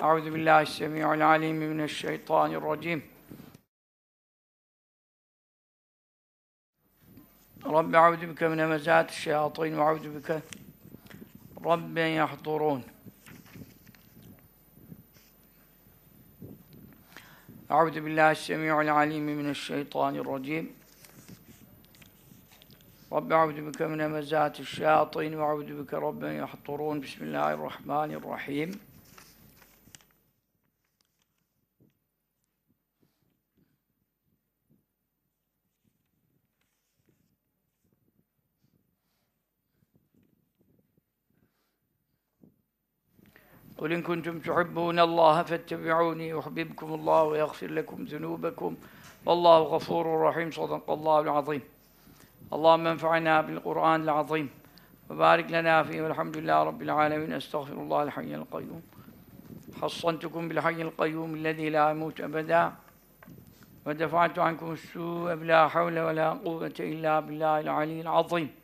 أعوذ بالله السميع العليم من الشيطان الرجيم رب أعوذ بك من همزات الشياطين وأعوذ بك رب أن يحضرون أعوذ بالله السميع العليم من الشيطان الرجيم رب أعوذ بك من همزات الشياطين وأعوذ بك رب أن يحضرون بسم الله الرحمن الرحيم قل إن كنتم تحبون الله فاتبعوني يحببكم الله ويغفر لكم ذنوبكم. والله غفور رحيم. صدق الله العظيم. اللهم انفعنا بالقرآن العظيم. وبارك لنا فيه والحمد لله رب العالمين. أستغفر الله الحي القيوم. حصنتكم بالحي القيوم الذي لا يموت أبدا. ودفعت عنكم السوء بلا حول ولا قوة إلا بالله العلي العظيم.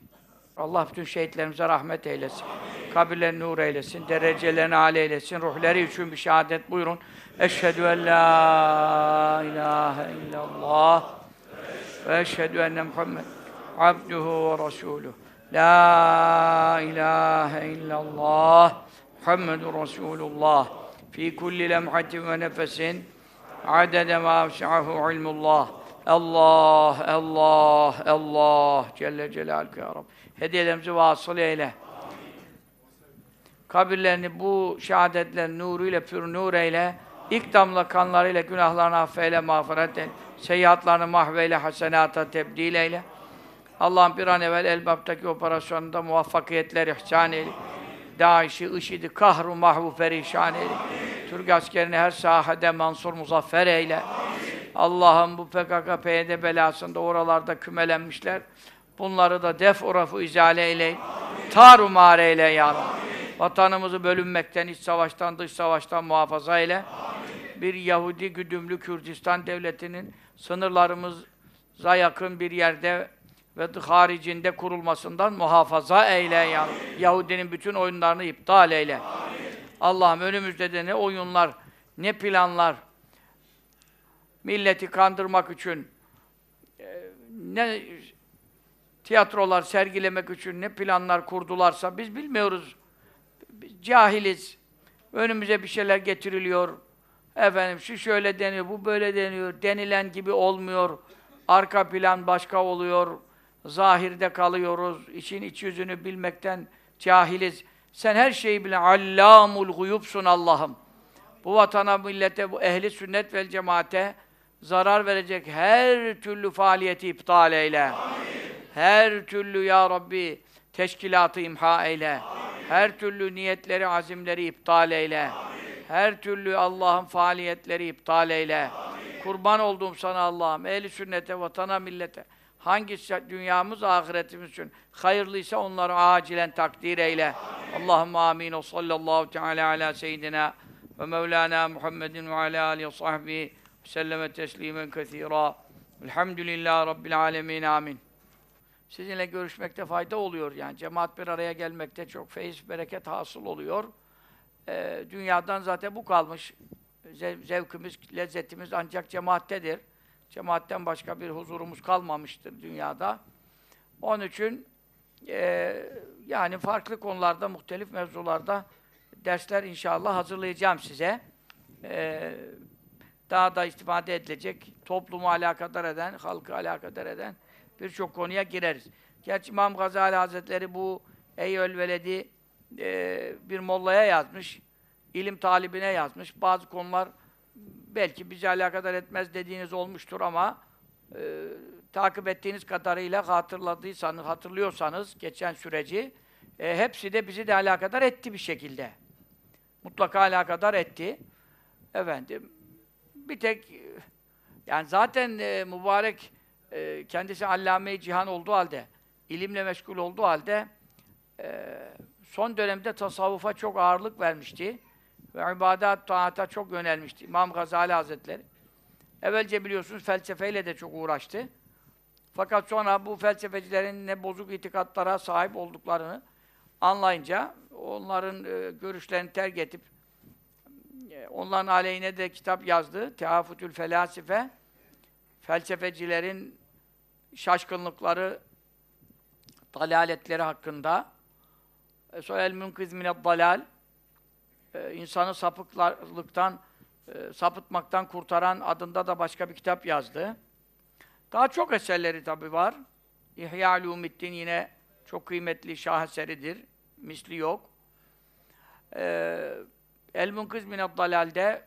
Allah bütün şehitlerimize rahmet eylesin. Kabirlerini nur eylesin, derecelerini âli eylesin. Ruhları için bir şehadet buyurun. Eşhedü en la ilahe illallah ve eşhedü enne Muhammed abduhu ve resuluh. La ilahe illallah Muhammedun Resulullah fi kulli lemhatin ve nefesin adede ma avşa'ahu ilmullah. Allah, Allah, Allah Celle Celaluhu ya Rabbi. Hediyelerimizi vasıl eyle. Kabirlerini bu şehadetlerin nuruyla pür nur eyle. İlk damla kanlarıyla günahlarını affeyle, mağfiret eyle. Seyyiatlarını mahveyle, hasenata tebdil eyle. Allah'ım bir an evvel Elbap'taki operasyonunda muvaffakiyetler ihsan eyle. Daiş'i, IŞİD'i, kahru mahvu perişan eyle. Türk askerini her sahada mansur muzaffer eyle. Allah'ım bu PKK, PYD belasında oralarda kümelenmişler. Bunları da def urafı izale eyle. Taru mare eyle ya Rabbi. Vatanımızı bölünmekten, iç savaştan, dış savaştan muhafaza eyle. Amin. Bir Yahudi güdümlü Kürdistan devletinin sınırlarımıza yakın bir yerde ve haricinde kurulmasından muhafaza eyle ya. Yahudinin bütün oyunlarını iptal eyle. Allah'ım önümüzde de ne oyunlar, ne planlar, milleti kandırmak için, ne tiyatrolar sergilemek için ne planlar kurdularsa biz bilmiyoruz. Biz cahiliz. Önümüze bir şeyler getiriliyor. Efendim şu şöyle deniyor, bu böyle deniyor. Denilen gibi olmuyor. Arka plan başka oluyor. Zahirde kalıyoruz. İçin iç yüzünü bilmekten cahiliz. Sen her şeyi bilen allamul guyubsun Allah'ım. Bu vatana, millete, bu ehli sünnet vel cemaate zarar verecek her türlü faaliyeti iptal eyle. Amin. Her türlü ya Rabbi teşkilatı imha eyle. Amin. Her türlü niyetleri, azimleri iptal eyle. Amin. Her türlü Allah'ın faaliyetleri iptal eyle. Amin. Kurban olduğum sana Allah'ım. Ehli sünnete, vatana, millete. Hangisi dünyamız, ahiretimiz için hayırlıysa onları acilen takdir eyle. Allahümme amin. O sallallahu teala ala seyyidina ve mevlana Muhammedin ve ala alihi sahbihi selleme teslimen kethira. Elhamdülillahi Rabbil alemin. Amin. Sizinle görüşmekte fayda oluyor yani. Cemaat bir araya gelmekte çok feyiz, bereket hasıl oluyor. Ee, dünyadan zaten bu kalmış. Zev zevkimiz, lezzetimiz ancak cemaattedir. Cemaatten başka bir huzurumuz kalmamıştır dünyada. Onun için e, yani farklı konularda, muhtelif mevzularda dersler inşallah hazırlayacağım size. E, daha da istifade edilecek, toplumu alakadar eden, halkı alakadar eden birçok konuya gireriz. Gerçi İmam Gazali Hazretleri bu Eyyül Veledi e, bir mollaya yazmış, ilim talibine yazmış. Bazı konular belki bizi alakadar etmez dediğiniz olmuştur ama e, takip ettiğiniz kadarıyla hatırladıysanız, hatırlıyorsanız geçen süreci e, hepsi de bizi de alakadar etti bir şekilde. Mutlaka alakadar etti. efendim bir tek yani zaten e, mübarek e, kendisi allame-i cihan olduğu halde ilimle meşgul olduğu halde e, son dönemde tasavvufa çok ağırlık vermişti ve ibadet taata çok yönelmişti İmam Gazali Hazretleri. Evvelce biliyorsunuz felsefeyle de çok uğraştı. Fakat sonra bu felsefecilerin ne bozuk itikatlara sahip olduklarını anlayınca onların e, görüşlerini terk edip e, onların aleyhine de kitap yazdı. Teafutül Felasife felsefecilerin şaşkınlıkları, dalaletleri hakkında. E, sonra El Münkiz Mined Dalal e, insanı sapıklıktan e, sapıtmaktan kurtaran adında da başka bir kitap yazdı. Daha çok eserleri tabi var. İhya Ulumiddin yine çok kıymetli şaheseridir. Misli yok. Ee, El-Munkiz Minad Dalal'de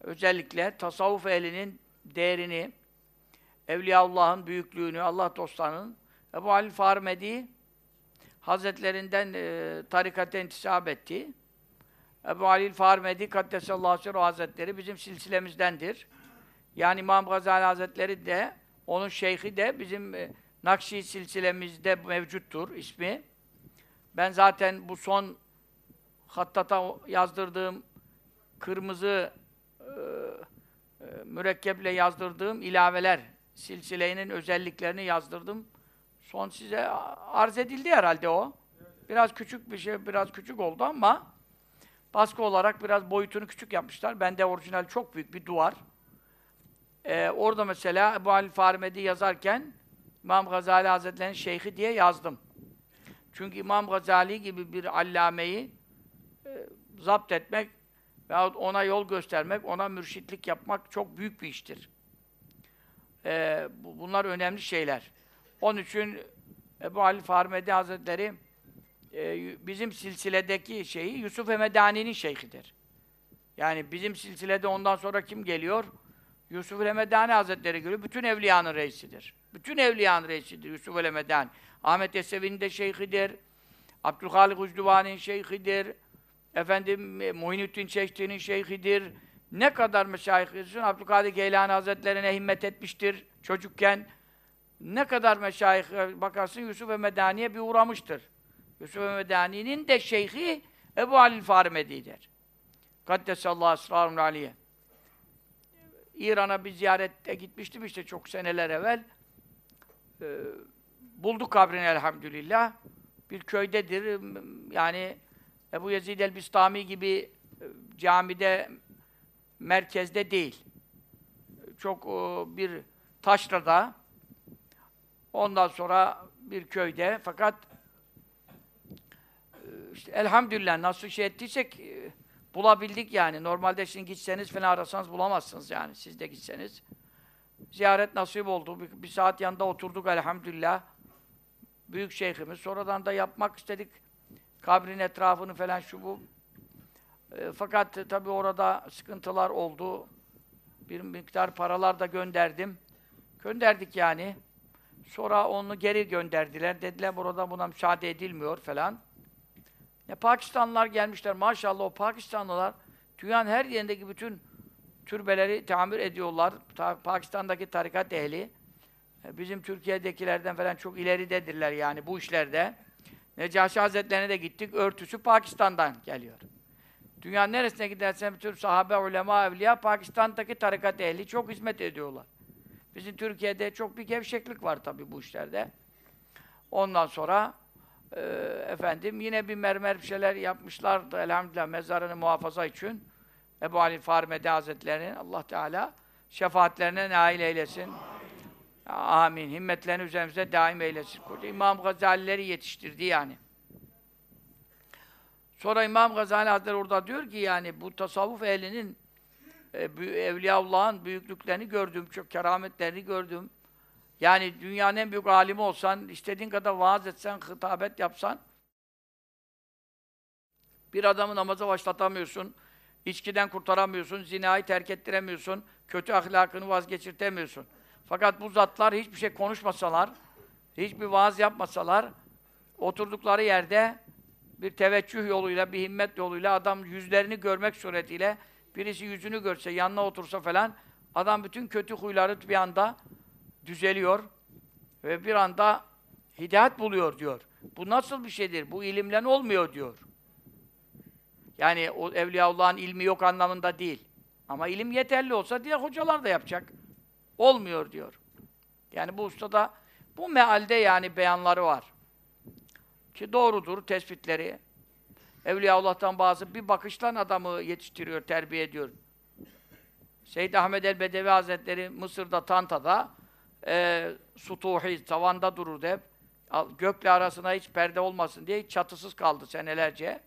özellikle tasavvuf ehlinin değerini, Evliyaullah'ın büyüklüğünü, Allah dostlarının Ebu Halil Farmedi Hazretlerinden e, tarikate intisap etti. Ebu Halil Farmedi Kaddesallahu Sirru Hazretleri bizim silsilemizdendir. Yani İmam Gazali Hazretleri de onun şeyhi de bizim e, Nakşi silsilemizde mevcuttur ismi. Ben zaten bu son hattata yazdırdığım kırmızı e, mürekkeple yazdırdığım ilaveler silsilenin özelliklerini yazdırdım. Son size arz edildi herhalde o. Biraz küçük bir şey, biraz küçük oldu ama baskı olarak biraz boyutunu küçük yapmışlar. Bende orijinal çok büyük bir duvar. Ee, orada mesela Ebu Halil Farmedi yazarken İmam Gazali Hazretleri'nin şeyhi diye yazdım. Çünkü İmam Gazali gibi bir allameyi e, zapt etmek veyahut ona yol göstermek, ona mürşitlik yapmak çok büyük bir iştir. E, bu, bunlar önemli şeyler. Onun için Ebu Halil Farmedi Hazretleri e, bizim silsiledeki şeyi Yusuf Emedani'nin şeyhidir. Yani bizim silsilede ondan sonra kim geliyor? Yusuf Emedani Hazretleri geliyor. Bütün evliyanın reisidir. Bütün evliyanın reisidir Yusuf Emedani. Ahmet Yesevi'nin de şeyhidir. Abdülhalik Ucduvani'nin şeyhidir. Efendim e, Muhinüddin Çeşti'nin şeyhidir. Ne kadar meşayihlisin Abdülkadir Geylani Hazretlerine himmet etmiştir çocukken. Ne kadar meşayih bakarsın Yusuf Emedani'ye bir uğramıştır. Yusuf Emedani'nin de şeyhi Ebu Halil Farmedi'dir. Kaddesallahu esrarun aleyhi. İran'a bir ziyarette gitmiştim işte çok seneler evvel. Ee, bulduk kabrini elhamdülillah. Bir köydedir. Yani Ebu Yezid el-Bistami gibi e, camide, merkezde değil. Çok o, bir taşrada. Ondan sonra bir köyde. Fakat e, işte elhamdülillah nasıl şey ettiysek e, bulabildik yani. Normalde şimdi gitseniz falan arasanız bulamazsınız yani. Siz de gitseniz. Ziyaret nasip oldu. Bir, bir saat yanında oturduk elhamdülillah. Büyük şeyhimiz. Sonradan da yapmak istedik. Kabrin etrafını falan şu bu. E, fakat e, tabi orada sıkıntılar oldu. Bir miktar paralar da gönderdim. Gönderdik yani. Sonra onu geri gönderdiler. Dediler burada buna müsaade edilmiyor falan. Ne Pakistanlılar gelmişler. Maşallah o Pakistanlılar dünyanın her yerindeki bütün türbeleri tamir ediyorlar. Ta Pakistan'daki tarikat ehli. E, bizim Türkiye'dekilerden falan çok ileridedirler yani bu işlerde. Necaşi Hazretlerine de gittik. Örtüsü Pakistan'dan geliyor. Dünyanın neresine gidersen bütün sahabe, ulema, evliya Pakistan'daki tarikat ehli çok hizmet ediyorlar. Bizim Türkiye'de çok bir gevşeklik var tabii bu işlerde. Ondan sonra e, efendim yine bir mermer bir şeyler yapmışlardı elhamdülillah mezarını muhafaza için. Ebu Ali Farmedi Hazretleri'nin Allah Teala şefaatlerine nail eylesin. Amin. Himmetlerini üzerimize daim eylesin. Koca İmam Gazali'leri yetiştirdi yani. Sonra İmam Gazali Hazretleri orada diyor ki yani bu tasavvuf ehlinin e, Evliyaullah'ın büyüklüklerini gördüm, çok kerametlerini gördüm. Yani dünyanın en büyük alimi olsan, istediğin kadar vaaz etsen, hitabet yapsan bir adamı namaza başlatamıyorsun, içkiden kurtaramıyorsun, zinayı terk ettiremiyorsun, kötü ahlakını vazgeçirtemiyorsun. Fakat bu zatlar hiçbir şey konuşmasalar, hiçbir vaaz yapmasalar, oturdukları yerde bir teveccüh yoluyla, bir himmet yoluyla adam yüzlerini görmek suretiyle birisi yüzünü görse, yanına otursa falan, adam bütün kötü huyları bir anda düzeliyor ve bir anda hidayet buluyor diyor. Bu nasıl bir şeydir? Bu ilimle olmuyor diyor. Yani o Evliyaullah'ın ilmi yok anlamında değil. Ama ilim yeterli olsa diğer hocalar da yapacak. Olmuyor diyor. Yani bu ustada bu mealde yani beyanları var. Ki doğrudur tespitleri. Evliyaullah'tan bazı bir bakıştan adamı yetiştiriyor, terbiye ediyor. Seyyid Ahmed el-Bedevi Hazretleri Mısır'da, Tanta'da e, sutuhi, tavanda dururdu hep. Gökle arasına hiç perde olmasın diye çatısız kaldı senelerce.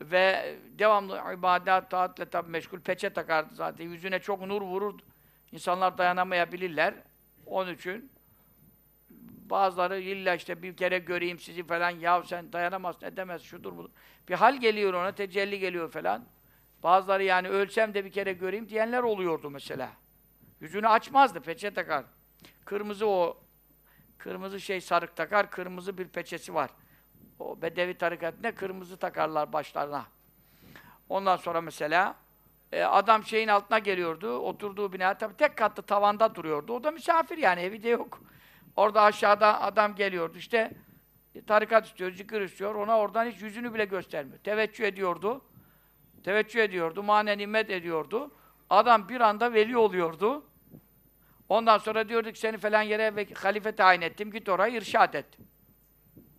Ve devamlı ibadet, taatle tabi meşgul peçe takardı zaten. Yüzüne çok nur vurur. İnsanlar dayanamayabilirler. Onun için bazıları illa işte bir kere göreyim sizi falan ya sen dayanamazsın edemez şudur budur. Bir hal geliyor ona tecelli geliyor falan. Bazıları yani ölsem de bir kere göreyim diyenler oluyordu mesela. Yüzünü açmazdı peçe takar. Kırmızı o kırmızı şey sarık takar kırmızı bir peçesi var. O Bedevi tarikatında kırmızı takarlar başlarına. Ondan sonra mesela e, adam şeyin altına geliyordu. Oturduğu bina tabii tek katlı tavanda duruyordu. O da misafir yani evi de yok. Orada aşağıda adam geliyordu işte tarikat istiyor, zikir istiyor. Ona oradan hiç yüzünü bile göstermiyor. Teveccüh ediyordu. Teveccüh ediyordu, manen nimet ediyordu. Adam bir anda veli oluyordu. Ondan sonra diyorduk seni falan yere ve halife tayin ettim, git oraya irşad et.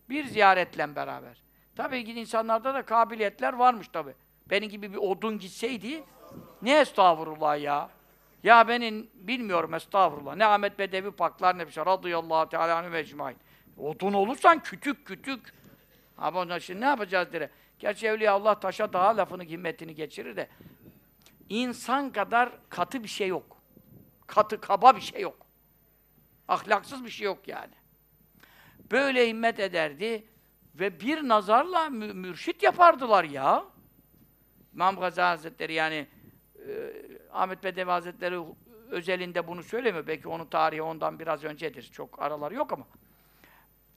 Bir ziyaretle beraber. Tabii ki insanlarda da kabiliyetler varmış tabii. Benim gibi bir odun gitseydi, ne estağfurullah ya. Ya benim bilmiyorum estağfurullah. Ne Ahmet Bedevi paklar ne bir şey. Radıyallahu teala anhu mecmain. Odun olursan kütük kütük. Ama ondan şimdi ne yapacağız dire. Gerçi Evliya Allah taşa dağa lafını himmetini geçirir de. İnsan kadar katı bir şey yok. Katı kaba bir şey yok. Ahlaksız bir şey yok yani. Böyle himmet ederdi ve bir nazarla mü mürşit yapardılar ya. İmam Gazali Hazretleri yani Ahmet Bedevi Hazretleri özelinde bunu söylemiyor. Belki onun tarihi ondan biraz öncedir. Çok araları yok ama.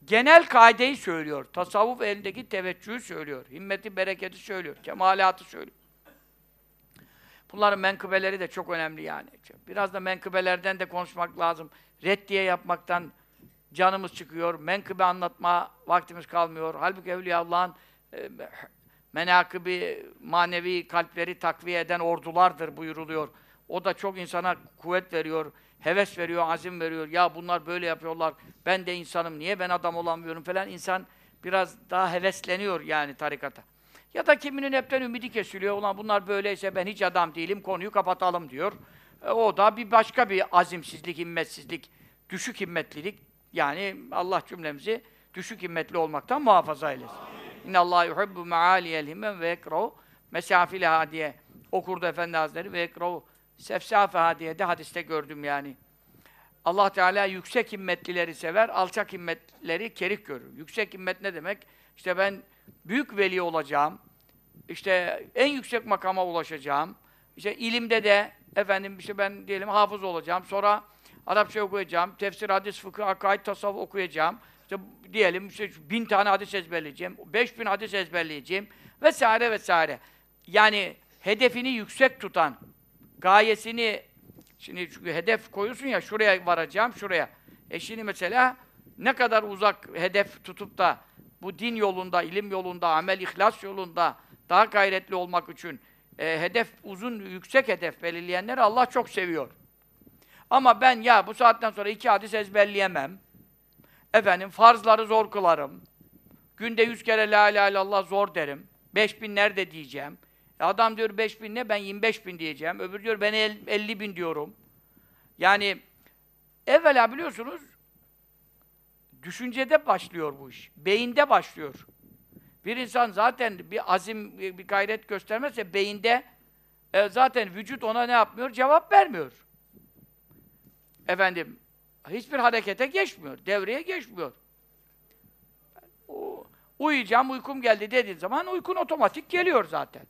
Genel kaideyi söylüyor. Tasavvuf elindeki teveccühü söylüyor. Himmeti, bereketi söylüyor. Kemalatı söylüyor. Bunların menkıbeleri de çok önemli yani. Biraz da menkıbelerden de konuşmak lazım. Reddiye yapmaktan canımız çıkıyor. Menkıbe anlatma vaktimiz kalmıyor. Halbuki Evliya Allah'ın e, menakıbi, manevi kalpleri takviye eden ordulardır buyuruluyor. O da çok insana kuvvet veriyor, heves veriyor, azim veriyor. Ya bunlar böyle yapıyorlar, ben de insanım, niye ben adam olamıyorum falan. İnsan biraz daha hevesleniyor yani tarikata. Ya da kiminin hepten ümidi kesiliyor. Ulan bunlar böyleyse ben hiç adam değilim, konuyu kapatalım diyor. E, o da bir başka bir azimsizlik, himmetsizlik, düşük himmetlilik. Yani Allah cümlemizi düşük himmetli olmaktan muhafaza eylesin. İnna Allah yuhibbu maaliyel himmem ve ekrahu mesafileha diye okurdu Efendi Hazretleri ve ekrahu sefsafeha diye de hadiste gördüm yani. Allah Teala yüksek himmetlileri sever, alçak himmetleri kerik görür. Yüksek himmet ne demek? İşte ben büyük veli olacağım. İşte en yüksek makama ulaşacağım. İşte ilimde de efendim işte ben diyelim hafız olacağım. Sonra Arapça okuyacağım. Tefsir, hadis, fıkıh, akaid, tasavvuf okuyacağım. İşte diyelim işte bin tane hadis ezberleyeceğim. Beş bin hadis ezberleyeceğim. Vesaire vesaire. Yani hedefini yüksek tutan, gayesini şimdi çünkü hedef koyuyorsun ya şuraya varacağım, şuraya. E şimdi mesela ne kadar uzak hedef tutup da bu din yolunda, ilim yolunda, amel, ihlas yolunda daha gayretli olmak için e, hedef uzun, yüksek hedef belirleyenleri Allah çok seviyor. Ama ben ya bu saatten sonra iki hadis ezberleyemem. Efendim farzları zor kılarım. Günde yüz kere la ilahe illallah zor derim. Beş bin nerede diyeceğim. E adam diyor beş bin ne? Ben yirmi beş bin diyeceğim. Öbür diyor ben elli bin diyorum. Yani evvela biliyorsunuz düşüncede başlıyor bu iş. Beyinde başlıyor. Bir insan zaten bir azim, bir gayret göstermezse beyinde e, zaten vücut ona ne yapmıyor? Cevap vermiyor. Efendim, hiçbir harekete geçmiyor, devreye geçmiyor. O, uyuyacağım, uykum geldi dediğin zaman uykun otomatik geliyor zaten.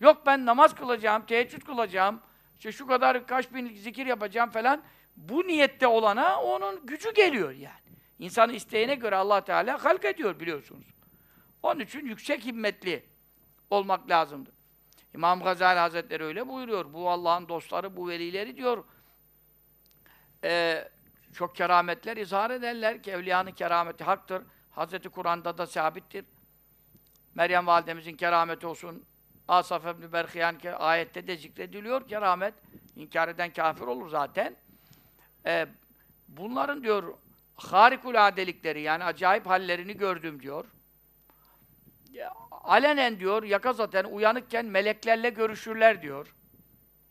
Yok ben namaz kılacağım, teheccüd kılacağım, işte şu kadar kaç bin zikir yapacağım falan. Bu niyette olana onun gücü geliyor yani. İnsanın isteğine göre allah Teala halk ediyor biliyorsunuz. Onun için yüksek himmetli olmak lazımdır. İmam Gazali Hazretleri öyle buyuruyor. Bu Allah'ın dostları, bu velileri diyor. Ee, çok kerametler izhar ederler ki evliyanın kerameti haktır. Hazreti Kur'an'da da sabittir. Meryem validemizin kerameti olsun. Asaf ibn Berhiyan ke- ayette de zikrediliyor keramet. İnkar eden kafir olur zaten. Ee, bunların diyor harikuladelikleri yani acayip hallerini gördüm diyor. Alenen diyor yaka zaten uyanıkken meleklerle görüşürler diyor.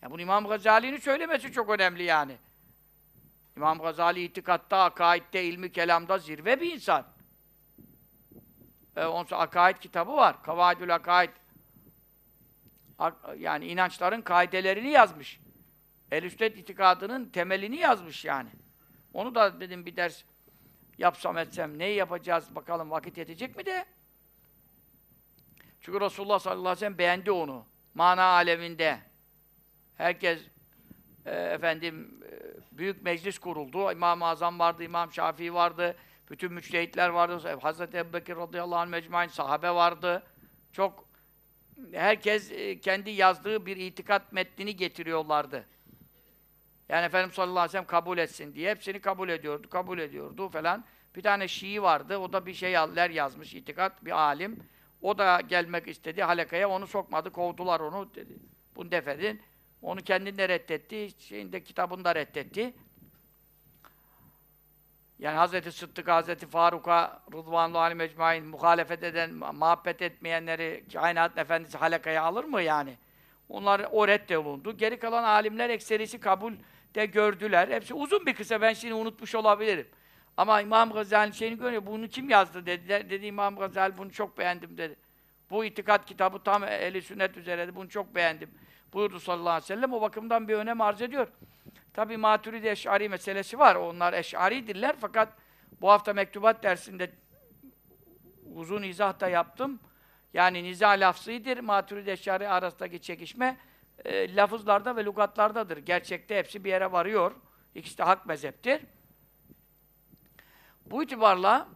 Ya bunu İmam Gazali'nin söylemesi çok önemli yani. İmam Gazali itikatta, akaidde, ilmi kelamda zirve bir insan. Onun sonra akaid kitabı var. Kavaidül Akaid. Ak- Yani inançların kaidelerini yazmış. El Sünnet itikadının temelini yazmış yani. Onu da dedim bir ders yapsam etsem neyi yapacağız bakalım vakit yetecek mi de. Çünkü Resulullah sallallahu aleyhi ve sellem beğendi onu. Mana aleminde. Herkes e, efendim e, büyük meclis kuruldu. İmam-ı Azam vardı, İmam Şafii vardı. Bütün müçtehitler vardı. Hazreti Ebubekir radıyallahu anh mecmuain sahabe vardı. Çok herkes e, kendi yazdığı bir itikat metnini getiriyorlardı. Yani Efendimiz sallallahu aleyhi ve sellem kabul etsin diye hepsini kabul ediyordu, kabul ediyordu falan. Bir tane Şii vardı, o da bir şeyler yazmış, itikat, bir alim. O da gelmek istedi halakaya, onu sokmadı, kovdular onu dedi. Bunu defedin. Onu kendinde reddetti, şeyinde kitabında reddetti. Yani Hazreti Sıddık, Hazreti Faruk'a, Rıdvanlı Ali Mecmain muhalefet eden, muhabbet etmeyenleri kainat efendisi halakaya alır mı yani? Onlar o reddolundu. Geri kalan alimler ekserisi kabul de gördüler. Hepsi uzun bir kısa. Ben şimdi unutmuş olabilirim. Ama İmam Gazali'nin şeyini görüyor. Bunu kim yazdı dediler. Dedi İmam Gazali bunu çok beğendim dedi. Bu itikat kitabı tam eli sünnet üzereydi. Bunu çok beğendim. Buyurdu sallallahu aleyhi ve sellem. O bakımdan bir önem arz ediyor. Tabi Maturidi Eş'ari meselesi var. Onlar Eş'aridirler fakat bu hafta mektubat dersinde uzun izah da yaptım. Yani niza lafzıdır. Maturidi Eş'ari arasındaki çekişme e, lafızlarda ve lügatlardadır. Gerçekte hepsi bir yere varıyor. İkisi de hak mezheptir. Bu itibarla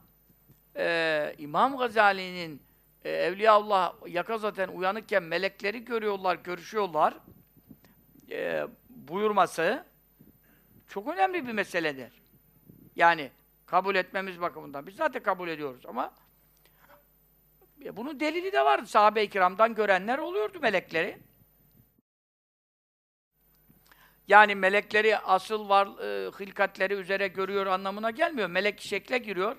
e, İmam Gazali'nin e, Evliyaullah yaka zaten uyanıkken melekleri görüyorlar, görüşüyorlar e, buyurması çok önemli bir meseledir. Yani kabul etmemiz bakımından. Biz zaten kabul ediyoruz ama e, bunun delili de vardı. Sahabe-i kiramdan görenler oluyordu melekleri. Yani melekleri asıl var e, hilkatleri üzere görüyor anlamına gelmiyor. Melek şekle giriyor.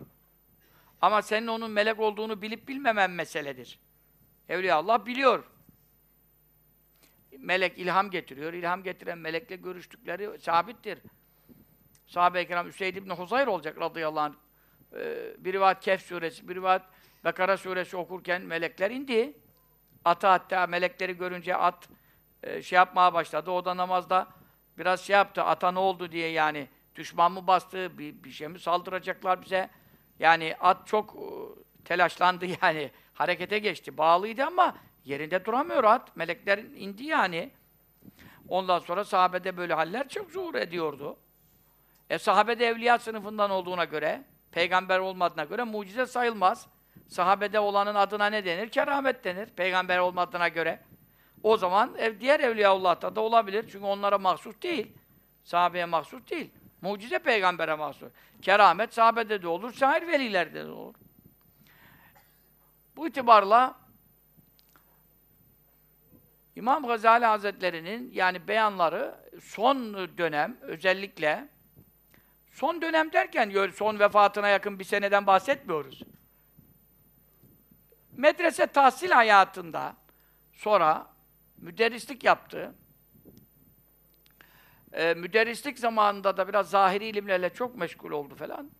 Ama senin onun melek olduğunu bilip bilmemen meseledir. Evliya Allah biliyor. Melek ilham getiriyor. İlham getiren melekle görüştükleri sabittir. Sahabe-i kiram Üseyd ibn Huzayr olacak radıyallahu anh. Ee, bir rivayet Kehf suresi, bir rivayet Bekara suresi okurken melekler indi. Atı hatta melekleri görünce at e, şey yapmaya başladı. O da namazda biraz şey yaptı. Ata ne oldu diye yani. Düşman mı bastı? Bir, bir şey mi saldıracaklar bize? Yani at çok e, telaşlandı yani. Harekete geçti. Bağlıydı ama yerinde duramıyor at. Melekler indi yani. Ondan sonra sahabede böyle haller çok zuhur ediyordu. E sahabede evliya sınıfından olduğuna göre, peygamber olmadığına göre mucize sayılmaz. Sahabede olanın adına ne denir? Keramet denir. Peygamber olmadığına göre. O zaman ev, diğer Evliyaullah'ta da olabilir. Çünkü onlara mahsus değil. Sahabeye mahsus değil. Mucize peygambere mahsus. Keramet sahabede de olur, şair velilerde de olur. Bu itibarla İmam Gazali Hazretleri'nin yani beyanları son dönem özellikle son dönem derken son vefatına yakın bir seneden bahsetmiyoruz. Medrese tahsil hayatında sonra müderrislik yaptı. Ee, müderrislik zamanında da biraz zahiri ilimlerle çok meşgul oldu falan.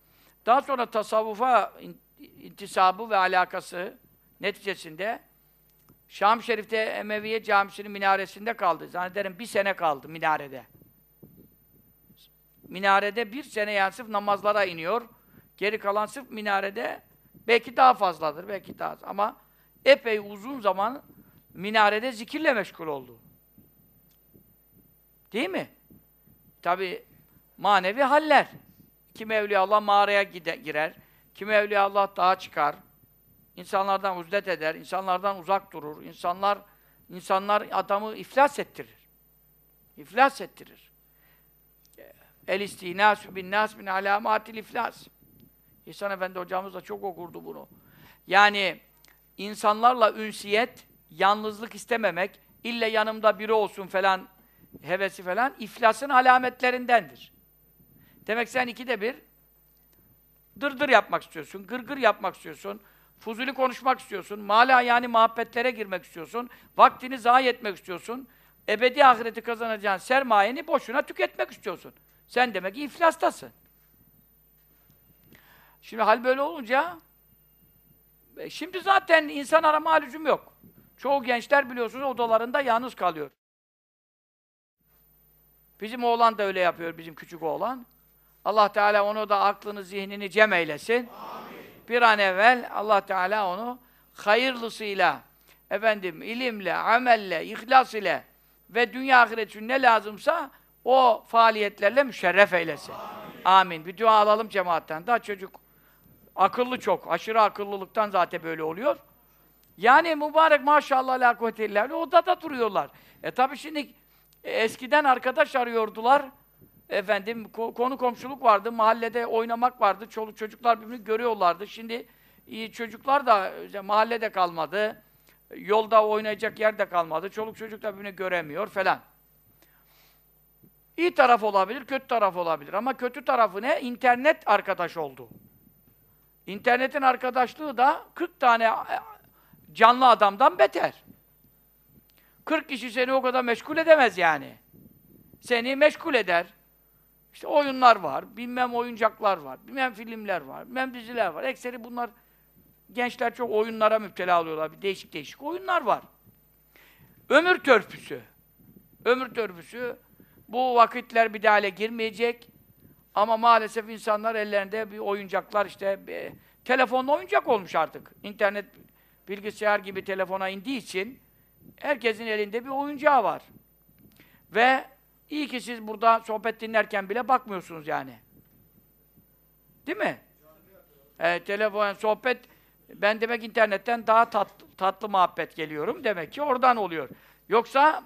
Daha sonra tasavvufa intisabı ve alakası neticesinde Şam Şerif'te Emeviye Camisi'nin minaresinde kaldı. Zannederim bir sene kaldı minarede. Minarede bir sene yani namazlara iniyor. Geri kalan sırf minarede belki daha fazladır, belki daha az. Ama epey uzun zaman minarede zikirle meşgul oldu. Değil mi? Tabi manevi haller. Kim Allah mağaraya gide, girer, kim Allah dağa çıkar, insanlardan uzdet eder, insanlardan uzak durur, insanlar İnsanlar adamı iflas ettirir. İflas ettirir. El istinâsü bin nâs min alâmâtil iflas. İhsan Efendi hocamız da çok okurdu bunu. Yani insanlarla ünsiyet, yalnızlık istememek, ille yanımda biri olsun falan hevesi falan iflasın alametlerindendir. Demek sen ikide bir dırdır yapmak istiyorsun, gırgır yapmak istiyorsun, fuzuli konuşmak istiyorsun, mala yani muhabbetlere girmek istiyorsun, vaktini zayi etmek istiyorsun, ebedi ahireti kazanacağın sermayeni boşuna tüketmek istiyorsun. Sen demek ki iflastasın. Şimdi hal böyle olunca e, şimdi zaten insan arama lüzum yok. Çoğu gençler biliyorsunuz odalarında yalnız kalıyor. Bizim oğlan da öyle yapıyor, bizim küçük oğlan. Allah Teala onu da aklını, zihnini cem eylesin. Amin. Bir an evvel Allah Teala onu hayırlısıyla, efendim ilimle, amelle, ihlas ile ve dünya ahiret için ne lazımsa o faaliyetlerle müşerref eylesin. Amin. Amin. Bir dua alalım cemaatten. Daha çocuk akıllı çok. Aşırı akıllılıktan zaten böyle oluyor. Yani mübarek maşallah la kuvvete odada duruyorlar. E tabi şimdi eskiden arkadaş arıyordular. Efendim ko konu komşuluk vardı, mahallede oynamak vardı. Çoluk çocuklar birbirini görüyorlardı. Şimdi iyi çocuklar da işte, mahallede kalmadı. Yolda oynayacak yer de kalmadı. Çoluk çocuk da birbirini göremiyor falan. İyi taraf olabilir, kötü taraf olabilir. Ama kötü tarafı ne? İnternet arkadaş oldu. İnternetin arkadaşlığı da 40 tane e, canlı adamdan beter. 40 kişi seni o kadar meşgul edemez yani. Seni meşgul eder. İşte oyunlar var, bilmem oyuncaklar var, bilmem filmler var, bilmem diziler var. Ekseri bunlar, gençler çok oyunlara müptela oluyorlar. Bir değişik değişik oyunlar var. Ömür törpüsü. Ömür törpüsü. Bu vakitler bir hale girmeyecek. Ama maalesef insanlar ellerinde bir oyuncaklar işte bir, telefonla oyuncak olmuş artık. İnternet, bilgisayar gibi telefona indiği için herkesin elinde bir oyuncağı var. Ve iyi ki siz burada sohbet dinlerken bile bakmıyorsunuz yani. Değil mi? E, telefon, sohbet, ben demek internetten daha tatlı, tatlı muhabbet geliyorum. Demek ki oradan oluyor. Yoksa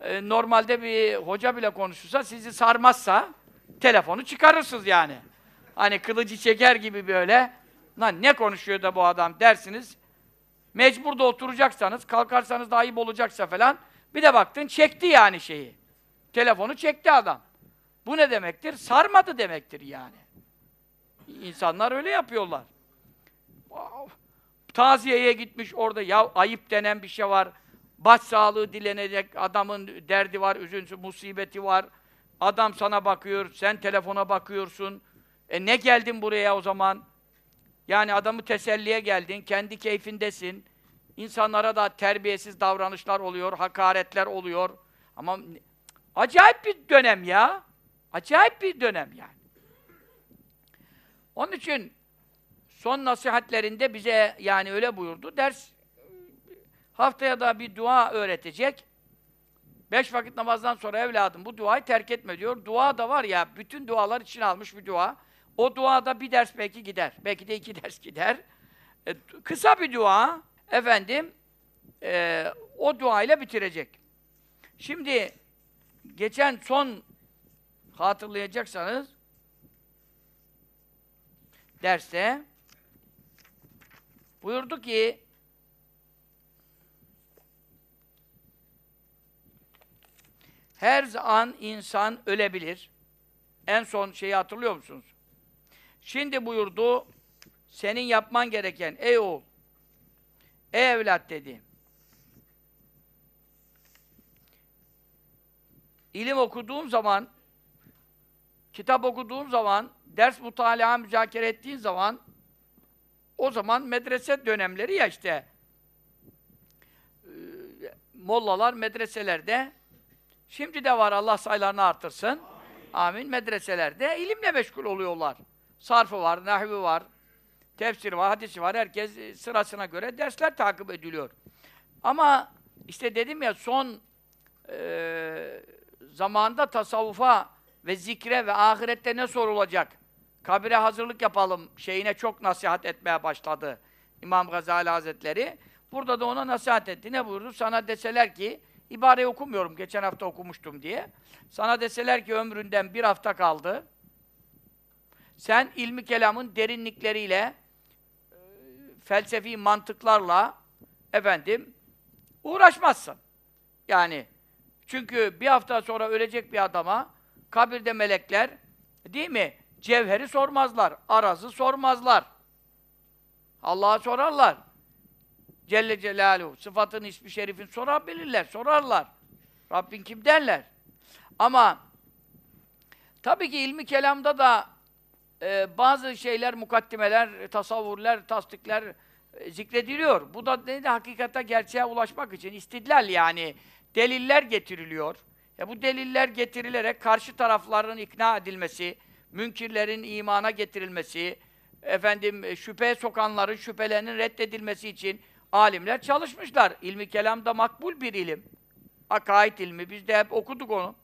e, normalde bir hoca bile konuşursa, sizi sarmazsa telefonu çıkarırsınız yani. Hani kılıcı çeker gibi böyle. Lan ne konuşuyor da bu adam dersiniz. Mecbur da oturacaksanız, kalkarsanız da ayıp olacaksa falan. Bir de baktın çekti yani şeyi. Telefonu çekti adam. Bu ne demektir? Sarmadı demektir yani. İnsanlar öyle yapıyorlar. Taziyeye gitmiş orada ya ayıp denen bir şey var. Baş sağlığı dilenecek adamın derdi var, üzüntüsü, musibeti var. Adam sana bakıyor, sen telefona bakıyorsun. E ne geldin buraya o zaman? Yani adamı teselliye geldin, kendi keyfindesin. İnsanlara da terbiyesiz davranışlar oluyor, hakaretler oluyor. Ama acayip bir dönem ya. Acayip bir dönem yani. Onun için son nasihatlerinde bize yani öyle buyurdu. Ders haftaya da bir dua öğretecek. Beş vakit namazdan sonra evladım bu duayı terk etme diyor. Dua da var ya, bütün dualar için almış bir dua. O duada bir ders belki gider. Belki de iki ders gider. E, kısa bir dua. Efendim, e, o duayla bitirecek. Şimdi, geçen son hatırlayacaksanız, derste buyurdu ki, Her an insan ölebilir. En son şeyi hatırlıyor musunuz? Şimdi buyurdu, senin yapman gereken, ey oğul, ey evlat dedi. İlim okuduğun zaman, kitap okuduğun zaman, ders mutalaa müzakere ettiğin zaman, o zaman medrese dönemleri ya işte, mollalar medreselerde Şimdi de var Allah sayılarını artırsın. Amin. Amin. Medreselerde ilimle meşgul oluyorlar. Sarfı var, nahvi var, tefsir var, hadisi var. Herkes e, sırasına göre dersler takip ediliyor. Ama işte dedim ya son e, zamanda tasavvufa ve zikre ve ahirette ne sorulacak? Kabire hazırlık yapalım şeyine çok nasihat etmeye başladı İmam Gazali Hazretleri. Burada da ona nasihat etti. Ne buyurdu? Sana deseler ki, ibareyi okumuyorum, geçen hafta okumuştum diye. Sana deseler ki ömründen bir hafta kaldı. Sen ilmi kelamın derinlikleriyle, e, felsefi mantıklarla, efendim, uğraşmazsın. Yani, çünkü bir hafta sonra ölecek bir adama, kabirde melekler, değil mi? Cevheri sormazlar, arazı sormazlar. Allah'a sorarlar. Celle Celaluhu. Sıfatın, ismi şerifin sorabilirler, sorarlar. Rabbin kim derler. Ama tabii ki ilmi kelamda da e, bazı şeyler, mukaddimeler, tasavvurlar, tasdikler e, zikrediliyor. Bu da ne de hakikate, gerçeğe ulaşmak için istidlal yani deliller getiriliyor. E bu deliller getirilerek karşı tarafların ikna edilmesi, münkirlerin imana getirilmesi, efendim e, şüpheye sokanların şüphelerinin reddedilmesi için alimler çalışmışlar. İlmi kelam da makbul bir ilim. Akaid ilmi. Biz de hep okuduk onu.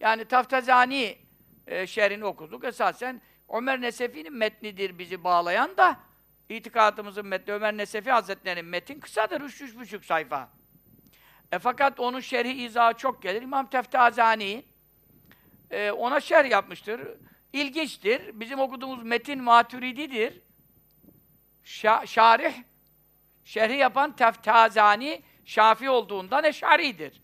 Yani Taftazani e, şerrini okuduk. Esasen Ömer Nesefi'nin metnidir bizi bağlayan da itikadımızın metni Ömer Nesefi Hazretleri'nin metin kısadır. Üç, üç buçuk sayfa. E fakat onun şerhi izahı çok gelir. İmam Teftazani e, ona şerh yapmıştır. İlginçtir. Bizim okuduğumuz metin maturididir. Şa şarih, şerhi yapan Teftazani, Şafi olduğundan eşaridir.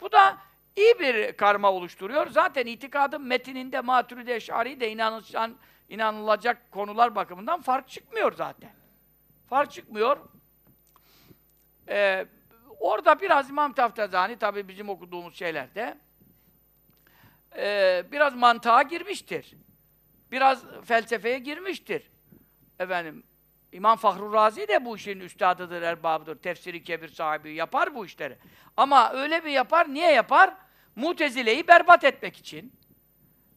Bu da iyi bir karma oluşturuyor. Zaten itikadın metininde maturidi eşari de inanılacak, inanılacak konular bakımından fark çıkmıyor zaten. Fark çıkmıyor. Ee, orada biraz İmam Teftazani, tabi bizim okuduğumuz şeylerde e, biraz mantığa girmiştir. Biraz felsefeye girmiştir. Efendim, İmam Fahru Razi de bu işin üstadıdır, erbabıdır. Tefsiri kebir sahibi yapar bu işleri. Ama öyle bir yapar, niye yapar? Mutezile'yi berbat etmek için,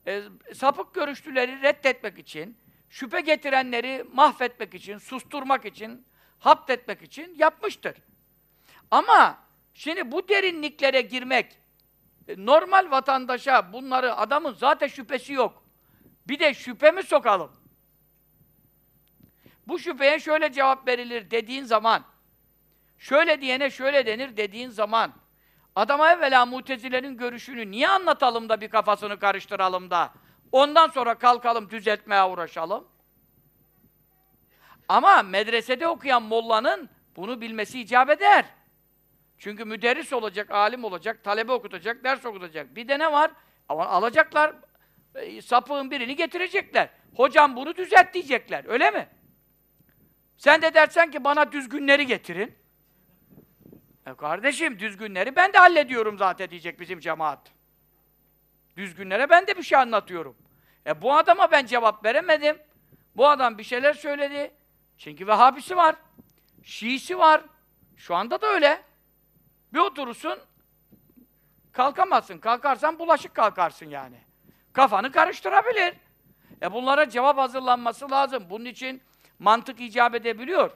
e, sapık görüşlüleri reddetmek için, şüphe getirenleri mahvetmek için, susturmak için, hapt etmek için yapmıştır. Ama şimdi bu derinliklere girmek, e, normal vatandaşa bunları, adamın zaten şüphesi yok. Bir de şüphe mi sokalım? Bu şüpheye şöyle cevap verilir dediğin zaman, şöyle diyene şöyle denir dediğin zaman, adama evvela mutezilerin görüşünü niye anlatalım da bir kafasını karıştıralım da, ondan sonra kalkalım düzeltmeye uğraşalım? Ama medresede okuyan mollanın bunu bilmesi icap eder. Çünkü müderris olacak, alim olacak, talebe okutacak, ders okutacak. Bir de ne var? Ama alacaklar, e, sapığın birini getirecekler. Hocam bunu düzelt diyecekler, öyle mi? Sen de dersen ki bana düzgünleri getirin. E kardeşim düzgünleri ben de hallediyorum zaten diyecek bizim cemaat. Düzgünlere ben de bir şey anlatıyorum. E bu adama ben cevap veremedim. Bu adam bir şeyler söyledi. Çünkü Vehhabisi var. Şiisi var. Şu anda da öyle. Bir oturursun, kalkamazsın. Kalkarsan bulaşık kalkarsın yani. Kafanı karıştırabilir. E bunlara cevap hazırlanması lazım. Bunun için mantık icap edebiliyor.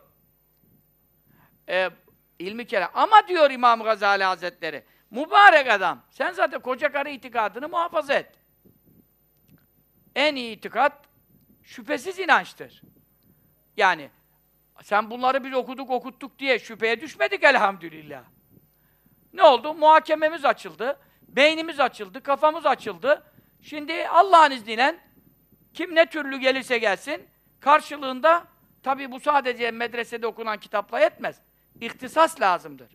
E, ilmi kelam. Ama diyor İmam Gazali Hazretleri, mübarek adam, sen zaten koca karı itikadını muhafaza et. En iyi itikat, şüphesiz inançtır. Yani, sen bunları biz okuduk, okuttuk diye şüpheye düşmedik elhamdülillah. Ne oldu? Muhakememiz açıldı, beynimiz açıldı, kafamız açıldı. Şimdi Allah'ın izniyle kim ne türlü gelirse gelsin, karşılığında tabi bu sadece medresede okunan kitapla yetmez. İhtisas lazımdır.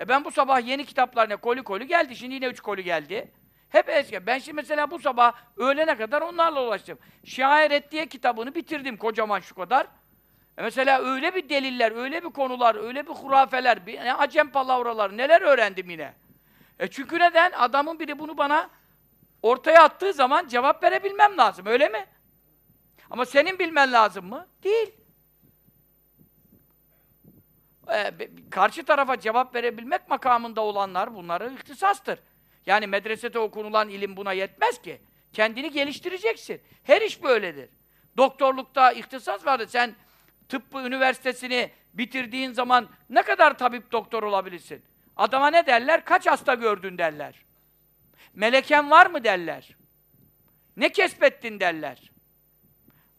E ben bu sabah yeni kitaplarına koli koli geldi. Şimdi yine üç koli geldi. Hep eski. Ben şimdi mesela bu sabah öğlene kadar onlarla ulaştım. Şair Reddiye kitabını bitirdim kocaman şu kadar. E mesela öyle bir deliller, öyle bir konular, öyle bir hurafeler, bir, ne acem palavralar, neler öğrendim yine. E çünkü neden? Adamın biri bunu bana ortaya attığı zaman cevap verebilmem lazım, öyle mi? Ama senin bilmen lazım mı? Değil. Ee, karşı tarafa cevap verebilmek makamında olanlar bunları ihtisastır. Yani medresede okunulan ilim buna yetmez ki. Kendini geliştireceksin. Her iş böyledir. Doktorlukta ihtisas vardır. Sen tıbbı üniversitesini bitirdiğin zaman ne kadar tabip doktor olabilirsin? Adama ne derler? Kaç hasta gördün derler. Meleken var mı derler. Ne kesbettin derler.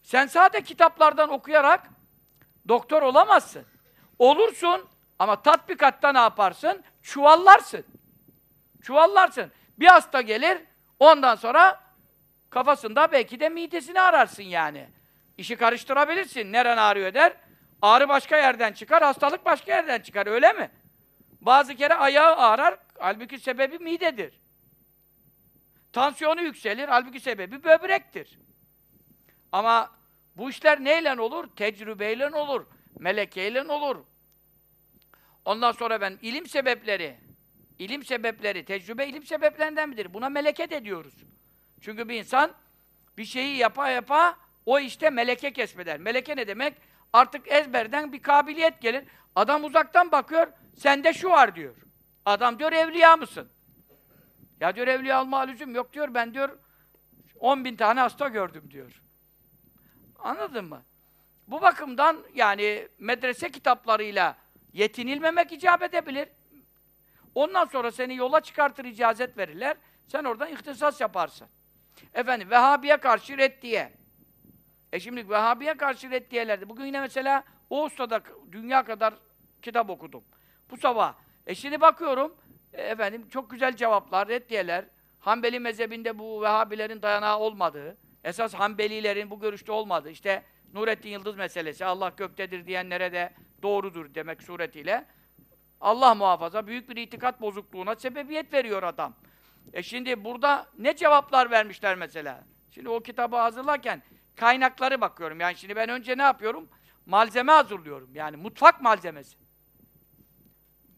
Sen sadece kitaplardan okuyarak doktor olamazsın. Olursun ama tatbikatta ne yaparsın? Çuvallarsın. Çuvallarsın. Bir hasta gelir, ondan sonra kafasında belki de midesini ararsın yani. İşi karıştırabilirsin. Neren ağrıyor der. Ağrı başka yerden çıkar, hastalık başka yerden çıkar. Öyle mi? Bazı kere ayağı ağrar, halbuki sebebi midedir. Tansiyonu yükselir, halbuki sebebi böbrektir. Ama bu işler neyle olur? Tecrübeyle olur, melekeyle olur. Ondan sonra ben ilim sebepleri, ilim sebepleri, tecrübe ilim sebeplerinden midir? Buna meleket ediyoruz. Çünkü bir insan bir şeyi yapa yapa o işte meleke kesbeder. Meleke ne demek? Artık ezberden bir kabiliyet gelir. Adam uzaktan bakıyor, sende şu var diyor. Adam diyor evliya mısın? Ya diyor evliya olma lüzum yok diyor. Ben diyor 10 bin tane hasta gördüm diyor. Anladın mı? Bu bakımdan yani medrese kitaplarıyla yetinilmemek icap edebilir. Ondan sonra seni yola çıkartır icazet verirler. Sen oradan ihtisas yaparsın. Efendim Vehhabiye karşı reddiye. E şimdi Vehhabiye karşı reddiyelerde. Bugün yine mesela Oğuz'da dünya kadar kitap okudum. Bu sabah. E şimdi bakıyorum e, efendim çok güzel cevaplar, reddiyeler. Hanbeli mezhebinde bu Vehhabilerin dayanağı olmadığı, esas Hanbelilerin bu görüşte olmadığı, işte Nurettin Yıldız meselesi, Allah göktedir diyenlere de doğrudur demek suretiyle. Allah muhafaza büyük bir itikat bozukluğuna sebebiyet veriyor adam. E şimdi burada ne cevaplar vermişler mesela? Şimdi o kitabı hazırlarken kaynakları bakıyorum. Yani şimdi ben önce ne yapıyorum? Malzeme hazırlıyorum. Yani mutfak malzemesi.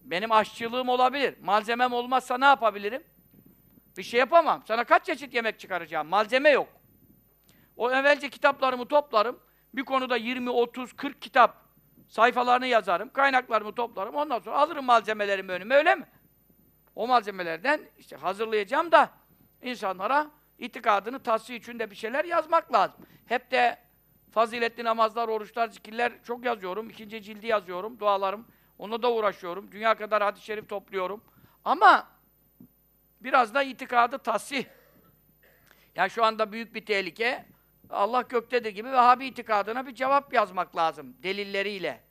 Benim aşçılığım olabilir. Malzemem olmazsa ne yapabilirim? Bir şey yapamam. Sana kaç çeşit yemek çıkaracağım? Malzeme yok. O evvelce kitaplarımı toplarım. Bir konuda 20, 30, 40 kitap sayfalarını yazarım. Kaynaklarımı toplarım. Ondan sonra alırım malzemelerimi önüme. Öyle mi? O malzemelerden işte hazırlayacağım da insanlara itikadını tahsiye için de bir şeyler yazmak lazım. Hep de faziletli namazlar, oruçlar, zikirler çok yazıyorum. İkinci cildi yazıyorum, dualarım. Ona da uğraşıyorum. Dünya kadar hadis-i şerif topluyorum. Ama biraz da itikadı tahsih. Yani şu anda büyük bir tehlike. Allah göktedir gibi Vehhabi itikadına bir cevap yazmak lazım. Delilleriyle.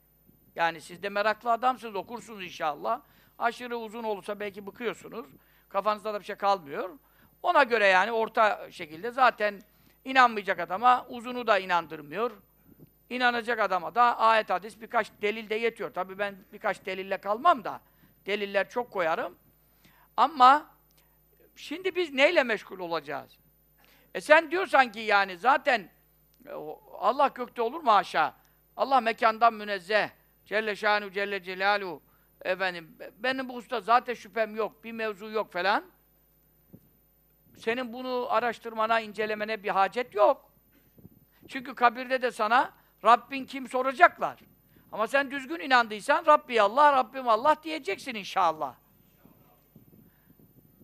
Yani siz de meraklı adamsınız, okursunuz inşallah. Aşırı uzun olursa belki bıkıyorsunuz. Kafanızda da bir şey kalmıyor. Ona göre yani orta şekilde zaten inanmayacak adama uzunu da inandırmıyor. İnanacak adama da ayet hadis birkaç delil de yetiyor. Tabii ben birkaç delille kalmam da deliller çok koyarım. Ama şimdi biz neyle meşgul olacağız? E sen diyorsan ki yani zaten e, Allah gökte olur mu aşağı? Allah mekandan münezzeh. Celle şanu celle celalu. Efendim benim bu usta zaten şüphem yok. Bir mevzu yok falan. Senin bunu araştırmana, incelemene bir hacet yok. Çünkü kabirde de sana Rabbin kim soracaklar. Ama sen düzgün inandıysan Rabbi Allah, Rabbim Allah diyeceksin inşallah.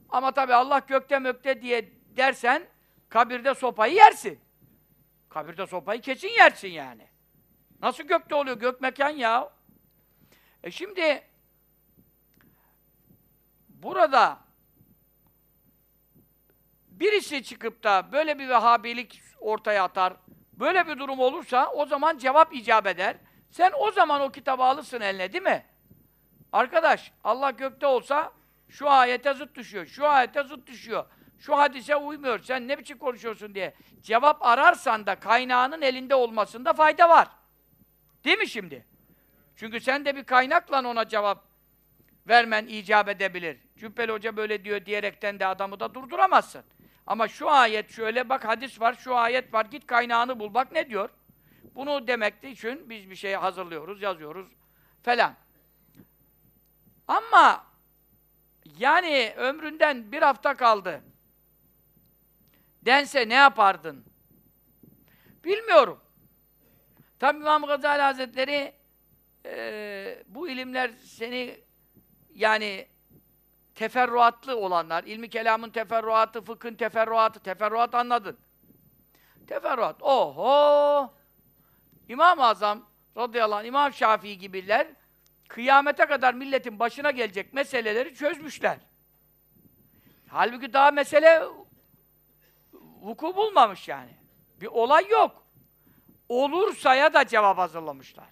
Ama tabi Allah gökte mökte diye dersen kabirde sopayı yersin. Kabirde sopayı kesin yersin yani. Nasıl gökte oluyor? Gök mekan ya. E şimdi burada birisi çıkıp da böyle bir vehhabilik ortaya atar, böyle bir durum olursa o zaman cevap icap eder. Sen o zaman o kitabı alırsın eline değil mi? Arkadaş, Allah gökte olsa şu ayete zıt düşüyor, şu ayete zıt düşüyor, şu hadise uymuyor, sen ne biçim konuşuyorsun diye cevap ararsan da kaynağının elinde olmasında fayda var. Değil mi şimdi? Çünkü sen de bir kaynakla ona cevap vermen icap edebilir. Cübbeli Hoca böyle diyor diyerekten de adamı da durduramazsın. Ama şu ayet şöyle bak hadis var, şu ayet var, git kaynağını bul bak ne diyor? Bunu demek için biz bir şey hazırlıyoruz, yazıyoruz falan. Ama yani ömründen bir hafta kaldı. Dense ne yapardın? Bilmiyorum. Tabi İmam Gazali Hazretleri e, bu ilimler seni yani teferruatlı olanlar, ilmi kelamın teferruatı, fıkhın teferruatı, teferruat anladın. Teferruat, oho! İmam-ı Azam radıyallahu anh, İmam Şafii gibiler kıyamete kadar milletin başına gelecek meseleleri çözmüşler. Halbuki daha mesele vuku bulmamış yani. Bir olay yok. Olursaya da cevap hazırlamışlar.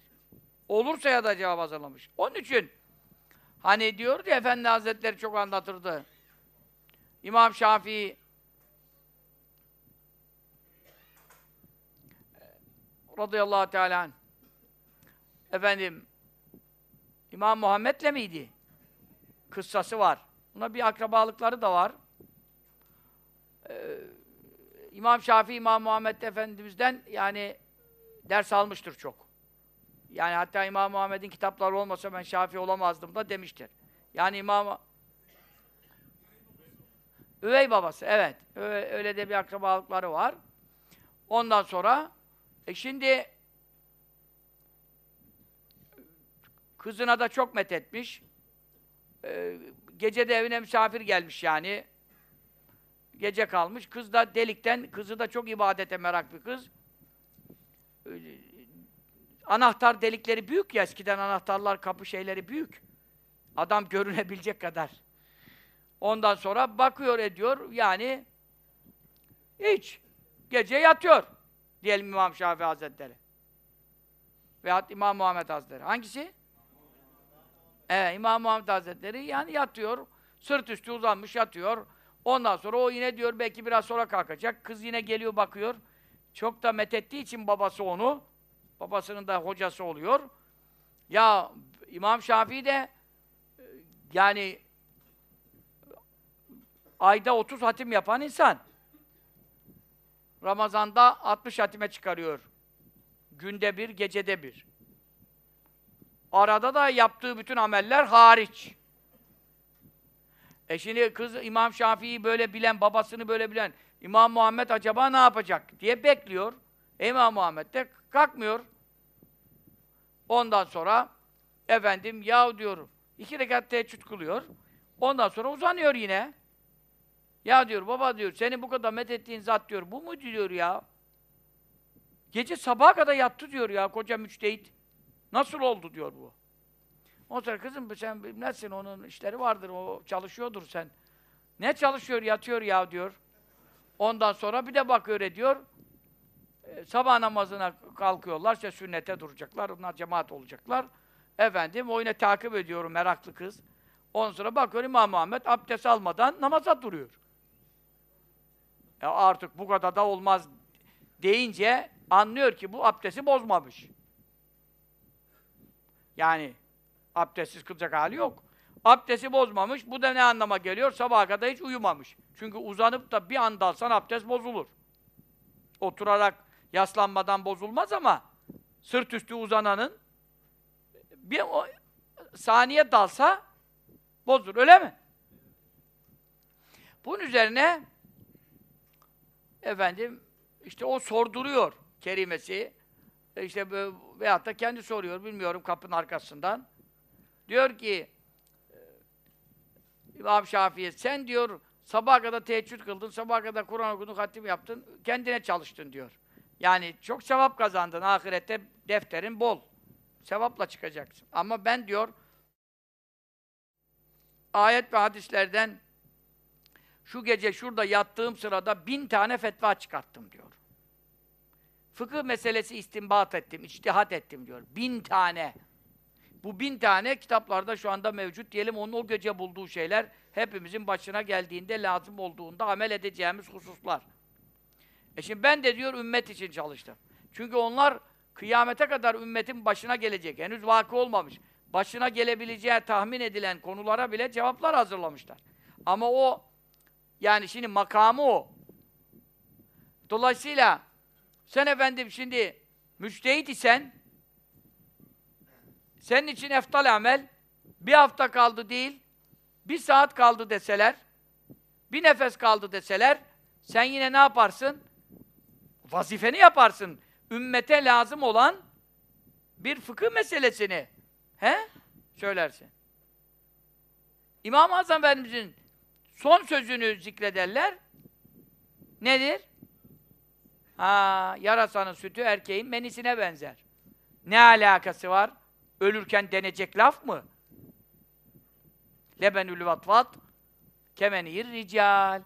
Olursa ya da cevap hazırlamış. Onun için hani diyor ya Efendi Hazretleri çok anlatırdı. İmam Şafii radıyallahu teala efendim İmam Muhammed'le miydi? Kıssası var. Buna bir akrabalıkları da var. Ee, İmam Şafii, İmam Muhammed Efendimiz'den yani ders almıştır çok. Yani hatta İmam Muhammed'in kitapları olmasa ben Şafii olamazdım da demiştir. Yani İmam Üvey babası, evet. Öyle, de bir akrabalıkları var. Ondan sonra e şimdi kızına da çok methetmiş. Ee, gece de evine misafir gelmiş yani. Gece kalmış. Kız da delikten, kızı da çok ibadete merak bir kız. Ee, anahtar delikleri büyük ya, eskiden anahtarlar, kapı şeyleri büyük. Adam görünebilecek kadar. Ondan sonra bakıyor ediyor, yani hiç. Gece yatıyor. Diyelim İmam Şafii Hazretleri. Veyahut İmam Muhammed Hazretleri. Hangisi? Evet, İmam Muhammed Hazretleri yani yatıyor. Sırt üstü uzanmış yatıyor. Ondan sonra o yine diyor belki biraz sonra kalkacak. Kız yine geliyor bakıyor. Çok da methettiği için babası onu, babasının da hocası oluyor. Ya İmam Şafii de yani ayda 30 hatim yapan insan. Ramazan'da 60 hatime çıkarıyor. Günde bir, gecede bir. Arada da yaptığı bütün ameller hariç. E şimdi kız İmam Şafii'yi böyle bilen, babasını böyle bilen İmam Muhammed acaba ne yapacak diye bekliyor. E İmam Muhammed de kalkmıyor. Ondan sonra efendim yahu diyorum iki rekat teheccüd kılıyor. Ondan sonra uzanıyor yine. Ya diyor baba diyor seni bu kadar methettiğin zat diyor bu mu diyor ya? Gece sabaha kadar yattı diyor ya koca müçtehit. Nasıl oldu diyor bu. O sonra kızım sen bilmezsin onun işleri vardır o çalışıyordur sen. Ne çalışıyor yatıyor ya diyor. Ondan sonra bir de bakıyor ediyor. E, sabah namazına kalkıyorlar işte sünnete duracaklar. Onlar cemaat olacaklar. Efendim o yine takip ediyorum meraklı kız. Ondan sonra bakıyor İmam Muhammed abdest almadan namaza duruyor. E artık bu kadar da olmaz deyince anlıyor ki bu abdesti bozmamış. Yani abdestsiz kılacak hali yok. Abdesti bozmamış. Bu da ne anlama geliyor? Sabaha kadar hiç uyumamış. Çünkü uzanıp da bir an dalsan abdest bozulur. Oturarak yaslanmadan bozulmaz ama sırt üstü uzananın bir o, saniye dalsa bozulur. Öyle mi? Bunun üzerine efendim işte o sorduruyor kerimesi. İşte veyahut da kendi soruyor bilmiyorum kapının arkasından. Diyor ki İmam Şafii sen diyor sabaha kadar teheccüd kıldın, sabaha kadar Kur'an okudun, hatim yaptın, kendine çalıştın diyor. Yani çok sevap kazandın ahirette defterin bol. Sevapla çıkacaksın. Ama ben diyor ayet ve hadislerden şu gece şurada yattığım sırada bin tane fetva çıkarttım diyor. Fıkıh meselesi istinbat ettim, içtihat ettim diyor. Bin tane. Bu bin tane kitaplarda şu anda mevcut. Diyelim onun o gece bulduğu şeyler hepimizin başına geldiğinde, lazım olduğunda amel edeceğimiz hususlar. E şimdi ben de diyor ümmet için çalıştım. Çünkü onlar kıyamete kadar ümmetin başına gelecek. Henüz vakı olmamış. Başına gelebileceği tahmin edilen konulara bile cevaplar hazırlamışlar. Ama o yani şimdi makamı o. Dolayısıyla sen efendim şimdi müçtehit isen senin için eftal amel bir hafta kaldı değil, bir saat kaldı deseler, bir nefes kaldı deseler, sen yine ne yaparsın? Vazifeni yaparsın. Ümmete lazım olan bir fıkıh meselesini he? söylersin. İmam-ı Azam Efendimiz'in son sözünü zikrederler. Nedir? Ha, yarasanın sütü erkeğin menisine benzer. Ne alakası var? Ölürken denecek laf mı? Lebenül vatvat kemenir rical.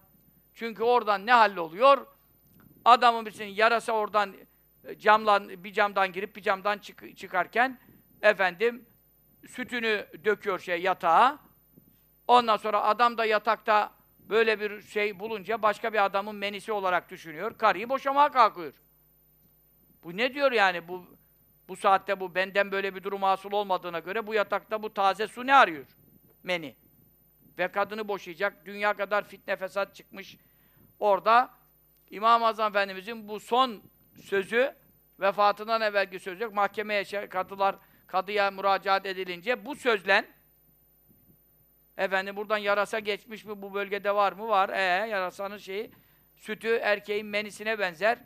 Çünkü oradan ne halloluyor? Adamın birisinin yarasa oradan camdan bir camdan girip bir camdan çık çıkarken efendim sütünü döküyor şey yatağa. Ondan sonra adam da yatakta böyle bir şey bulunca başka bir adamın menisi olarak düşünüyor. Karıyı boşamaya kalkıyor. Bu ne diyor yani bu bu saatte bu benden böyle bir durum hasıl olmadığına göre bu yatakta bu taze su ne arıyor? Meni. Ve kadını boşayacak. Dünya kadar fitne fesat çıkmış. Orada İmam-ı Azam Efendimizin bu son sözü vefatından evvelki sözü mahkemeye şey, kadılar kadıya müracaat edilince bu sözlen efendim buradan yarasa geçmiş mi bu bölgede var mı? Var. Ee yarasanın şeyi sütü erkeğin menisine benzer.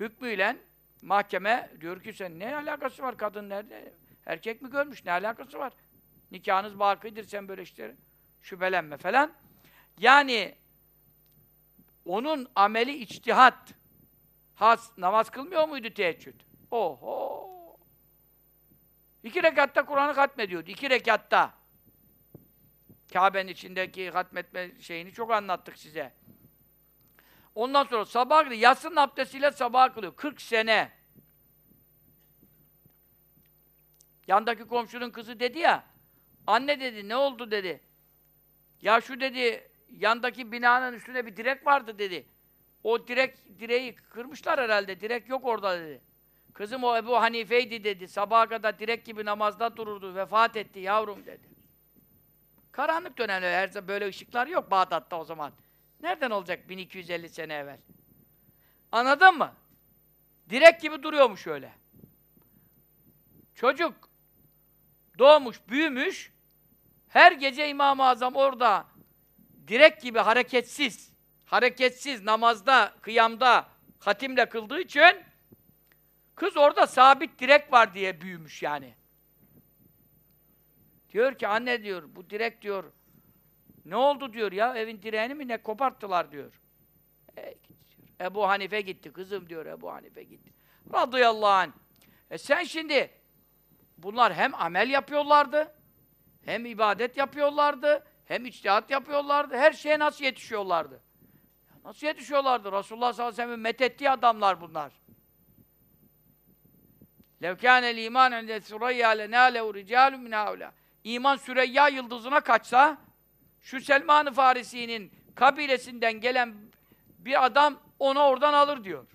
Hükmüyle mahkeme diyor ki sen ne alakası var kadın nerede? Erkek mi görmüş? Ne alakası var? Nikahınız bakidir sen böyle işleri şüphelenme falan. Yani onun ameli içtihat. Has, namaz kılmıyor muydu teheccüd? Oho! İki rekatta Kur'an'ı hatmediyordu. İki rekatta. Kabe'nin içindeki hatmetme şeyini çok anlattık size. Ondan sonra sabah kılıyor. Yatsının abdestiyle sabah kılıyor. 40 sene. Yandaki komşunun kızı dedi ya, anne dedi, ne oldu dedi. Ya şu dedi, yandaki binanın üstünde bir direk vardı dedi. O direk, direği kırmışlar herhalde, direk yok orada dedi. Kızım o Ebu Hanife'ydi dedi, sabaha kadar direk gibi namazda dururdu, vefat etti yavrum dedi. Karanlık dönemde her zaman böyle ışıklar yok Bağdat'ta o zaman. Nereden olacak 1250 sene evvel? Anladın mı? Direk gibi duruyormuş öyle. Çocuk doğmuş, büyümüş, her gece İmam-ı Azam orada direk gibi hareketsiz, hareketsiz namazda, kıyamda, hatimle kıldığı için kız orada sabit direk var diye büyümüş yani. Diyor ki anne diyor, bu direk diyor, ne oldu diyor ya, evin direğini mi ne koparttılar diyor. E, Ebu Hanife gitti, kızım diyor Ebu Hanife gitti. Radıyallahu anh. E sen şimdi, bunlar hem amel yapıyorlardı, hem ibadet yapıyorlardı, hem içtihat yapıyorlardı, her şeye nasıl yetişiyorlardı? Nasıl yetişiyorlardı? Resulullah sallallahu aleyhi ve sellem'in methettiği adamlar bunlar. Levkânel iman ende süreyya lenâlehu ricâlun min İman Süreyya yıldızına kaçsa şu Selman-ı Farisi'nin kabilesinden gelen bir adam onu oradan alır diyor.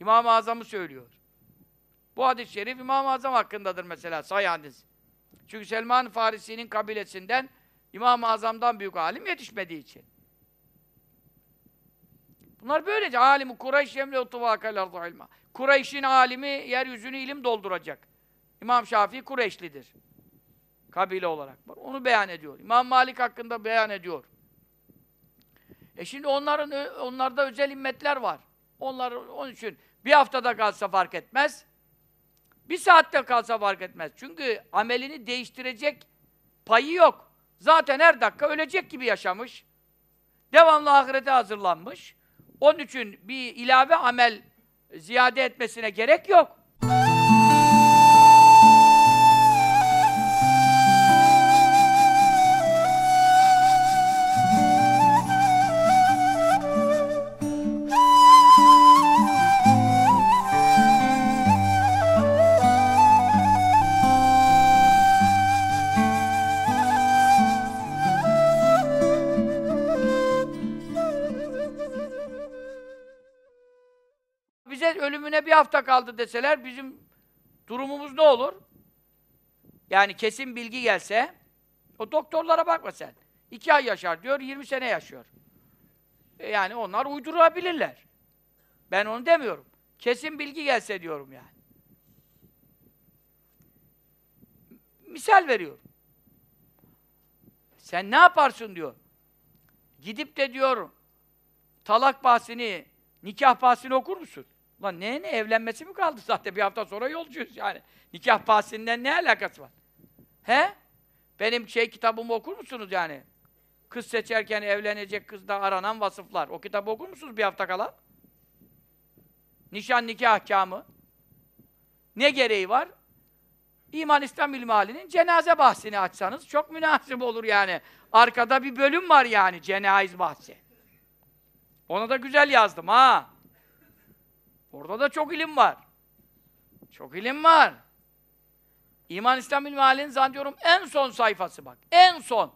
İmam-ı Azam'ı söylüyor. Bu hadis-i şerif İmam-ı Azam hakkındadır mesela, say. Çünkü Selman-ı Farisi'nin kabilesinden İmam-ı Azam'dan büyük alim yetişmediği için. Bunlar böylece alimu Kureyş yemle ilma. Kureyş'in alimi yeryüzünü ilim dolduracak. İmam Şafii Kureyşlidir. Kabile olarak. Onu beyan ediyor. İmam Malik hakkında beyan ediyor. E şimdi onların onlarda özel himmetler var. Onlar onun için bir haftada kalsa fark etmez. Bir saatte kalsa fark etmez. Çünkü amelini değiştirecek payı yok. Zaten her dakika ölecek gibi yaşamış. Devamlı ahirete hazırlanmış. Onun için bir ilave amel ziyade etmesine gerek yok. Hafta kaldı deseler bizim durumumuz ne olur? Yani kesin bilgi gelse o doktorlara bakma sen. İki ay yaşar diyor, 20 sene yaşıyor. E yani onlar uydurabilirler. Ben onu demiyorum. Kesin bilgi gelse diyorum yani. Misal veriyorum. Sen ne yaparsın diyor. Gidip de diyor talak bahsini, nikah bahsini okur musun? Lan ne ne evlenmesi mi kaldı zaten bir hafta sonra yolcuyuz yani. Nikah bahsinden ne alakası var? He? Benim şey kitabımı okur musunuz yani? Kız seçerken evlenecek kızda aranan vasıflar. O kitabı okur musunuz bir hafta kala? Nişan nikah ahkamı. Ne gereği var? İman İslam ilmihalinin cenaze bahsini açsanız çok münasip olur yani. Arkada bir bölüm var yani cenaze bahsi. Ona da güzel yazdım ha. Orada da çok ilim var. Çok ilim var. İman İslam İlmi Hali'nin zannediyorum en son sayfası bak. En son.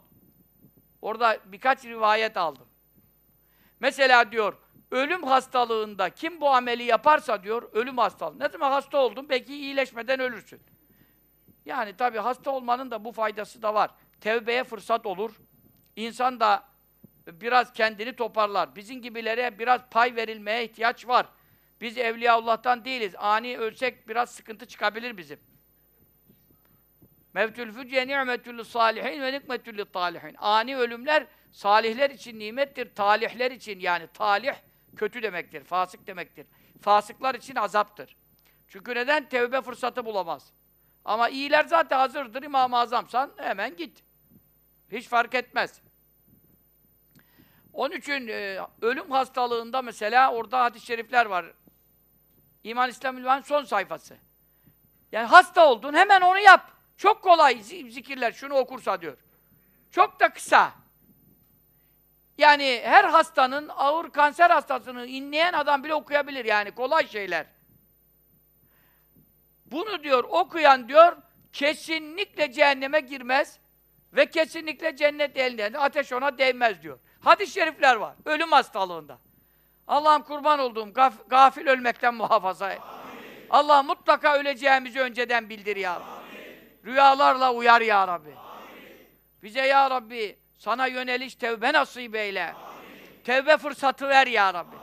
Orada birkaç rivayet aldım. Mesela diyor, ölüm hastalığında kim bu ameli yaparsa diyor, ölüm hastalığı. Ne zaman hasta oldun? Belki iyileşmeden ölürsün. Yani tabii hasta olmanın da bu faydası da var. Tevbeye fırsat olur. İnsan da biraz kendini toparlar. Bizim gibilere biraz pay verilmeye ihtiyaç var. Biz Evliyaullah'tan değiliz. Ani ölsek biraz sıkıntı çıkabilir bizim. Mevtül fücye ni'metül salihin ve nikmetül talihin. Ani ölümler salihler için nimettir, talihler için yani talih kötü demektir, fasık demektir. Fasıklar için azaptır. Çünkü neden? Tevbe fırsatı bulamaz. Ama iyiler zaten hazırdır. İmam-ı Azamsan hemen git. Hiç fark etmez. Onun için e, ölüm hastalığında mesela orada hadis-i şerifler var. İman İslam İlvan son sayfası. Yani hasta oldun hemen onu yap. Çok kolay zi- zikirler şunu okursa diyor. Çok da kısa. Yani her hastanın ağır kanser hastasını inleyen adam bile okuyabilir yani kolay şeyler. Bunu diyor okuyan diyor kesinlikle cehenneme girmez ve kesinlikle cennet elinden ateş ona değmez diyor. Hadis-i şerifler var ölüm hastalığında. Allah'ım kurban olduğum gaf- gafil ölmekten muhafaza et. Allah mutlaka öleceğimizi önceden bildir ya Rabbi. Rüyalarla uyar ya Rabbi. Bize ya Rabbi sana yöneliş tevbe nasip eyle. Tevbe fırsatı ver ya Rabbi.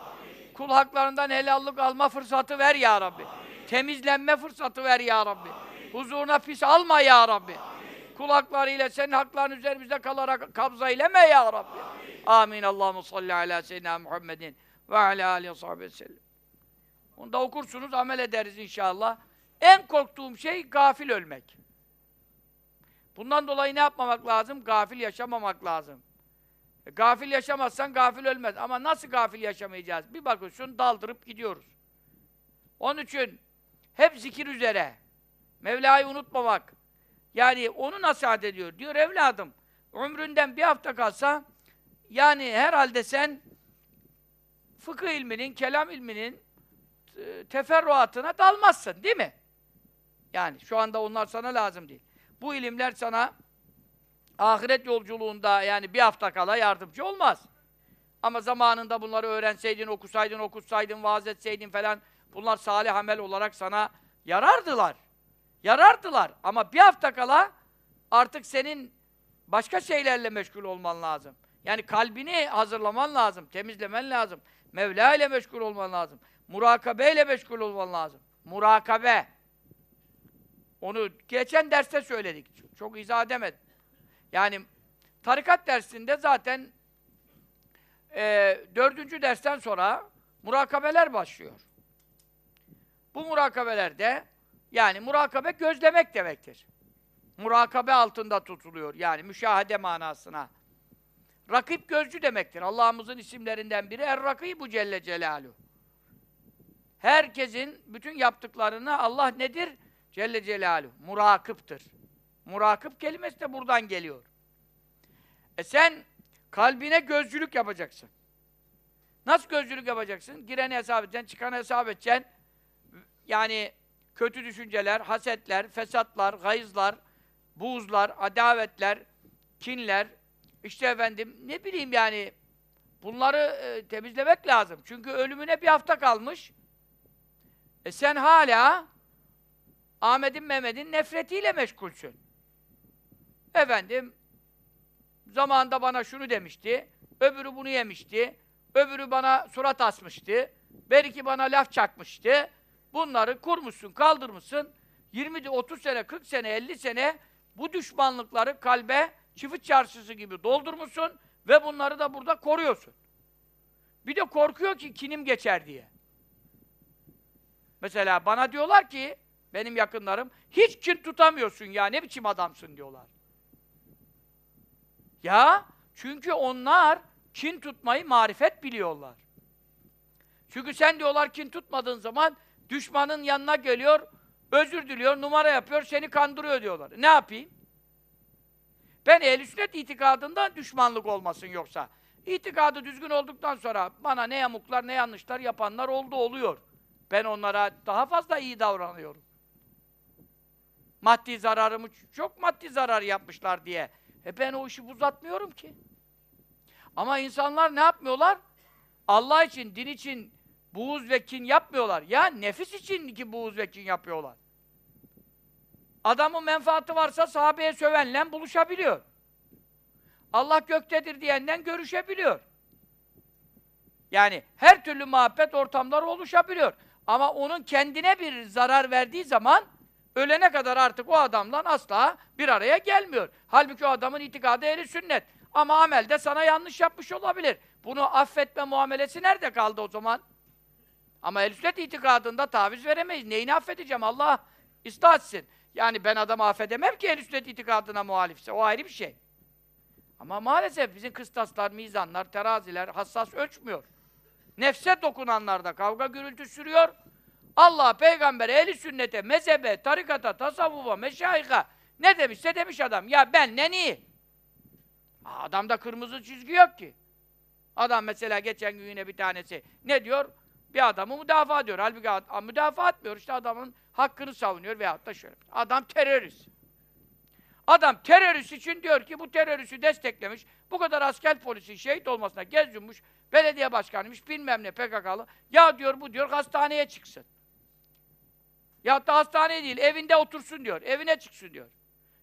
Kul haklarından helallik alma fırsatı ver ya Rabbi. Temizlenme fırsatı ver ya Rabbi. Huzuruna pis alma ya Rabbi. Kul haklarıyla senin hakların üzerimizde kalarak kabza eyleme ya Rabbi. Amin. Allahu salli ala seyyidina Muhammedin ve alihi ve sahbihi sellem. Onu da okursunuz, amel ederiz inşallah. En korktuğum şey gafil ölmek. Bundan dolayı ne yapmamak lazım? Gafil yaşamamak lazım. E, gafil yaşamazsan gafil ölmez. Ama nasıl gafil yaşamayacağız? Bir bakıyorsun daldırıp gidiyoruz. Onun için hep zikir üzere. Mevla'yı unutmamak. Yani onu nasihat ediyor. Diyor evladım, ömründen bir hafta kalsa yani herhalde sen fıkıh ilminin, kelam ilminin e, teferruatına dalmazsın değil mi? Yani şu anda onlar sana lazım değil. Bu ilimler sana ahiret yolculuğunda yani bir hafta kala yardımcı olmaz. Ama zamanında bunları öğrenseydin, okusaydın, okutsaydın, vaaz etseydin falan bunlar salih amel olarak sana yarardılar. Yarardılar. Ama bir hafta kala artık senin başka şeylerle meşgul olman lazım. Yani kalbini hazırlaman lazım, temizlemen lazım. Mevla ile meşgul olman lazım. Murakabe ile meşgul olman lazım. Murakabe. Onu geçen derste söyledik. Çok izah edemedim. Yani tarikat dersinde zaten e, dördüncü dersten sonra murakabeler başlıyor. Bu murakabelerde yani murakabe gözlemek demektir. Murakabe altında tutuluyor. Yani müşahede manasına. Rakip gözcü demektir. Allah'ımızın isimlerinden biri Er-Rakibu Celle Celaluhu. Herkesin bütün yaptıklarını Allah nedir? Celle Celaluhu. Murakıptır. Murakip kelimesi de buradan geliyor. E sen kalbine gözcülük yapacaksın. Nasıl gözcülük yapacaksın? Gireni hesap edeceksin, çıkanı hesap edeceksin. Yani kötü düşünceler, hasetler, fesatlar, gayızlar, buğzlar, adavetler, kinler, işte efendim ne bileyim yani bunları e, temizlemek lazım. Çünkü ölümüne bir hafta kalmış. E sen hala Ahmet'in Mehmet'in nefretiyle meşgulsün. Efendim zamanında bana şunu demişti, öbürü bunu yemişti, öbürü bana surat asmıştı, belki bana laf çakmıştı. Bunları kurmuşsun, kaldırmışsın. 20, 30 sene, 40 sene, 50 sene bu düşmanlıkları kalbe çift çarşısı gibi doldurmuşsun ve bunları da burada koruyorsun. Bir de korkuyor ki kinim geçer diye. Mesela bana diyorlar ki, benim yakınlarım, hiç kin tutamıyorsun ya, ne biçim adamsın diyorlar. Ya, çünkü onlar kin tutmayı marifet biliyorlar. Çünkü sen diyorlar kin tutmadığın zaman düşmanın yanına geliyor, özür diliyor, numara yapıyor, seni kandırıyor diyorlar. Ne yapayım? Ben ehl sünnet itikadından düşmanlık olmasın yoksa. İtikadı düzgün olduktan sonra bana ne yamuklar ne yanlışlar yapanlar oldu oluyor. Ben onlara daha fazla iyi davranıyorum. Maddi zararımı, çok maddi zarar yapmışlar diye. E ben o işi uzatmıyorum ki. Ama insanlar ne yapmıyorlar? Allah için, din için buğuz ve kin yapmıyorlar. Ya nefis için ki buğuz ve kin yapıyorlar. Adamın menfaati varsa sahabeye sövenle buluşabiliyor. Allah göktedir diyenden görüşebiliyor. Yani her türlü muhabbet ortamları oluşabiliyor. Ama onun kendine bir zarar verdiği zaman ölene kadar artık o adamla asla bir araya gelmiyor. Halbuki o adamın itikadı ehli sünnet. Ama amelde sana yanlış yapmış olabilir. Bunu affetme muamelesi nerede kaldı o zaman? Ama ehl sünnet itikadında taviz veremeyiz. Neyini affedeceğim? Allah ıslah etsin. Yani ben adamı affedemem ki ehl sünnet itikadına muhalifse. O ayrı bir şey. Ama maalesef bizim kıstaslar, mizanlar, teraziler hassas ölçmüyor. Nefse dokunanlarda kavga gürültü sürüyor. Allah, peygambere, ehli sünnete, mezhebe, tarikata, tasavvufa, meşayika ne demişse demiş adam. Ya ben ne iyi? Adamda kırmızı çizgi yok ki. Adam mesela geçen gün yine bir tanesi ne diyor? Bir adamı müdafaa ediyor. Halbuki ad- müdafaa etmiyor. İşte adamın hakkını savunuyor veyahut da şöyle. Adam terörist. Adam terörist için diyor ki bu teröristi desteklemiş. Bu kadar asker polisi şehit olmasına gez yummuş. Belediye başkanıymış bilmem ne PKK'lı. Ya diyor bu diyor hastaneye çıksın. Ya da hastaneye değil evinde otursun diyor. Evine çıksın diyor.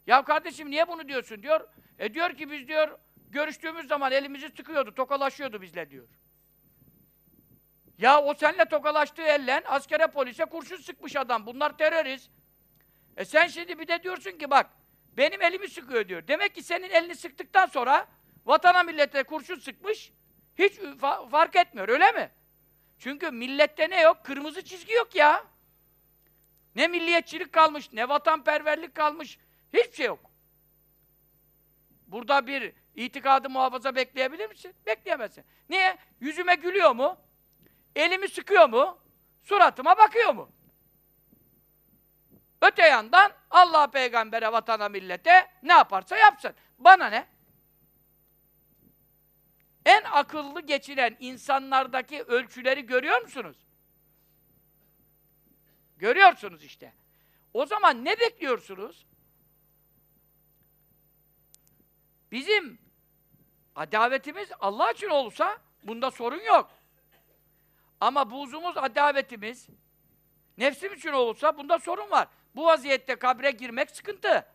Ya kardeşim niye bunu diyorsun diyor. E diyor ki biz diyor görüştüğümüz zaman elimizi sıkıyordu, tokalaşıyordu bizle diyor. Ya o seninle tokalaştığı ellen askere polise kurşun sıkmış adam. Bunlar terörist. E sen şimdi bir de diyorsun ki bak benim elimi sıkıyor diyor. Demek ki senin elini sıktıktan sonra vatana millete kurşun sıkmış hiç fa- fark etmiyor öyle mi? Çünkü millette ne yok? Kırmızı çizgi yok ya. Ne milliyetçilik kalmış, ne vatanperverlik kalmış. Hiçbir şey yok. Burada bir itikadı muhafaza bekleyebilir misin? Bekleyemezsin. Niye? Yüzüme gülüyor mu? Elimi sıkıyor mu? Suratıma bakıyor mu? Öte yandan Allah peygambere, vatana, millete ne yaparsa yapsın. Bana ne? En akıllı geçiren insanlardaki ölçüleri görüyor musunuz? Görüyorsunuz işte. O zaman ne bekliyorsunuz? Bizim adavetimiz Allah için olursa bunda sorun yok. Ama buzumuz, adavetimiz nefsim için olursa bunda sorun var. Bu vaziyette kabre girmek sıkıntı.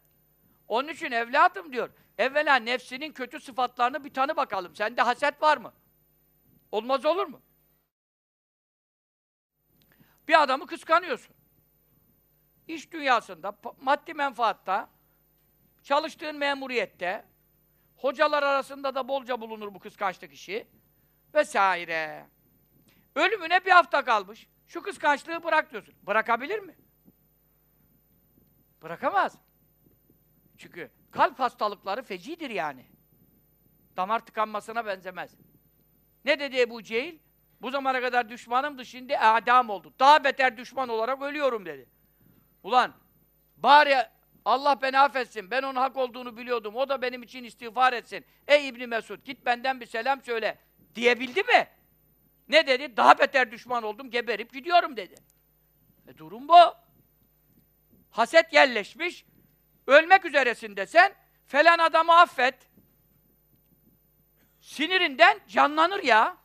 Onun için evladım diyor, evvela nefsinin kötü sıfatlarını bir tanı bakalım. Sende haset var mı? Olmaz olur mu? Bir adamı kıskanıyorsun. İş dünyasında, maddi menfaatta, çalıştığın memuriyette, hocalar arasında da bolca bulunur bu kıskançlık işi vesaire. Ölümüne bir hafta kalmış. Şu kıskançlığı bırak diyorsun. Bırakabilir mi? Bırakamaz. Çünkü kalp hastalıkları fecidir yani. Damar tıkanmasına benzemez. Ne dedi Ebu Cehil? Bu zamana kadar düşmanımdı, şimdi adam oldu. Daha beter düşman olarak ölüyorum dedi. Ulan, bari Allah beni affetsin, ben onun hak olduğunu biliyordum, o da benim için istiğfar etsin. Ey İbni Mesud, git benden bir selam söyle. Diyebildi mi? Ne dedi? Daha beter düşman oldum, geberip gidiyorum dedi. E durum bu. Haset yerleşmiş, ölmek üzeresin desen, falan adamı affet. Sinirinden canlanır ya.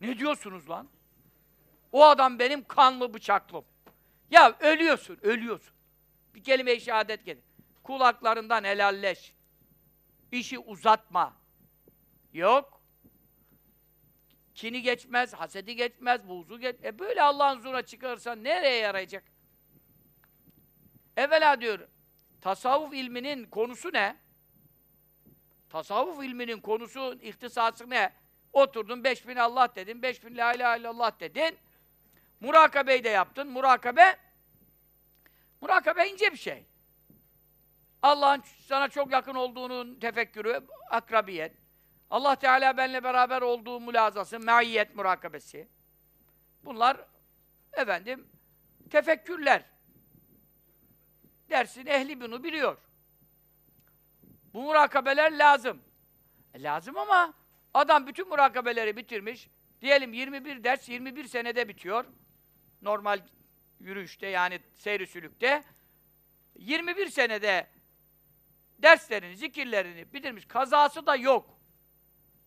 Ne diyorsunuz lan? O adam benim kanlı bıçaklım. Ya ölüyorsun, ölüyorsun. Bir kelime-i şehadet getir. Kulaklarından helalleş. İşi uzatma. Yok. Kini geçmez, hasedi geçmez, buğzu geç. E böyle Allah'ın huzuruna çıkarırsan nereye yarayacak? Evvela diyor, tasavvuf ilminin konusu ne? Tasavvuf ilminin konusu, ihtisası ne? Oturdun, 5000 Allah dedin, 5000 la ilahe illallah dedin. Murakabeyi de yaptın. Murakabe, murakabe ince bir şey. Allah'ın sana çok yakın olduğunun tefekkürü, akrabiyet. Allah Teala benimle beraber olduğu mülazası, maiyet murakabesi. Bunlar efendim tefekkürler. Dersin ehli bunu biliyor. Bu murakabeler lazım. E, lazım ama adam bütün murakabeleri bitirmiş. Diyelim 21 ders 21 senede bitiyor. Normal yürüyüşte yani seyri sülükte. 21 senede derslerini, zikirlerini bitirmiş. Kazası da yok.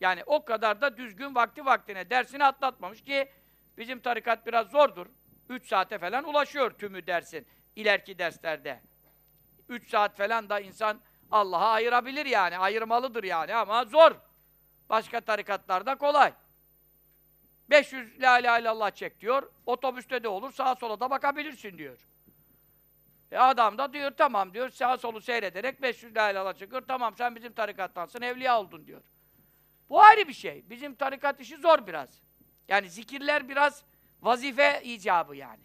Yani o kadar da düzgün vakti vaktine dersini atlatmamış ki bizim tarikat biraz zordur. 3 saate falan ulaşıyor tümü dersin ileriki derslerde. 3 saat falan da insan Allah'a ayırabilir yani, ayırmalıdır yani ama zor. Başka tarikatlarda kolay. 500 la ilahe illallah çek diyor, otobüste de olur, sağa sola da bakabilirsin diyor. E adam da diyor, tamam diyor, sağa solu seyrederek 500 la ilahe illallah çekiyor, tamam sen bizim tarikattansın, evliya oldun diyor. Bu ayrı bir şey. Bizim tarikat işi zor biraz. Yani zikirler biraz vazife icabı yani.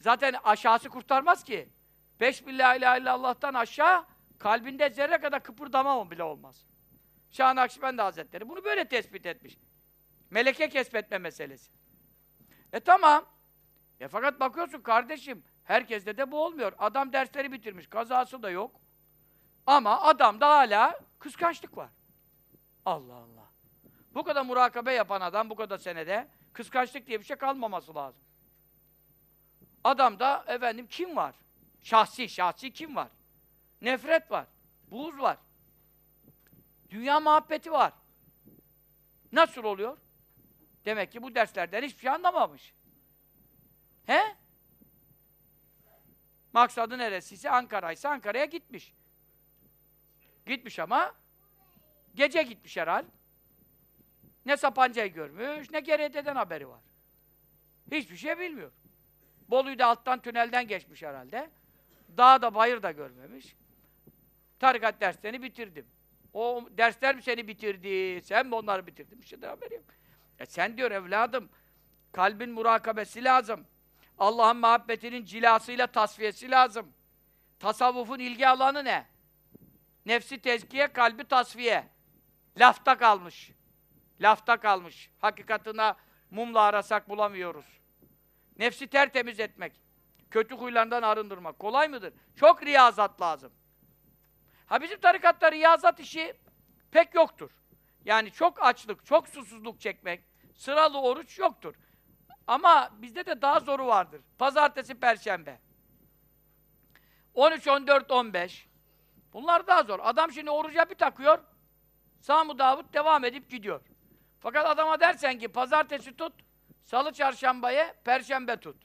Zaten aşağısı kurtarmaz ki. Beş bin la ilahe illallah'tan aşağı kalbinde zerre kadar kıpırdama bile olmaz. Şah Nakşibendi Hazretleri bunu böyle tespit etmiş. Meleke kesbetme meselesi. E tamam. E fakat bakıyorsun kardeşim, herkeste de bu olmuyor. Adam dersleri bitirmiş, kazası da yok. Ama adamda hala kıskançlık var. Allah Allah. Bu kadar murakabe yapan adam bu kadar senede kıskançlık diye bir şey kalmaması lazım. Adamda efendim kim var? Şahsi, şahsi kim var? Nefret var. Buğz var. Dünya muhabbeti var. Nasıl oluyor? Demek ki bu derslerden hiçbir şey anlamamış. He? Maksadı neresiyse Ankara'ysa Ankara'ya gitmiş. Gitmiş ama gece gitmiş herhal. Ne Sapanca'yı görmüş, ne Gerede'den haberi var. Hiçbir şey bilmiyor. Bolu'yu da alttan tünelden geçmiş herhalde. Dağ da bayır da görmemiş. Tarikat derslerini bitirdim. O dersler mi seni bitirdi? Sen mi onları bitirdin? Bir şeyden haberi yok. E sen diyor evladım, kalbin murakabesi lazım. Allah'ın muhabbetinin cilasıyla tasfiyesi lazım. Tasavvufun ilgi alanı ne? Nefsi tezkiye, kalbi tasfiye. Lafta kalmış. Lafta kalmış. Hakikatına mumla arasak bulamıyoruz. Nefsi tertemiz etmek. Kötü huylarından arındırmak. Kolay mıdır? Çok riyazat lazım. Ha bizim tarikatta riyazat işi pek yoktur. Yani çok açlık, çok susuzluk çekmek, sıralı oruç yoktur. Ama bizde de daha zoru vardır. Pazartesi, perşembe. 13, 14, 15. Bunlar daha zor. Adam şimdi oruca bir takıyor, Sami Davut devam edip gidiyor. Fakat adama dersen ki pazartesi tut, salı çarşambayı, perşembe tut.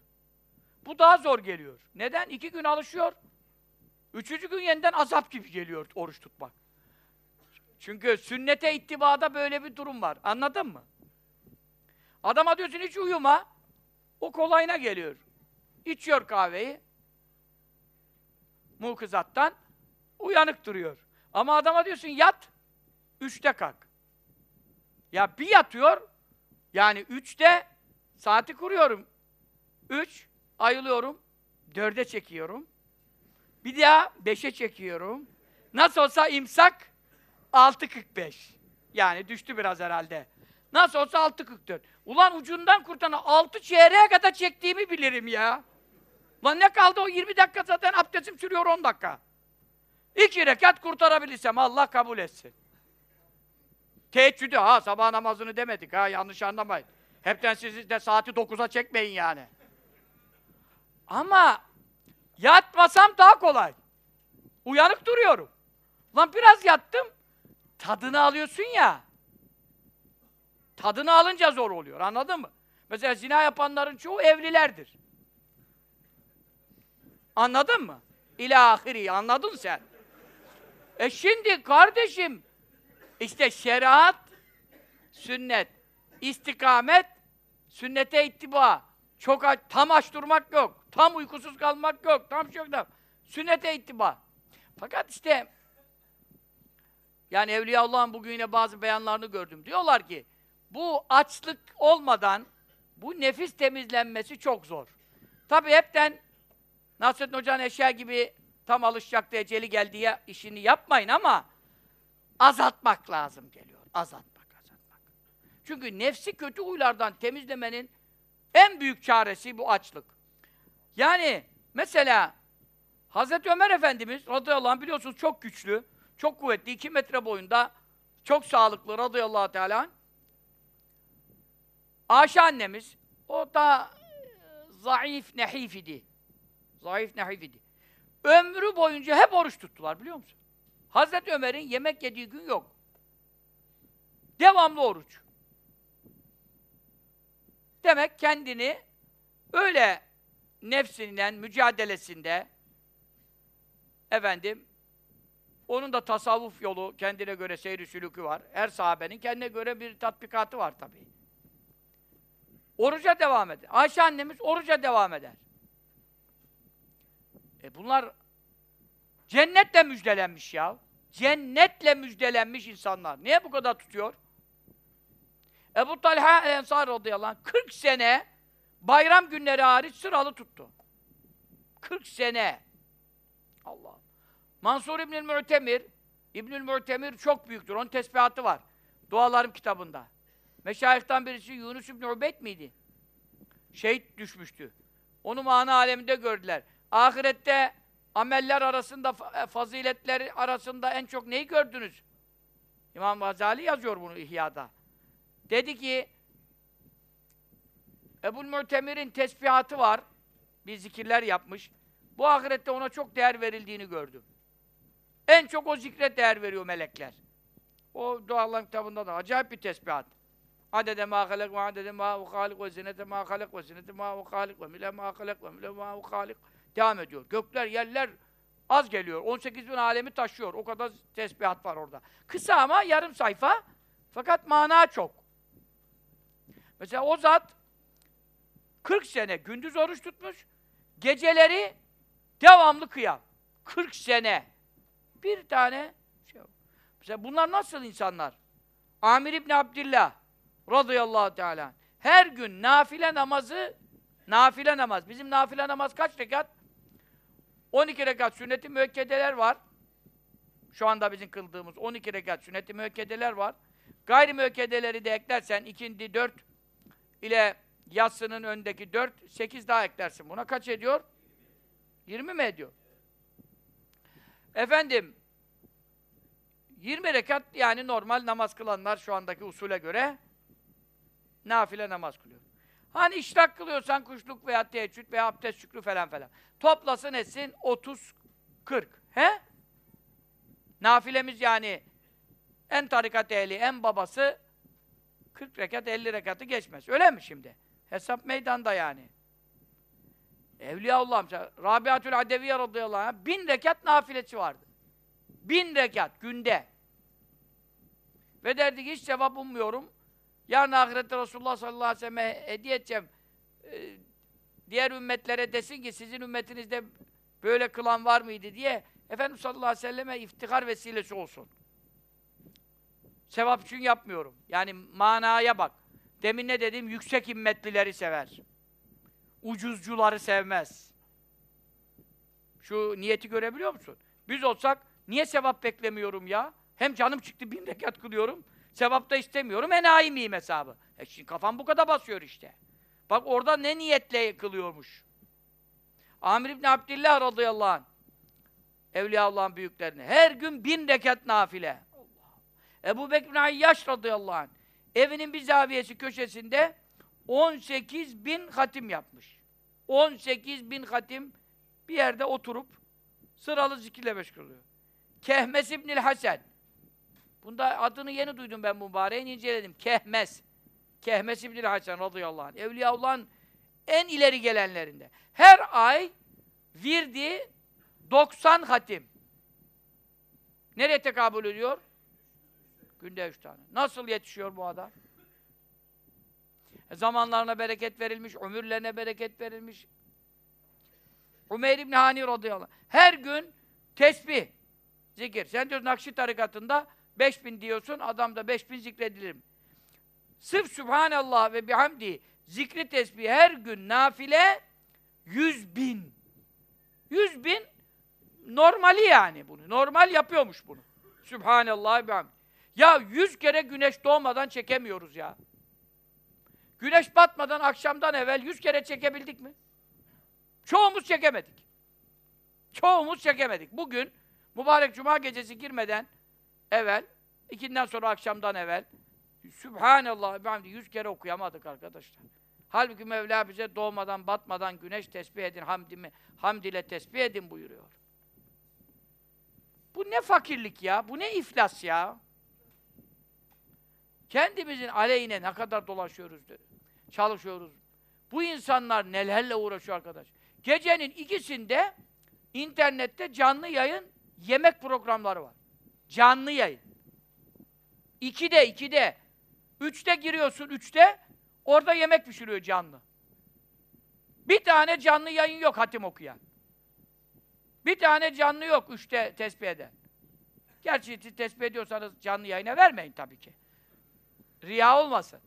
Bu daha zor geliyor. Neden? İki gün alışıyor. Üçüncü gün yeniden azap gibi geliyor oruç tutmak. Çünkü sünnete ittibada böyle bir durum var. Anladın mı? Adama diyorsun hiç uyuma. O kolayına geliyor. İçiyor kahveyi. Mukızattan. Uyanık duruyor. Ama adama diyorsun yat. Üçte kalk. Ya bir yatıyor. Yani üçte saati kuruyorum. Üç. Ayılıyorum. Dörde çekiyorum. Bir daha beşe çekiyorum. Nasıl olsa imsak 6.45. Yani düştü biraz herhalde. Nasıl olsa 6.44. Ulan ucundan kurtana 6 çeyreğe kadar çektiğimi bilirim ya. Lan ne kaldı o 20 dakika zaten abdestim sürüyor 10 dakika. İki rekat kurtarabilirsem Allah kabul etsin. Teheccüdü ha sabah namazını demedik ha yanlış anlamayın. Hepten sizi de saati 9'a çekmeyin yani. Ama yatmasam daha kolay. Uyanık duruyorum. Lan biraz yattım. Tadını alıyorsun ya. Tadını alınca zor oluyor. Anladın mı? Mesela zina yapanların çoğu evlilerdir. Anladın mı? İlahiri anladın sen. E şimdi kardeşim işte şeriat, sünnet, istikamet, sünnete ittiba. Çok aç, tam aç durmak yok. Tam uykusuz kalmak yok. Tam şey yok da. Sünnete ittiba. Fakat işte yani Evliyaullah'ın bugün yine bazı beyanlarını gördüm. Diyorlar ki bu açlık olmadan bu nefis temizlenmesi çok zor. Tabi hepten Nasrettin Hoca'nın eşya gibi tam alışacaktı, eceli geldi ya işini yapmayın ama azaltmak lazım geliyor. Azaltmak, azaltmak. Çünkü nefsi kötü huylardan temizlemenin en büyük çaresi bu açlık. Yani mesela Hazreti Ömer Efendimiz radıyallahu anh biliyorsunuz çok güçlü, çok kuvvetli, iki metre boyunda, çok sağlıklı radıyallahu teala. Ayşe annemiz, o da e, zayıf, nehif idi. Zayıf, nehif idi. ömrü boyunca hep oruç tuttular biliyor musun? Hazreti Ömer'in yemek yediği gün yok. Devamlı oruç. Demek kendini öyle nefsinden, mücadelesinde efendim onun da tasavvuf yolu, kendine göre seyri sülükü var. Her sahabenin kendine göre bir tatbikatı var tabii. Oruca devam eder. Ayşe annemiz oruca devam eder. E bunlar cennetle müjdelenmiş ya. Cennetle müjdelenmiş insanlar. Niye bu kadar tutuyor? Ebu Talha el-Ensar radıyallahu anh 40 sene bayram günleri hariç sıralı tuttu. 40 sene. Allah. Mansur İbnül Mu'temir İbnül Mu'temir çok büyüktür. Onun tesbihatı var. Dualarım kitabında. Meşayihtan birisi Yunus İbni Ubeyd miydi? Şehit düşmüştü. Onu mana aleminde gördüler. Ahirette ameller arasında, fa- faziletleri arasında en çok neyi gördünüz? İmam Gazali yazıyor bunu İhya'da. Dedi ki Ebul Mu'temir'in tesbihatı var. Bir zikirler yapmış. Bu ahirette ona çok değer verildiğini gördüm. En çok o zikre değer veriyor melekler. O duaların kitabında da acayip bir tesbihat. Adede ma halak ve adede ma hu halik ve zinete ma halak ve zinete ma halik ve mile ma halak ve mile ma halik. Devam ediyor. Gökler, yerler az geliyor. 18 bin alemi taşıyor. O kadar tesbihat var orada. Kısa ama yarım sayfa. Fakat mana çok. Mesela o zat 40 sene gündüz oruç tutmuş. Geceleri devamlı kıyam. 40 sene. Bir tane şey yok. Mesela bunlar nasıl insanlar? Amir İbni Abdillah radıyallahu teala her gün nafile namazı nafile namaz. Bizim nafile namaz kaç rekat? 12 rekat sünnet-i müekkedeler var. Şu anda bizim kıldığımız 12 rekat sünnet-i müekkedeler var. Gayri müekkedeleri de eklersen ikindi 4 ile yatsının öndeki 4, 8 daha eklersin. Buna kaç ediyor? 20 mi ediyor? Efendim 20 rekat yani normal namaz kılanlar şu andaki usule göre nafile namaz kılıyor. Hani işrak kılıyorsan kuşluk veya teheccüd veya abdest şükrü falan falan. Toplasın etsin 30 40. He? Nafilemiz yani en tarikat ehli, en babası 40 rekat, 50 rekatı geçmez. Öyle mi şimdi? Hesap meydanda yani. Evliyaullah mesela Rabiatül Adeviye radıyallahu anh bin rekat nafilesi vardı. Bin rekat günde. Ve derdi ki hiç sevap ummuyorum. Yarın ahirette Resulullah sallallahu aleyhi ve sellem'e hediye edeceğim. Ee, diğer ümmetlere desin ki sizin ümmetinizde böyle kılan var mıydı diye Efendimiz sallallahu aleyhi ve selleme iftihar vesilesi olsun. Sevap için yapmıyorum. Yani manaya bak. Demin ne dedim? Yüksek himmetlileri sever. Ucuzcuları sevmez. Şu niyeti görebiliyor musun? Biz olsak niye sevap beklemiyorum ya? Hem canım çıktı bin rekat kılıyorum. Sevap da istemiyorum. Enayi miyim hesabı? E şimdi kafam bu kadar basıyor işte. Bak orada ne niyetle kılıyormuş. Amir İbni Abdillah radıyallahu anh Evliyaullah'ın büyüklerine. Her gün bin rekat nafile. Ebu Bekir bin Ayyaş radıyallahu anh evinin bir zaviyesi köşesinde 18 bin hatim yapmış. 18 bin hatim bir yerde oturup sıralı zikirle meşgul oluyor. Kehmes İbnül Hasan. Bunda adını yeni duydum ben mübareğin inceledim. Kehmes. Kehmes İbnül Hasan radıyallahu anh. Evliyaullah'ın en ileri gelenlerinde. Her ay virdi 90 hatim. Nereye tekabül ediyor? Günde üç tane. Nasıl yetişiyor bu adam? E, zamanlarına bereket verilmiş, ömürlerine bereket verilmiş. Umeyr İbni Hani radıyallahu anh. Her gün tesbih, zikir. Sen diyorsun Nakşi tarikatında 5000 diyorsun, adam da 5000 zikredilir. Sırf Subhanallah ve bihamdi zikri tesbih her gün nafile 100 bin. 100 bin normali yani bunu. Normal yapıyormuş bunu. Sübhanallah bihamdi. Ya yüz kere güneş doğmadan çekemiyoruz ya. Güneş batmadan akşamdan evvel yüz kere çekebildik mi? Çoğumuz çekemedik. Çoğumuz çekemedik. Bugün mübarek cuma gecesi girmeden evvel, ikinden sonra akşamdan evvel Sübhanallah bihamdi yüz kere okuyamadık arkadaşlar. Halbuki Mevla bize doğmadan batmadan güneş tesbih edin, hamdimi, hamd ile tesbih edin buyuruyor. Bu ne fakirlik ya? Bu ne iflas ya? Kendimizin aleyhine ne kadar dolaşıyoruz, çalışıyoruz. Bu insanlar nelerle uğraşıyor arkadaş. Gecenin ikisinde internette canlı yayın yemek programları var. Canlı yayın. İkide, ikide. Üçte giriyorsun, üçte. Orada yemek pişiriyor canlı. Bir tane canlı yayın yok hatim okuyan. Bir tane canlı yok üçte tesbih eden. Gerçi tesbih ediyorsanız canlı yayına vermeyin tabii ki. Riya olmasın.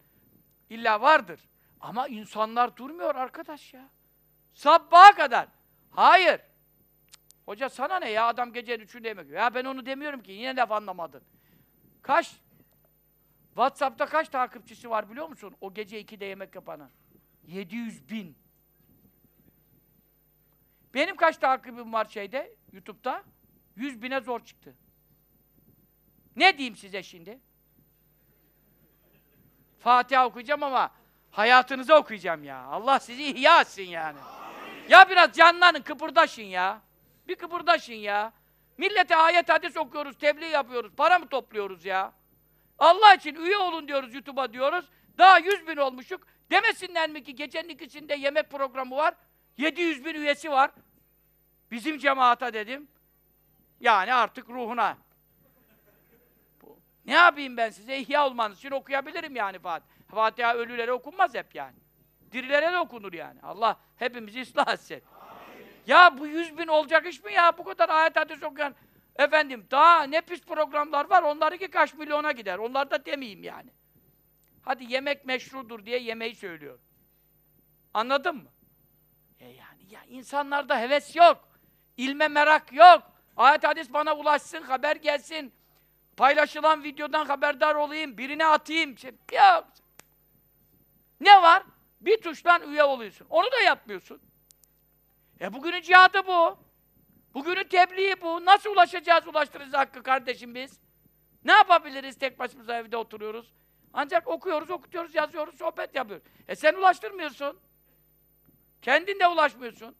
İlla vardır. Ama insanlar durmuyor arkadaş ya. Sabaha kadar. Hayır. Hoca sana ne ya adam gecenin üçünde yemek yiyor. Ya ben onu demiyorum ki yine laf anlamadın. Kaç? Whatsapp'ta kaç takipçisi var biliyor musun? O gece ikide yemek yapanın. 700 bin. Benim kaç takibim var şeyde, YouTube'da? 100 bine zor çıktı. Ne diyeyim size şimdi? Fatiha okuyacağım ama hayatınızı okuyacağım ya. Allah sizi ihya etsin yani. Ya biraz canlanın, kıpırdaşın ya. Bir kıpırdaşın ya. Millete ayet hadis okuyoruz, tebliğ yapıyoruz, para mı topluyoruz ya? Allah için üye olun diyoruz YouTube'a diyoruz. Daha 100 bin olmuşuk. Demesinler mi ki gecenin ikisinde yemek programı var. 700 bin üyesi var. Bizim cemaata dedim. Yani artık ruhuna. Ne yapayım ben size? İhya olmanız için okuyabilirim yani Fatiha. Fatiha ölülere okunmaz hep yani. Dirilere de okunur yani. Allah hepimizi ıslah etsin. Ya bu yüz bin olacak iş mi ya? Bu kadar ayet hadis okuyan. Efendim daha ne pis programlar var. Onlarınki kaç milyona gider. Onlar da demeyeyim yani. Hadi yemek meşrudur diye yemeği söylüyor. Anladın mı? E yani ya insanlarda heves yok. İlme merak yok. Ayet hadis bana ulaşsın, haber gelsin. Paylaşılan videodan haberdar olayım, birine atayım. Şey, yok. Ne var? Bir tuştan üye oluyorsun. Onu da yapmıyorsun. E bugünün cihadı bu. Bugünün tebliği bu. Nasıl ulaşacağız, ulaştırırız hakkı kardeşim biz? Ne yapabiliriz tek başımıza evde oturuyoruz? Ancak okuyoruz, okutuyoruz, yazıyoruz, sohbet yapıyoruz. E sen ulaştırmıyorsun. Kendin de ulaşmıyorsun.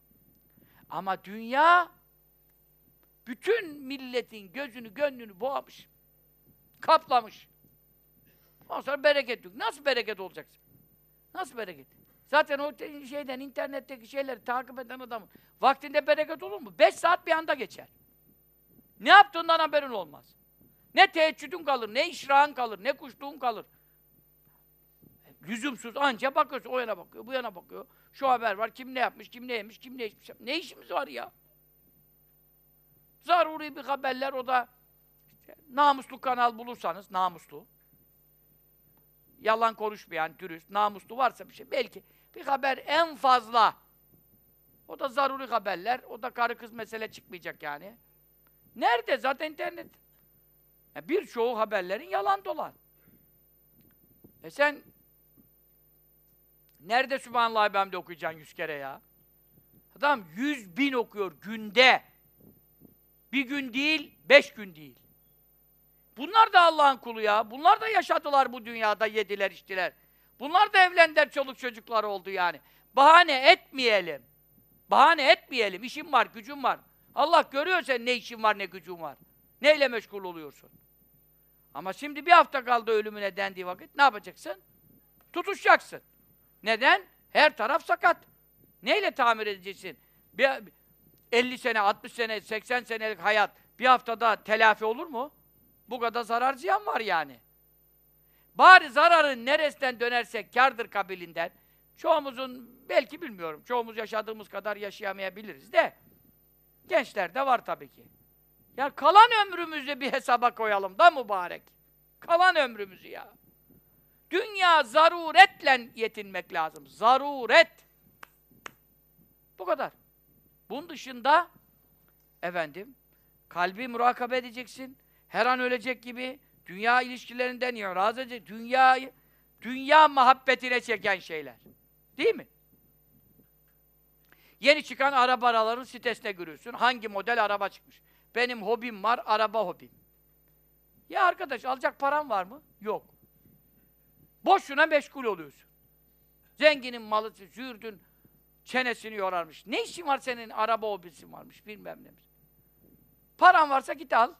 Ama dünya bütün milletin gözünü, gönlünü boğamış. Kaplamış. Ondan sonra bereket yok. Nasıl bereket olacaksın? Nasıl bereket? Zaten o şeyden, internetteki şeyleri takip eden adamın vaktinde bereket olur mu? Beş saat bir anda geçer. Ne yaptığından haberin olmaz. Ne teheccüdün kalır, ne işrahın kalır, ne kuşluğun kalır. Lüzumsuz anca bakıyorsun, o yana bakıyor, bu yana bakıyor. Şu haber var, kim ne yapmış, kim ne yemiş, kim ne içmiş. Ne işimiz var ya? Zaruri bir haberler, o da işte, namuslu kanal bulursanız, namuslu. Yalan konuşmayan, dürüst, namuslu varsa bir şey, belki bir haber en fazla. O da zaruri haberler, o da karı kız mesele çıkmayacak yani. Nerede? Zaten internet. Yani Birçoğu haberlerin yalan dolan. E sen nerede Sübhanallah Bem'de okuyacaksın yüz kere ya? Adam yüz bin okuyor günde. Bir gün değil, beş gün değil. Bunlar da Allah'ın kulu ya. Bunlar da yaşadılar bu dünyada, yediler, içtiler. Bunlar da evlendiler, çoluk çocuklar oldu yani. Bahane etmeyelim. Bahane etmeyelim. İşim var, gücüm var. Allah görüyor sen ne işin var, ne gücün var. Neyle meşgul oluyorsun? Ama şimdi bir hafta kaldı ölümüne dendiği vakit ne yapacaksın? Tutuşacaksın. Neden? Her taraf sakat. Neyle tamir edeceksin? Bir, 50 sene, 60 sene, 80 senelik hayat bir haftada telafi olur mu? Bu kadar zarar ziyan var yani. Bari zararın neresinden dönersek kardır kabilinden. Çoğumuzun, belki bilmiyorum, çoğumuz yaşadığımız kadar yaşayamayabiliriz de gençler de var tabii ki. Ya kalan ömrümüzü bir hesaba koyalım da mübarek. Kalan ömrümüzü ya. Dünya zaruretle yetinmek lazım. Zaruret. Bu kadar. Bunun dışında efendim kalbi murakabe edeceksin. Her an ölecek gibi dünya ilişkilerinden razı edecek. Dünyayı dünya muhabbetine çeken şeyler. Değil mi? Yeni çıkan arabaların sitesine giriyorsun. Hangi model araba çıkmış? Benim hobim var, araba hobim. Ya arkadaş alacak param var mı? Yok. Boşuna meşgul oluyorsun. Zenginin malı, zürdün çenesini yorarmış. Ne işin var senin araba hobisin varmış, bilmem ne. Paran varsa git al.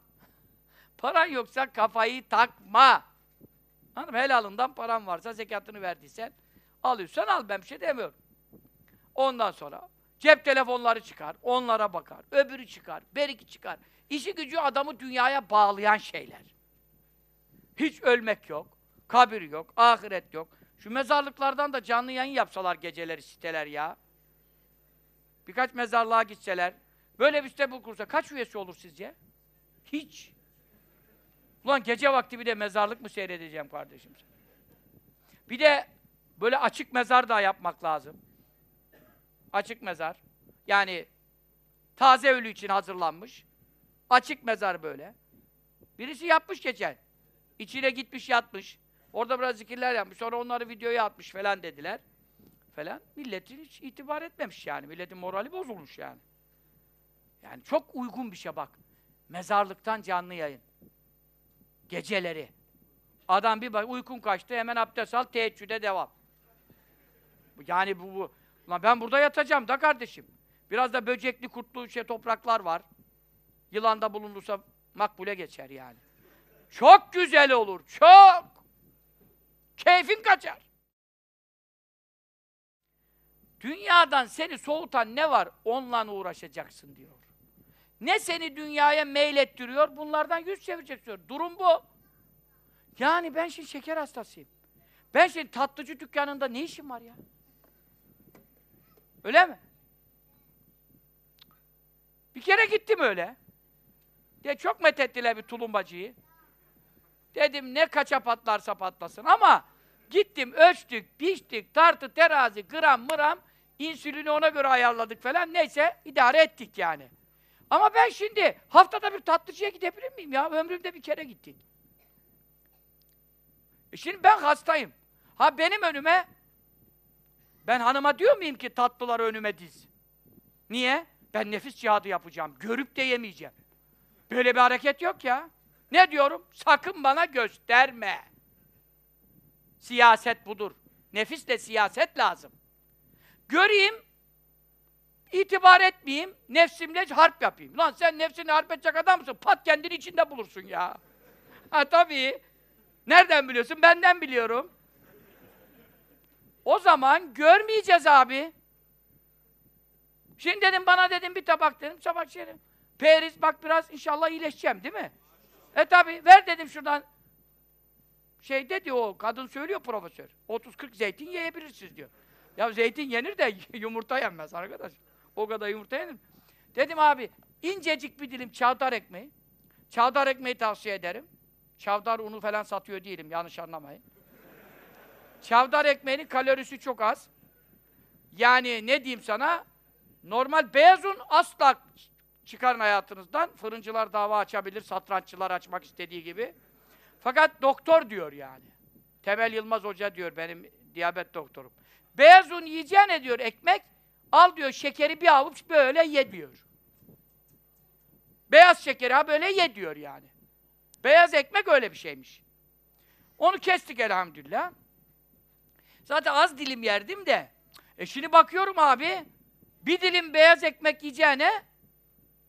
Paran yoksa kafayı takma. Hanım helalından paran varsa zekatını verdiysen alıyorsan al ben bir şey demiyorum. Ondan sonra cep telefonları çıkar, onlara bakar, öbürü çıkar, beriki çıkar. İşi gücü adamı dünyaya bağlayan şeyler. Hiç ölmek yok, kabir yok, ahiret yok. Şu mezarlıklardan da canlı yayın yapsalar geceleri siteler ya. Birkaç mezarlığa gitseler, böyle bir site kursa kaç üyesi olur sizce? Hiç. Ulan gece vakti bir de mezarlık mı seyredeceğim kardeşim? Bir de böyle açık mezar da yapmak lazım. Açık mezar. Yani taze ölü için hazırlanmış. Açık mezar böyle. Birisi yapmış geçen. İçine gitmiş yatmış. Orada biraz zikirler yapmış. Sonra onları videoya atmış falan dediler. Falan. Milletin hiç itibar etmemiş yani. Milletin morali bozulmuş yani. Yani çok uygun bir şey bak. Mezarlıktan canlı yayın. Geceleri. Adam bir bak uykun kaçtı hemen abdest al teheccüde devam. Yani bu, bu Lan ben burada yatacağım da kardeşim. Biraz da böcekli, kurtlu şey topraklar var. Yılanda bulunursa makbule geçer yani. Çok güzel olur, çok. Keyfin kaçar. Dünyadan seni soğutan ne var? Onunla uğraşacaksın diyor. Ne seni dünyaya meylettiriyor? Bunlardan yüz çevireceksin. Durum bu. Yani ben şimdi şeker hastasıyım. Ben şimdi tatlıcı dükkanında ne işim var ya? Öyle mi? Bir kere gittim öyle. De çok methettiler bir tulumbacıyı. Dedim ne kaça patlarsa patlasın ama gittim ölçtük, biçtik, tartı, terazi, gram, mıram, insülini ona göre ayarladık falan neyse idare ettik yani. Ama ben şimdi haftada bir tatlıcıya gidebilir miyim ya? Ömrümde bir kere gittik. E şimdi ben hastayım. Ha benim önüme ben hanıma diyor muyum ki tatlıları önüme diz? Niye? Ben nefis cihadı yapacağım. Görüp de yemeyeceğim. Böyle bir hareket yok ya. Ne diyorum? Sakın bana gösterme. Siyaset budur. Nefisle siyaset lazım. Göreyim, itibar etmeyeyim, nefsimle harp yapayım. Lan sen nefsini harp edecek adam mısın? Pat kendini içinde bulursun ya. Ha tabii. Nereden biliyorsun? Benden biliyorum. O zaman görmeyeceğiz abi. Şimdi dedim bana dedim bir tabak dedim tabak yerim. Periz bak biraz inşallah iyileşeceğim değil mi? E tabi ver dedim şuradan. Şey dedi o kadın söylüyor profesör. 30-40 zeytin yiyebilirsiniz diyor. Ya zeytin yenir de yumurta yenmez arkadaş. O kadar yumurta yenir? Dedim abi incecik bir dilim çavdar ekmeği. Çavdar ekmeği tavsiye ederim. Çavdar unu falan satıyor değilim yanlış anlamayın. Çavdar ekmeğinin kalorisi çok az. Yani ne diyeyim sana? Normal beyaz un asla çıkarın hayatınızdan. Fırıncılar dava açabilir, satranççılar açmak istediği gibi. Fakat doktor diyor yani. Temel Yılmaz Hoca diyor benim diyabet doktorum. Beyaz un yiyeceğine diyor ekmek, al diyor şekeri bir avuç böyle ye diyor. Beyaz şekeri ha böyle ye diyor yani. Beyaz ekmek öyle bir şeymiş. Onu kestik elhamdülillah. Zaten az dilim yerdim de. E şimdi bakıyorum abi, bir dilim beyaz ekmek yiyeceğine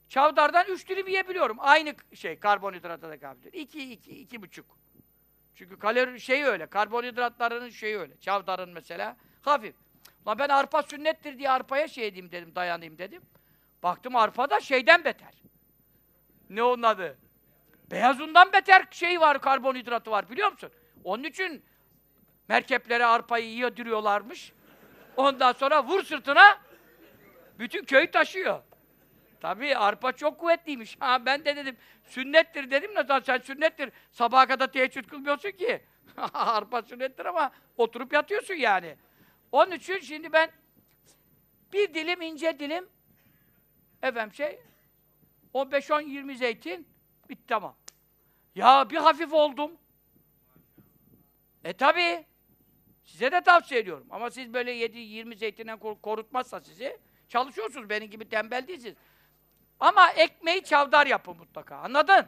çavdardan üç dilim yiyebiliyorum. Aynı şey, karbonhidrata da kabilir. İki, iki, iki buçuk. Çünkü kalori şey öyle, karbonhidratlarının şeyi öyle. Çavdarın mesela hafif. Lan ben arpa sünnettir diye arpaya şey edeyim dedim, dayanayım dedim. Baktım arpa da şeyden beter. Ne onun adı? Beyaz undan beter şey var, karbonhidratı var biliyor musun? Onun için merkeplere arpayı yediriyorlarmış. Ondan sonra vur sırtına bütün köyü taşıyor. Tabii arpa çok kuvvetliymiş. Ha ben de dedim sünnettir dedim de sen sünnettir. Sabaha kadar teheccüd kılmıyorsun ki. arpa sünnettir ama oturup yatıyorsun yani. Onun için şimdi ben bir dilim ince dilim efendim şey 15-10-20 zeytin bitti tamam. Ya bir hafif oldum. E tabi. Size de tavsiye ediyorum. Ama siz böyle 7-20 zeytinden korutmazsa sizi çalışıyorsunuz. Benim gibi tembel değilsiniz. Ama ekmeği çavdar yapın mutlaka. Anladın?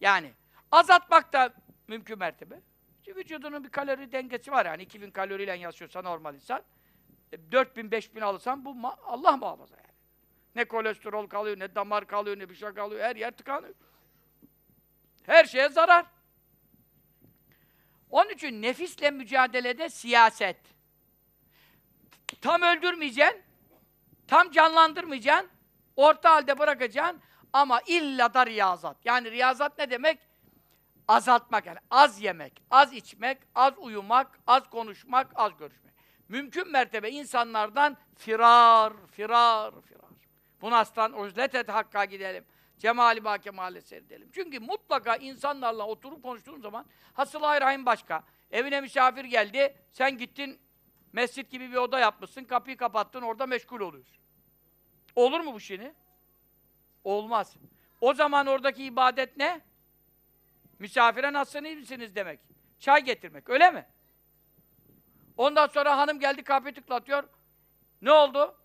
Yani azaltmak da mümkün mertebe. Vücudunun bir kalori dengesi var yani 2000 kaloriyle yaşıyorsa normal insan. 4000-5000 alırsan bu ma Allah muhafaza yani. Ne kolesterol kalıyor, ne damar kalıyor, ne bir şey kalıyor. Her yer tıkanıyor. Her şeye zarar. Onun için nefisle mücadelede siyaset. Tam öldürmeyeceksin, tam canlandırmayacaksın, orta halde bırakacaksın ama illa da riyazat. Yani riyazat ne demek? Azaltmak yani az yemek, az içmek, az uyumak, az konuşmak, az görüşmek. Mümkün mertebe insanlardan firar, firar, firar. Bu nastan uzlet et hakka gidelim. Cemali ba kemale seyredelim. Çünkü mutlaka insanlarla oturup konuştuğun zaman hasılı rahim başka. Evine misafir geldi, sen gittin mescit gibi bir oda yapmışsın, kapıyı kapattın, orada meşgul oluyorsun. Olur mu bu şimdi? Olmaz. O zaman oradaki ibadet ne? Misafire nasılsın, iyi misiniz demek. Çay getirmek, öyle mi? Ondan sonra hanım geldi, kapıyı tıklatıyor. Ne oldu?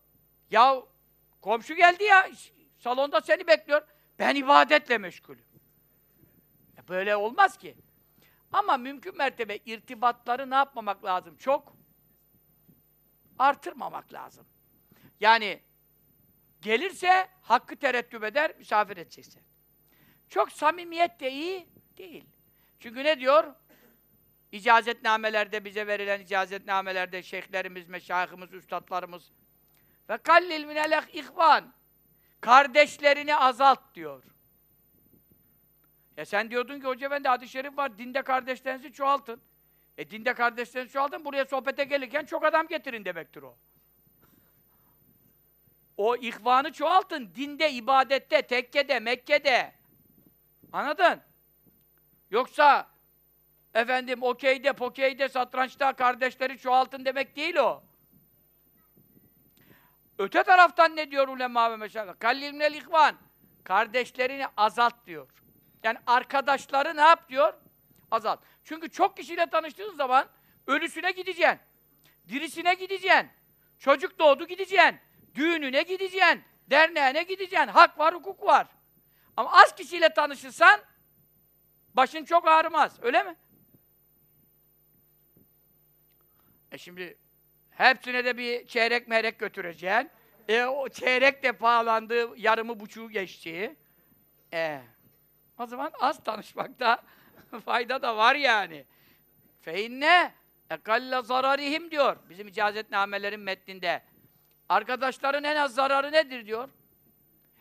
Ya komşu geldi ya, salonda seni bekliyor. Ben ibadetle meşgulüm. Ya böyle olmaz ki. Ama mümkün mertebe irtibatları ne yapmamak lazım? Çok artırmamak lazım. Yani gelirse hakkı tereddüt eder, misafir edeceksin. Çok samimiyet de iyi değil. Çünkü ne diyor? İcazetnamelerde bize verilen icazetnamelerde şeyhlerimiz, meşayihimiz, üstadlarımız ve kallil minel ihvan kardeşlerini azalt diyor. Ya sen diyordun ki hoca bende hadis-i şerif var, dinde kardeşlerinizi çoğaltın. E dinde kardeşlerinizi çoğaltın, buraya sohbete gelirken çok adam getirin demektir o. O ihvanı çoğaltın, dinde, ibadette, tekkede, Mekke'de. Anladın? Yoksa efendim okeyde, pokeyde, satrançta kardeşleri çoğaltın demek değil o. Öte taraftan ne diyor ulema ve meşayih? Kallil minel ihvan. Kardeşlerini azalt diyor. Yani arkadaşları ne yap diyor? Azalt. Çünkü çok kişiyle tanıştığın zaman ölüsüne gideceksin. Dirisine gideceksin. Çocuk doğdu gideceksin. Düğününe gideceksin. Derneğine gideceksin. Hak var, hukuk var. Ama az kişiyle tanışırsan başın çok ağrımaz. Öyle mi? E şimdi hepsine de bir çeyrek merek götüreceksin. E o çeyrek de pahalandı, yarımı buçuğu geçti. E o zaman az tanışmakta fayda da var yani. Feinne ekalla zararihim diyor. Bizim icazetnamelerin metninde. Arkadaşların en az zararı nedir diyor.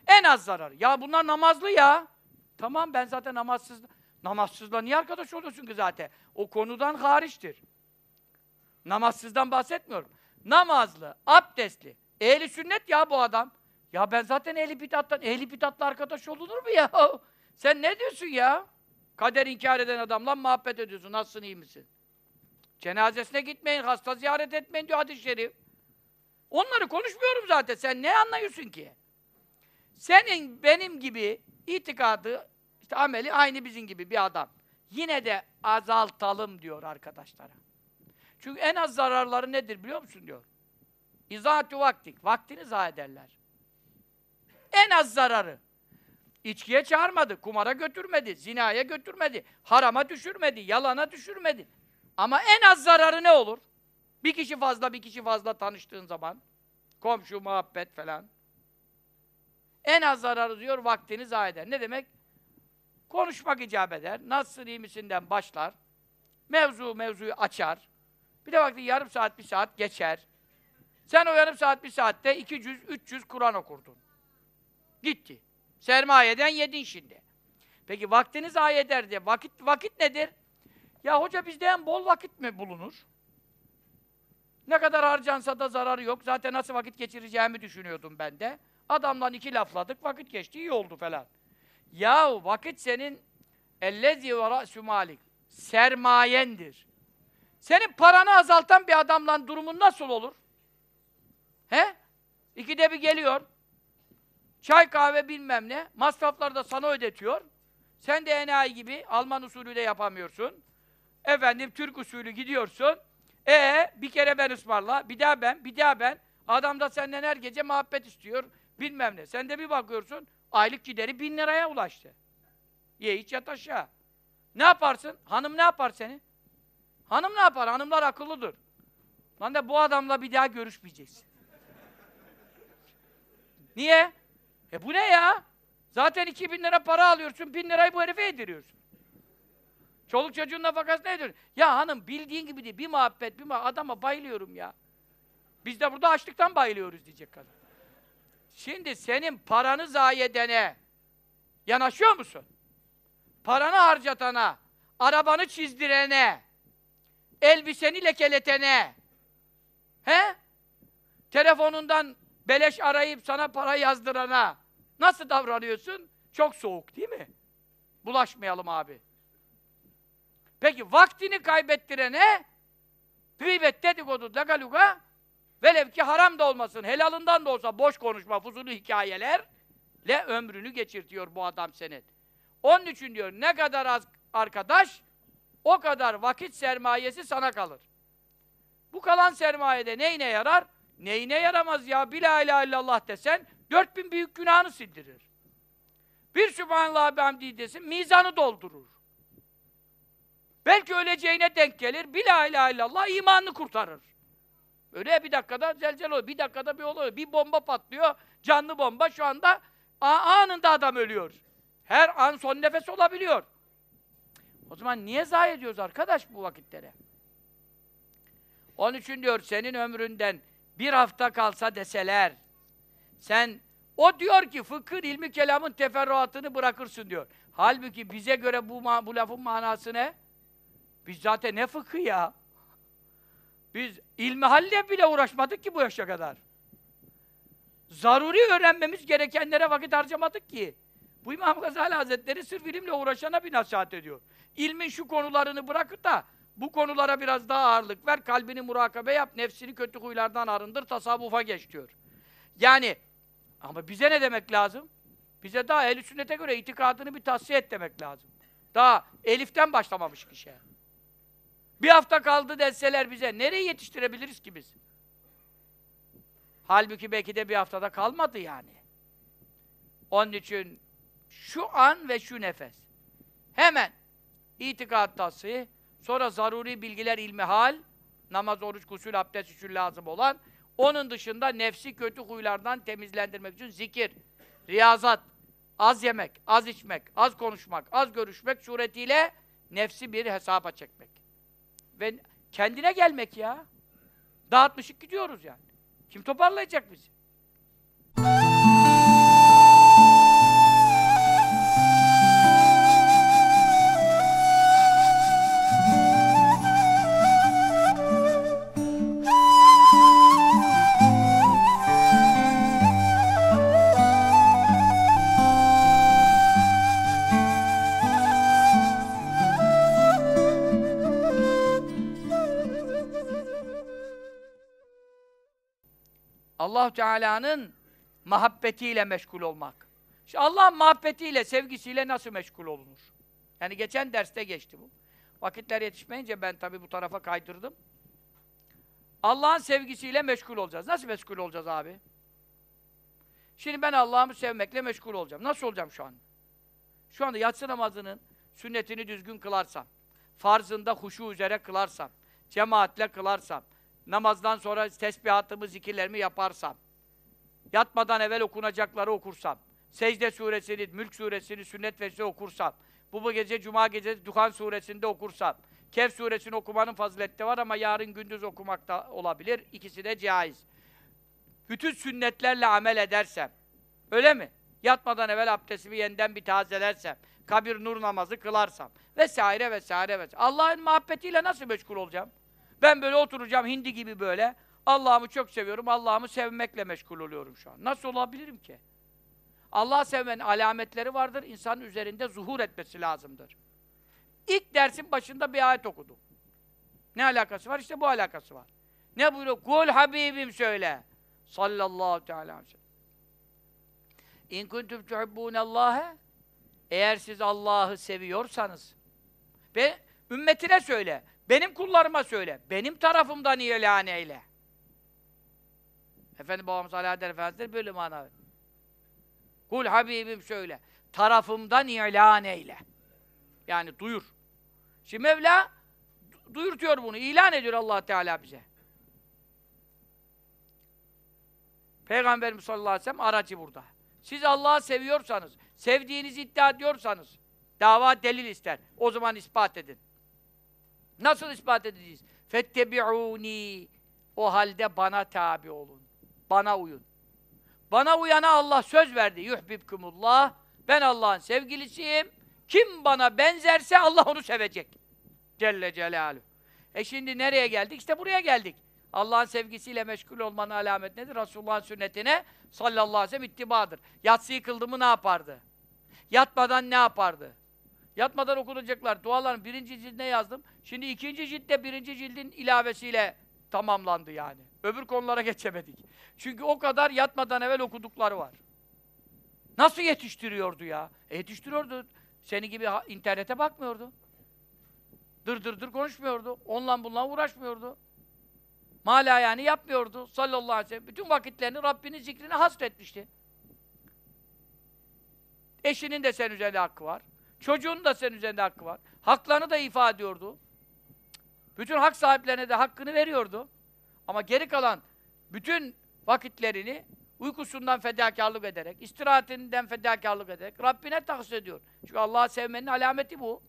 En az zararı. Ya bunlar namazlı ya. Tamam ben zaten namazsız namazsızla niye arkadaş oluyorsun ki zaten? O konudan hariçtir. Namazsızdan bahsetmiyorum. Namazlı, abdestli. Ehli sünnet ya bu adam. Ya ben zaten ehli bidattan, ehli bidatla arkadaş olunur mu ya? Sen ne diyorsun ya? Kader inkar eden adamla muhabbet ediyorsun. Nasılsın, iyi misin? Cenazesine gitmeyin, hasta ziyaret etmeyin diyor hadis-i şerif. Onları konuşmuyorum zaten. Sen ne anlıyorsun ki? Senin benim gibi itikadı, işte ameli aynı bizim gibi bir adam. Yine de azaltalım diyor arkadaşlara. Çünkü en az zararları nedir biliyor musun diyor. İzahatü vaktik. Vaktini zayi ederler. En az zararı. İçkiye çağırmadı, kumara götürmedi, zinaya götürmedi, harama düşürmedi, yalana düşürmedi. Ama en az zararı ne olur? Bir kişi fazla, bir kişi fazla tanıştığın zaman, komşu, muhabbet falan. En az zararı diyor, vaktini zayi eder. Ne demek? Konuşmak icap eder. Nasılsın, iyi misinden başlar. Mevzu, mevzuyu açar. Bir de vakti yarım saat, bir saat geçer. Sen o yarım saat, bir saatte 200, 300 Kur'an okurdun. Gitti. Sermayeden yedin şimdi. Peki vaktini zayi eder. Vakit, vakit nedir? Ya hoca bizde en bol vakit mi bulunur? Ne kadar harcansa da zararı yok. Zaten nasıl vakit geçireceğimi düşünüyordum ben de. Adamla iki lafladık, vakit geçti, iyi oldu falan. Ya vakit senin ellezi ve ra'sü malik. Sermayendir. Senin paranı azaltan bir adamla durumun nasıl olur? He? İkide bir geliyor. Çay kahve bilmem ne. Masrafları da sana ödetiyor. Sen de enayi gibi Alman usulü de yapamıyorsun. Efendim Türk usulü gidiyorsun. E bir kere ben ısmarla, bir daha ben, bir daha ben. Adam da senden her gece muhabbet istiyor. Bilmem ne. Sen de bir bakıyorsun, aylık gideri bin liraya ulaştı. Ye iç yat aşağı. Ne yaparsın? Hanım ne yapar seni? Hanım ne yapar? Hanımlar akıllıdır. Lan da bu adamla bir daha görüşmeyeceksin. Niye? E bu ne ya? Zaten 2000 lira para alıyorsun, 1000 lirayı bu herife yediriyorsun. Çoluk çocuğun nafakası nedir? Ya hanım bildiğin gibi değil. Bir muhabbet, bir muhabbet. Adama bayılıyorum ya. Biz de burada açlıktan bayılıyoruz diyecek kadın. Şimdi senin paranı zayi edene yanaşıyor musun? Paranı harcatana, arabanı çizdirene, elbiseni lekeletene, he? Telefonundan beleş arayıp sana para yazdırana nasıl davranıyorsun? Çok soğuk değil mi? Bulaşmayalım abi. Peki vaktini kaybettirene gıybet, dedikodu, lagaluga velev ki haram da olmasın, helalından da olsa boş konuşma, fuzulu hikayelerle ömrünü geçirtiyor bu adam senin. Onun için diyor ne kadar az arkadaş o kadar vakit sermayesi sana kalır. Bu kalan sermayede neyine yarar? Neyine yaramaz ya? Bir la ilahe illallah desen 4000 büyük günahını sildirir. Bir Sübhanallah hamdi desin mizanı doldurur. Belki öleceğine denk gelir. Bir la ilahe illallah imanını kurtarır. Öyle bir dakikada zelzel oluyor. Bir dakikada bir oluyor. Bir bomba patlıyor. Canlı bomba şu anda anında adam ölüyor. Her an son nefes olabiliyor. O zaman niye zayi ediyoruz arkadaş bu vakitlere? Onun için diyor senin ömründen bir hafta kalsa deseler sen o diyor ki fıkhın ilmi kelamın teferruatını bırakırsın diyor. Halbuki bize göre bu, bu lafın manası ne? Biz zaten ne fıkhı ya? Biz ilmihalle bile uğraşmadık ki bu yaşa kadar. Zaruri öğrenmemiz gerekenlere vakit harcamadık ki. Bu İmam Gazali Hazretleri sırf ilimle uğraşana bir nasihat ediyor. İlmin şu konularını bırakıp da bu konulara biraz daha ağırlık ver, kalbini murakabe yap, nefsini kötü huylardan arındır, tasavvufa geç diyor. Yani ama bize ne demek lazım? Bize daha ehl sünnete göre itikadını bir tahsiye et demek lazım. Daha eliften başlamamış kişi. Bir hafta kaldı deseler bize, nereye yetiştirebiliriz ki biz? Halbuki belki de bir haftada kalmadı yani. Onun için şu an ve şu nefes. Hemen itikat tahsiye, sonra zaruri bilgiler ilmihal, namaz, oruç, gusül, abdest için lazım olan, onun dışında nefsi kötü huylardan temizlendirmek için zikir, riyazat, az yemek, az içmek, az konuşmak, az görüşmek suretiyle nefsi bir hesaba çekmek. Ve kendine gelmek ya. Dağıtmışık gidiyoruz yani. Kim toparlayacak bizi? Allah Teala'nın muhabbetiyle meşgul olmak. İşte Allah'ın muhabbetiyle, sevgisiyle nasıl meşgul olunur? Yani geçen derste geçti bu. Vakitler yetişmeyince ben tabii bu tarafa kaydırdım. Allah'ın sevgisiyle meşgul olacağız. Nasıl meşgul olacağız abi? Şimdi ben Allah'ımı sevmekle meşgul olacağım. Nasıl olacağım şu an? Şu anda yatsı namazının sünnetini düzgün kılarsam, farzında huşu üzere kılarsam, cemaatle kılarsam, namazdan sonra tesbihatımı, zikirlerimi yaparsam, yatmadan evvel okunacakları okursam, secde suresini, mülk suresini, sünnet vesile okursam, bu, bu gece, cuma gecesi Duhan suresinde okursam, Kehf suresini okumanın fazileti var ama yarın gündüz okumak da olabilir. İkisi de caiz. Bütün sünnetlerle amel edersem, öyle mi? Yatmadan evvel abdestimi yeniden bir tazelersem, kabir nur namazı kılarsam, vesaire vesaire vesaire. Allah'ın muhabbetiyle nasıl meşgul olacağım? Ben böyle oturacağım hindi gibi böyle. Allah'ımı çok seviyorum. Allah'ımı sevmekle meşgul oluyorum şu an. Nasıl olabilirim ki? Allah sevmenin alametleri vardır. İnsanın üzerinde zuhur etmesi lazımdır. İlk dersin başında bir ayet okudum. Ne alakası var? İşte bu alakası var. Ne buyuruyor? Kul Habibim söyle. Sallallahu teala aleyhi ve sellem. İn kuntum tuhibbûnallâhe Eğer siz Allah'ı seviyorsanız ve ümmetine söyle. Benim kullarıma söyle. Benim tarafımdan ilan eyle. Efendi babamız Alaaddin Efendimiz böyle mana Kul Habibim söyle. Tarafımdan ilan eyle. Yani duyur. Şimdi Mevla duyurtuyor bunu. ilan ediyor allah Teala bize. Peygamberimiz sallallahu aleyhi ve sellem aracı burada. Siz Allah'ı seviyorsanız, sevdiğinizi iddia ediyorsanız, Dava delil ister. O zaman ispat edin. Nasıl ispat edeceğiz? Fettebi'uni. O halde bana tabi olun. Bana uyun. Bana uyana Allah söz verdi. Yuhbibkumullah. Ben Allah'ın sevgilisiyim. Kim bana benzerse Allah onu sevecek. Celle Celaluhu. E şimdi nereye geldik? İşte buraya geldik. Allah'ın sevgisiyle meşgul olmanın alamet nedir? Resulullah'ın sünnetine sallallahu aleyhi ve sellem ittibadır. Yatsıyı kıldı mı ne yapardı? Yatmadan ne yapardı? Yatmadan okunacaklar. Duaların birinci cildine yazdım. Şimdi ikinci ciltte birinci cildin ilavesiyle tamamlandı yani. Öbür konulara geçemedik. Çünkü o kadar yatmadan evvel okudukları var. Nasıl yetiştiriyordu ya? E yetiştiriyordu. Seni gibi internete bakmıyordu. Dır dır dır konuşmuyordu. Onunla bununla uğraşmıyordu. Mala yani yapmıyordu sallallahu aleyhi ve sellem. Bütün vakitlerini Rabbinin zikrine hasretmişti. Eşinin de senin üzerinde hakkı var. Çocuğun da senin üzerinde hakkı var. Haklarını da ifade ediyordu. Bütün hak sahiplerine de hakkını veriyordu. Ama geri kalan bütün vakitlerini uykusundan fedakarlık ederek, istirahatinden fedakarlık ederek Rabbine tahsis ediyor. Çünkü Allah'ı sevmenin alameti bu.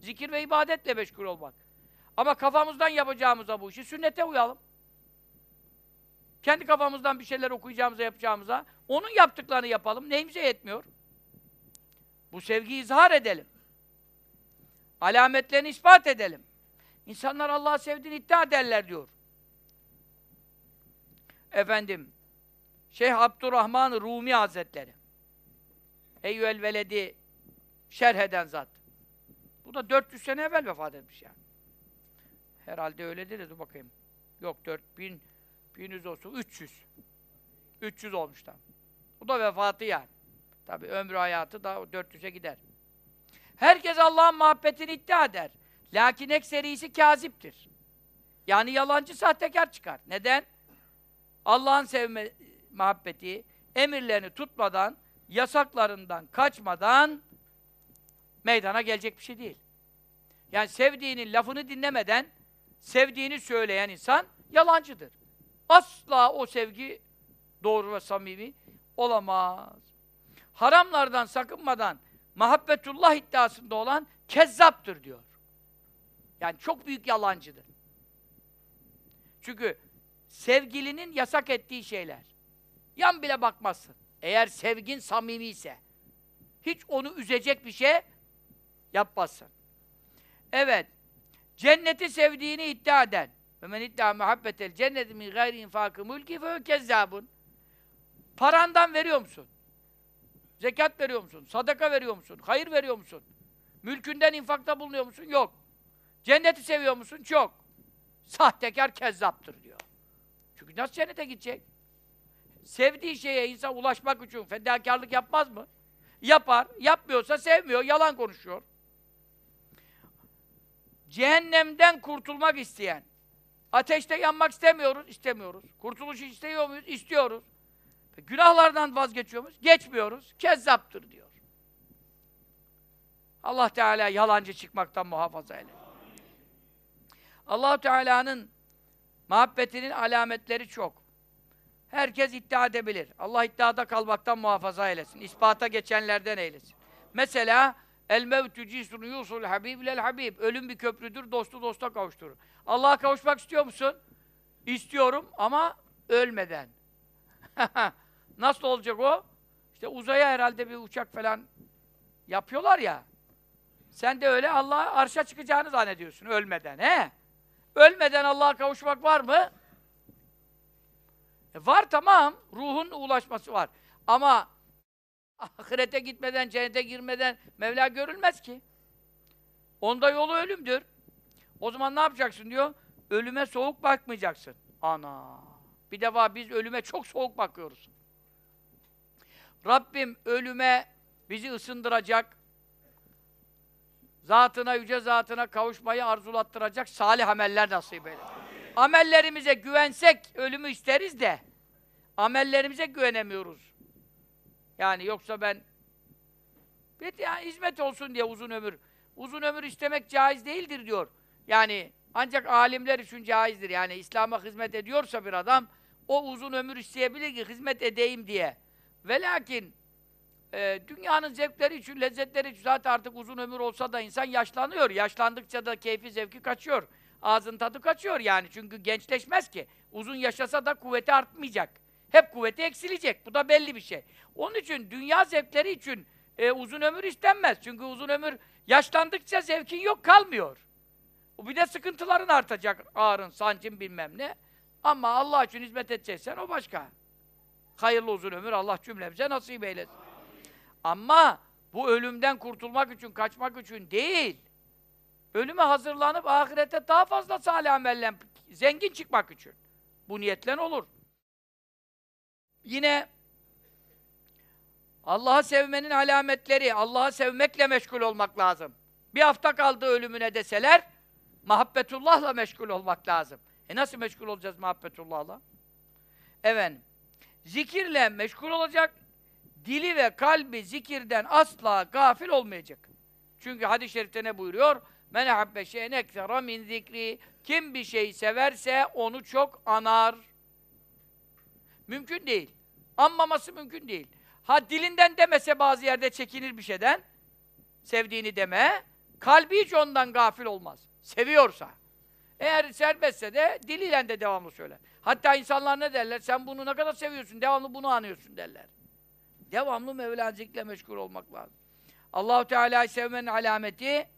Zikir ve ibadetle meşgul olmak. Ama kafamızdan yapacağımıza bu işi sünnete uyalım. Kendi kafamızdan bir şeyler okuyacağımıza, yapacağımıza onun yaptıklarını yapalım. Neyimize yetmiyor? Bu sevgiyi izhar edelim. Alametlerini ispat edelim. İnsanlar Allah'ı sevdiğini iddia ederler diyor. Efendim, Şeyh Abdurrahman Rumi Hazretleri. Eyyüel veledi şerh eden zat. Bu da 400 sene evvel vefat etmiş yani. Herhalde öyledir de dur bakayım. Yok 4000 1100 olsun 300. 300 olmuş tam. Bu da vefatı yani. Tabi ömrü hayatı da 400'e gider. Herkes Allah'ın muhabbetini iddia eder. Lakin ekserisi kaziptir. Yani yalancı sahtekar çıkar. Neden? Allah'ın sevme muhabbeti, emirlerini tutmadan, yasaklarından kaçmadan meydana gelecek bir şey değil. Yani sevdiğinin lafını dinlemeden sevdiğini söyleyen insan yalancıdır. Asla o sevgi doğru ve samimi olamaz. Haramlardan sakınmadan muhabbetullah iddiasında olan kezzaptır diyor. Yani çok büyük yalancıdır. Çünkü sevgilinin yasak ettiği şeyler. Yan bile bakmazsın. Eğer sevgin samimi ise hiç onu üzecek bir şey yapmazsın. Evet. Cenneti sevdiğini iddia eden ve men iddia muhabbetel cenneti min gayri infakı mülki fe kezzabun. Parandan veriyor musun? Zekat veriyor musun? Sadaka veriyor musun? Hayır veriyor musun? Mülkünden infakta bulunuyor musun? Yok. Cenneti seviyor musun? Çok. Sahtekar kezzaptır diyor. Çünkü nasıl cennete gidecek? Sevdiği şeye insan ulaşmak için fedakarlık yapmaz mı? Yapar. Yapmıyorsa sevmiyor, yalan konuşuyor. Cehennemden kurtulmak isteyen, ateşte yanmak istemiyoruz, istemiyoruz. Kurtuluş istiyor muyuz? İstiyoruz. Günahlardan vazgeçiyor muyuz? Geçmiyoruz. Kezzaptır diyor. Allah Teala yalancı çıkmaktan muhafaza eylesin. allah Teala'nın muhabbetinin alametleri çok. Herkes iddia edebilir. Allah iddiada kalmaktan muhafaza eylesin. İspata geçenlerden eylesin. Mesela el mevtü cisrun yusul habib lel habib. Ölüm bir köprüdür, dostu dosta kavuşturur. Allah'a kavuşmak istiyor musun? İstiyorum ama ölmeden. Nasıl olacak o? İşte uzaya herhalde bir uçak falan yapıyorlar ya. Sen de öyle Allah'a arşa çıkacağını zannediyorsun ölmeden. He? Ölmeden Allah'a kavuşmak var mı? E var tamam. Ruhun ulaşması var. Ama ahirete gitmeden, cennete girmeden Mevla görülmez ki. Onda yolu ölümdür. O zaman ne yapacaksın diyor? Ölüme soğuk bakmayacaksın. Ana! Bir defa biz ölüme çok soğuk bakıyoruz. Rabbim ölüme bizi ısındıracak, zatına, yüce zatına kavuşmayı arzulattıracak salih ameller nasip eyle. Amellerimize güvensek ölümü isteriz de amellerimize güvenemiyoruz. Yani yoksa ben bir ya hizmet olsun diye uzun ömür. Uzun ömür istemek caiz değildir diyor. Yani ancak alimler için caizdir. Yani İslam'a hizmet ediyorsa bir adam o uzun ömür isteyebilir ki hizmet edeyim diye. Ve lakin e, dünyanın zevkleri için, lezzetleri için zaten artık uzun ömür olsa da insan yaşlanıyor. Yaşlandıkça da keyfi zevki kaçıyor. Ağzın tadı kaçıyor yani. Çünkü gençleşmez ki. Uzun yaşasa da kuvveti artmayacak. Hep kuvveti eksilecek. Bu da belli bir şey. Onun için dünya zevkleri için e, uzun ömür istenmez. Çünkü uzun ömür yaşlandıkça zevkin yok kalmıyor. Bir de sıkıntıların artacak. Ağrın, sancın bilmem ne. Ama Allah için hizmet edeceksen o başka. Hayırlı uzun ömür Allah cümlemize nasip eylesin. Ama bu ölümden kurtulmak için, kaçmak için değil. Ölüme hazırlanıp ahirete daha fazla salih amelle zengin çıkmak için. Bu niyetle olur. Yine Allah'ı sevmenin alametleri, Allah'ı sevmekle meşgul olmak lazım. Bir hafta kaldı ölümüne deseler, muhabbetullahla meşgul olmak lazım. E nasıl meşgul olacağız muhabbetullahla? Efendim, zikirle meşgul olacak, dili ve kalbi zikirden asla gafil olmayacak. Çünkü hadis-i şerifte ne buyuruyor? Men habbe şeyen ekzera min zikri. Kim bir şey severse onu çok anar. Mümkün değil. Anmaması mümkün değil. Ha dilinden demese bazı yerde çekinir bir şeyden. Sevdiğini deme. Kalbi hiç ondan gafil olmaz. Seviyorsa. Eğer serbestse de diliyle de devamlı söyler. Hatta insanlar ne derler? Sen bunu ne kadar seviyorsun? Devamlı bunu anıyorsun derler. Devamlı Mevla zikre meşgul olmak lazım. Allahu Teala'yı sevmenin alameti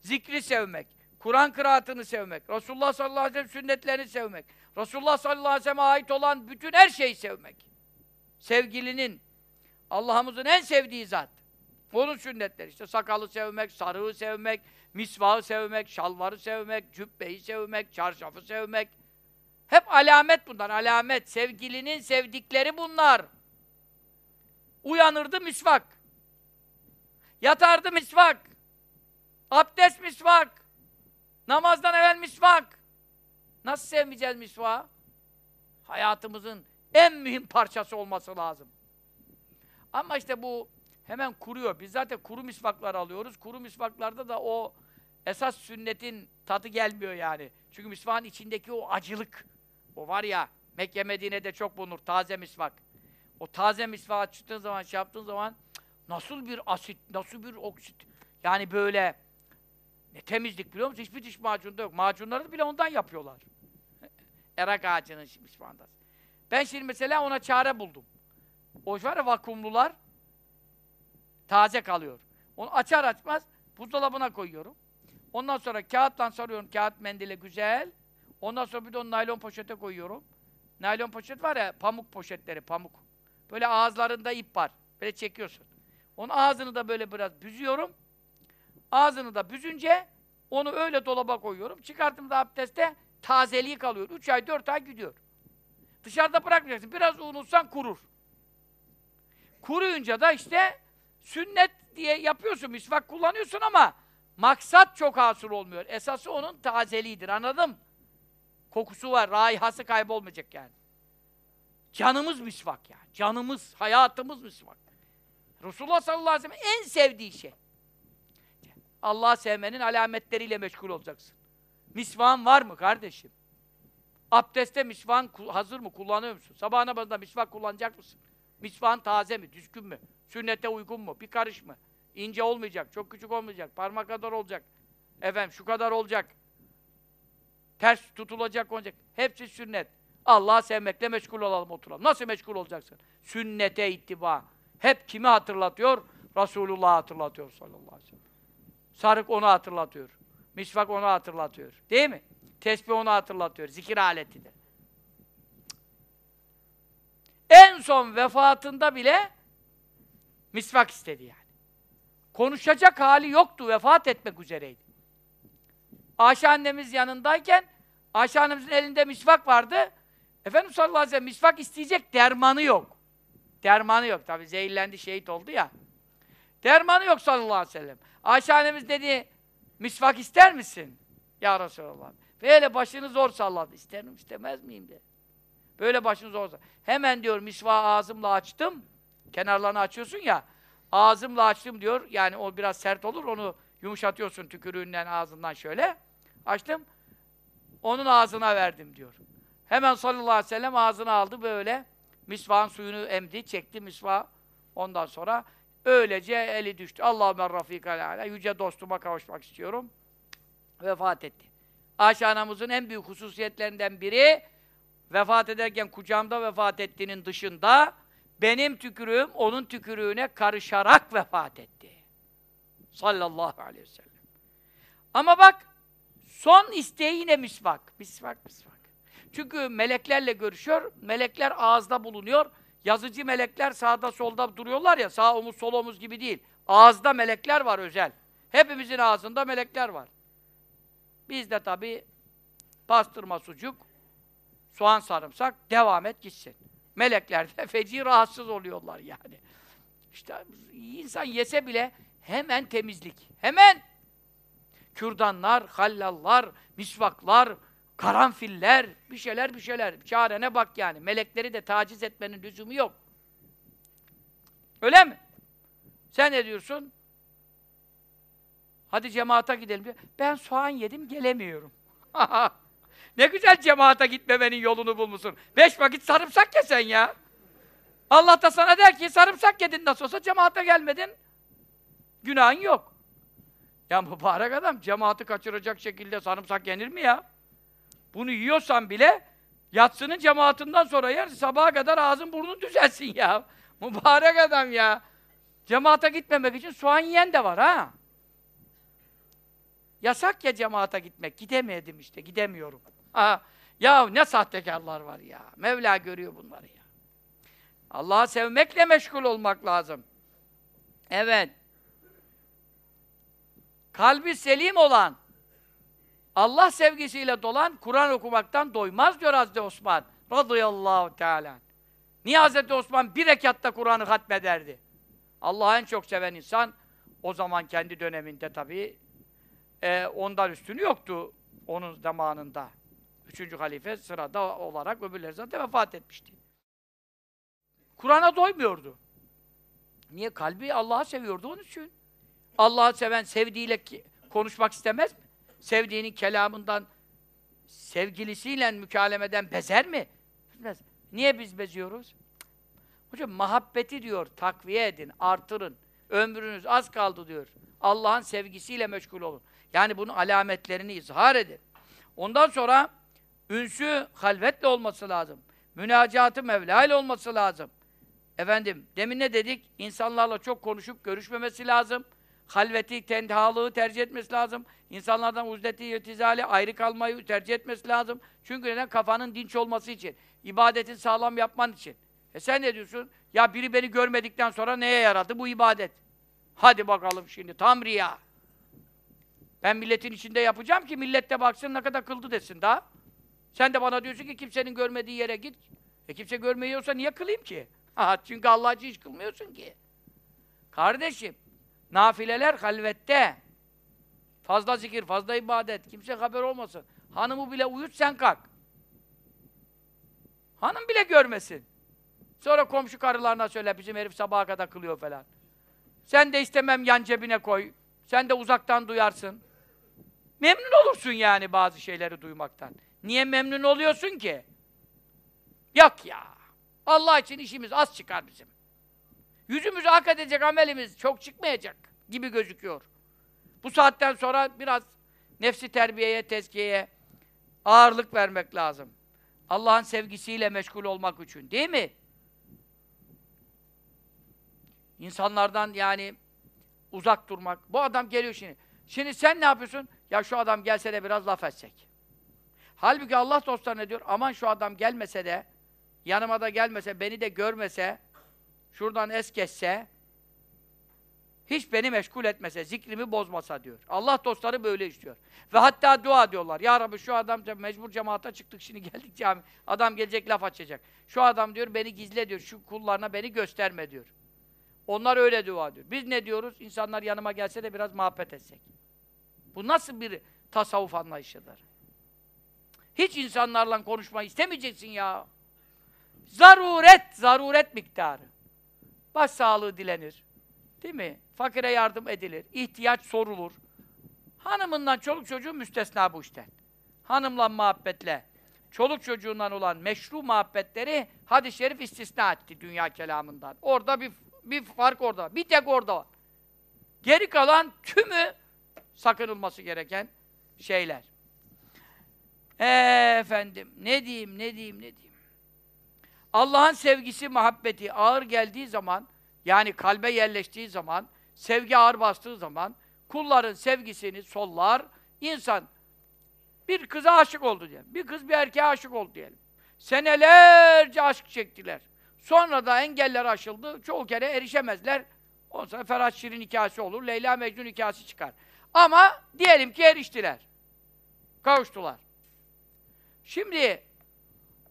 zikri sevmek, Kur'an kıraatını sevmek, Resulullah sallallahu aleyhi ve sellem sünnetlerini sevmek, Resulullah sallallahu aleyhi ve sellem'e ait olan bütün her şeyi sevmek. Sevgilinin, Allah'ımızın en sevdiği zat. Onun sünnetleri işte sakalı sevmek, sarığı sevmek, misvağı sevmek, şalvarı sevmek, cübbeyi sevmek, çarşafı sevmek. Hep alamet bunlar, alamet. Sevgilinin sevdikleri bunlar. Uyanırdı misvak. Yatardı misvak. Abdest misvak. Namazdan evvel misvak. Nasıl sevmeyeceğiz misvağı? Hayatımızın en mühim parçası olması lazım. Ama işte bu hemen kuruyor. Biz zaten kuru misvaklar alıyoruz. Kuru misvaklarda da o esas sünnetin tadı gelmiyor yani. Çünkü misvağın içindeki o acılık. O var ya Mekke Medine'de çok bulunur taze misvak. O taze misvağı çıktığın zaman, şey yaptığın zaman nasıl bir asit, nasıl bir oksit. Yani böyle ne temizlik biliyor musun? Hiçbir diş macunda yok. Macunları bile ondan yapıyorlar. Erak ağacının misvağından. Ben şimdi mesela ona çare buldum. O var ya vakumlular taze kalıyor. Onu açar açmaz buzdolabına koyuyorum. Ondan sonra kağıtla sarıyorum, kağıt mendile güzel. Ondan sonra bir de onu naylon poşete koyuyorum. Naylon poşet var ya, pamuk poşetleri, pamuk. Böyle ağızlarında ip var. Böyle çekiyorsun. Onun ağzını da böyle biraz büzüyorum. Ağzını da büzünce onu öyle dolaba koyuyorum. Çıkarttığımda abdestte tazeliği kalıyor. Üç ay, dört ay gidiyor. Dışarıda bırakmayacaksın. Biraz unutsan kurur. Kuruyunca da işte sünnet diye yapıyorsun, misvak kullanıyorsun ama maksat çok hasıl olmuyor. Esası onun tazeliğidir. Anladın Kokusu var, raihası kaybolmayacak yani. Canımız misvak ya. Canımız, hayatımız misvak. Resulullah sallallahu aleyhi ve sellem en sevdiği şey. Allah'ı sevmenin alametleriyle meşgul olacaksın. Misvan var mı kardeşim? Abdeste misvan hazır mı? Kullanıyor musun? Sabah namazında misvak kullanacak mısın? Misvan taze mi? Düzgün mü? Sünnete uygun mu? Bir karış mı? İnce olmayacak, çok küçük olmayacak, parmak kadar olacak. Efendim şu kadar olacak. Ters tutulacak olacak. Hepsi sünnet. Allah'ı sevmekle meşgul olalım, oturalım. Nasıl meşgul olacaksın? Sünnete ittiba. Hep kimi hatırlatıyor? Resulullah'ı hatırlatıyor sallallahu aleyhi ve sellem. Sarık onu hatırlatıyor. Misvak onu hatırlatıyor. Değil mi? Tesbih onu hatırlatıyor. Zikir aletidir. En son vefatında bile misvak istedi yani. Konuşacak hali yoktu, vefat etmek üzereydi. Ayşe annemiz yanındayken Ayşe annemizin elinde misvak vardı. Efendimiz sallallahu aleyhi ve sellem misvak isteyecek dermanı yok. Dermanı yok tabi zehirlendi şehit oldu ya. Dermanı yok sallallahu aleyhi ve sellem. Ayşe annemiz dedi misvak ister misin? Ya Resulallah. Böyle başını zor salladı. İsterim istemez miyim de. Böyle başını zor salladı. Hemen diyor misvağı ağzımla açtım. Kenarlarını açıyorsun ya. Ağzımla açtım diyor. Yani o biraz sert olur. Onu yumuşatıyorsun tükürüğünden ağzından şöyle. Açtım. Onun ağzına verdim diyor. Hemen sallallahu aleyhi ve sellem ağzına aldı böyle. Misvağın suyunu emdi, çekti misvağı. Ondan sonra öylece eli düştü. Allahümme rafikal ala. Yüce dostuma kavuşmak istiyorum. Vefat etti. Ayşe anamızın en büyük hususiyetlerinden biri vefat ederken kucağımda vefat ettiğinin dışında benim tükürüğüm onun tükürüğüne karışarak vefat etti. Sallallahu aleyhi ve sellem. Ama bak son isteği yine misvak. Misvak, misvak. Çünkü meleklerle görüşüyor. Melekler ağızda bulunuyor. Yazıcı melekler sağda solda duruyorlar ya. Sağ omuz sol omuz gibi değil. Ağızda melekler var özel. Hepimizin ağzında melekler var. Biz de tabii pastırma sucuk, soğan sarımsak devam et gitsin. Melekler de feci rahatsız oluyorlar yani. İşte insan yese bile hemen temizlik. Hemen kürdanlar, hallallar, misvaklar, karanfiller, bir şeyler bir şeyler. Çarene bak yani. Melekleri de taciz etmenin lüzumu yok. Öyle mi? Sen ne diyorsun? Hadi cemaata gidelim. Ben soğan yedim gelemiyorum. ne güzel cemaata gitmemenin yolunu bulmuşsun. Beş vakit sarımsak yesen ya. Allah da sana der ki sarımsak yedin nasıl olsa cemaate gelmedin. Günahın yok. Ya mübarek adam cemaati kaçıracak şekilde sarımsak yenir mi ya? Bunu yiyorsan bile yatsının cemaatinden sonra yer sabaha kadar ağzın burnun düzelsin ya. Mübarek adam ya. Cemaate gitmemek için soğan yiyen de var ha. Yasak ya cemaate gitmek. Gidemedim işte, gidemiyorum. Ha. Ya ne sahtekarlar var ya. Mevla görüyor bunları ya. Allah'ı sevmekle meşgul olmak lazım. Evet. Kalbi selim olan, Allah sevgisiyle dolan, Kur'an okumaktan doymaz diyor Hazreti Osman. Radıyallahu Teala. Niye Hazreti Osman bir rekatta Kur'an'ı hatmederdi? Allah'ı en çok seven insan, o zaman kendi döneminde tabii, e, ondan üstünü yoktu onun zamanında. Üçüncü halife sırada olarak öbürleri zaten vefat etmişti. Kur'an'a doymuyordu. Niye? Kalbi Allah'ı seviyordu onun için. Allah'ı seven sevdiğiyle konuşmak istemez mi? Sevdiğinin kelamından, sevgilisiyle mükalemeden bezer mi? Bilmez. Niye biz beziyoruz? Hocam muhabbeti diyor, takviye edin, artırın. Ömrünüz az kaldı diyor. Allah'ın sevgisiyle meşgul olun. Yani bunun alametlerini izhar edin. Ondan sonra ünsü halvetle olması lazım. Münacatı Mevla ile olması lazım. Efendim, demin ne dedik? İnsanlarla çok konuşup görüşmemesi lazım. Halveti, tenhalığı tercih etmesi lazım. İnsanlardan uzdeti, yetizali, ayrı kalmayı tercih etmesi lazım. Çünkü neden? Kafanın dinç olması için. ibadetin sağlam yapman için. E sen ne diyorsun? Ya biri beni görmedikten sonra neye yaradı bu ibadet? Hadi bakalım şimdi, tam riya. Ben milletin içinde yapacağım ki millet de baksın ne kadar kıldı desin daha. Sen de bana diyorsun ki kimsenin görmediği yere git. E kimse görmeyiyorsa niye kılayım ki? Çünkü Allah için hiç kılmıyorsun ki. Kardeşim, nafileler halvette. Fazla zikir, fazla ibadet. Kimse haber olmasın. Hanımı bile uyut, sen kalk. Hanım bile görmesin. Sonra komşu karılarına söyle, bizim herif sabaha kadar kılıyor falan. Sen de istemem yan cebine koy. Sen de uzaktan duyarsın. Memnun olursun yani bazı şeyleri duymaktan. Niye memnun oluyorsun ki? Yok ya. Allah için işimiz az çıkar bizim. Yüzümüzü hak edecek amelimiz çok çıkmayacak gibi gözüküyor. Bu saatten sonra biraz nefsi terbiyeye, tezkiyeye ağırlık vermek lazım. Allah'ın sevgisiyle meşgul olmak için. Değil mi? İnsanlardan yani uzak durmak. Bu adam geliyor şimdi. Şimdi sen ne yapıyorsun? Ya şu adam gelse de biraz laf etsek. Halbuki Allah dostları ne diyor? Aman şu adam gelmese de, yanıma da gelmese, beni de görmese, şuradan es geçse, hiç beni meşgul etmese, zikrimi bozmasa diyor. Allah dostları böyle istiyor. Ve hatta dua diyorlar. Ya Rabbi şu adam mecbur cemaate çıktık şimdi geldik cami. Adam gelecek laf açacak. Şu adam diyor beni gizle diyor. Şu kullarına beni gösterme diyor. Onlar öyle dua diyor. Biz ne diyoruz? İnsanlar yanıma gelse de biraz muhabbet etsek. Bu nasıl bir tasavvuf anlayışıdır? Hiç insanlarla konuşmayı istemeyeceksin ya. Zaruret, zaruret miktarı. Baş sağlığı dilenir. Değil mi? Fakire yardım edilir. ihtiyaç sorulur. Hanımından çoluk çocuğu müstesna bu işten. Hanımla muhabbetle, çoluk çocuğundan olan meşru muhabbetleri hadis-i şerif istisna etti dünya kelamından. Orada bir bir fark orada. Bir tek orada var. Geri kalan tümü sakınılması gereken şeyler. Ee, efendim, ne diyeyim, ne diyeyim, ne diyeyim. Allah'ın sevgisi, muhabbeti ağır geldiği zaman, yani kalbe yerleştiği zaman, sevgi ağır bastığı zaman, kulların sevgisini sollar, insan bir kıza aşık oldu diyelim. Bir kız bir erkeğe aşık oldu diyelim. Senelerce aşk çektiler. Sonra da engeller aşıldı. Çoğu kere erişemezler. Ondan sonra Ferhat Şirin hikayesi olur. Leyla Mecnun hikayesi çıkar. Ama diyelim ki eriştiler. Kavuştular. Şimdi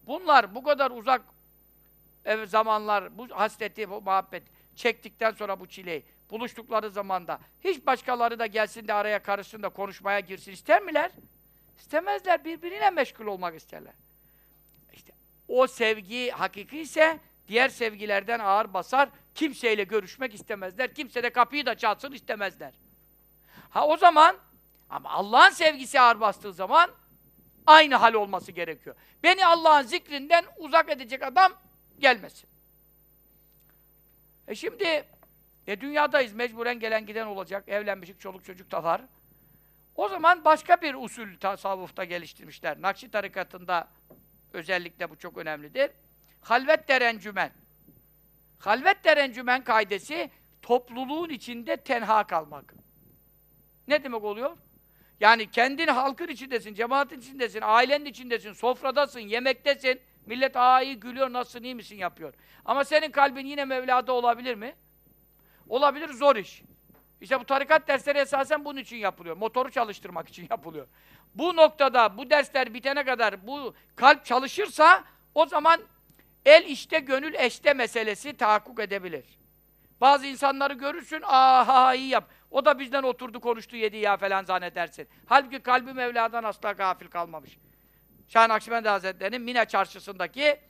bunlar bu kadar uzak zamanlar, bu hasreti, bu muhabbet çektikten sonra bu çileyi, buluştukları zamanda hiç başkaları da gelsin de araya karışsın da konuşmaya girsin ister miler? İstemezler, birbirine meşgul olmak isterler. İşte o sevgi hakiki ise diğer sevgilerden ağır basar, kimseyle görüşmek istemezler, kimse de kapıyı da çalsın istemezler. Ha o zaman, ama Allah'ın sevgisi ağır bastığı zaman aynı hal olması gerekiyor. Beni Allah'ın zikrinden uzak edecek adam gelmesin. E şimdi, e dünyadayız, mecburen gelen giden olacak, evlenmişik, çoluk çocuk da var. O zaman başka bir usul tasavvufta geliştirmişler. Nakşi tarikatında özellikle bu çok önemlidir. Halvet derencümen. Halvet derencümen kaidesi topluluğun içinde tenha kalmak. Ne demek oluyor? Yani kendin halkın içindesin, cemaatin içindesin, ailenin içindesin, sofradasın, yemektesin. Millet aa iyi gülüyor, nasılsın, iyi misin yapıyor. Ama senin kalbin yine Mevla'da olabilir mi? Olabilir, zor iş. İşte bu tarikat dersleri esasen bunun için yapılıyor. Motoru çalıştırmak için yapılıyor. Bu noktada, bu dersler bitene kadar bu kalp çalışırsa o zaman el işte, gönül eşte meselesi tahakkuk edebilir. Bazı insanları görürsün, aha iyi yap. O da bizden oturdu, konuştu, yedi ya falan zannedersin. Halbuki kalbi Mevla'dan asla gafil kalmamış. Şah Nakşibendi Hazretleri'nin Mine çarşısındaki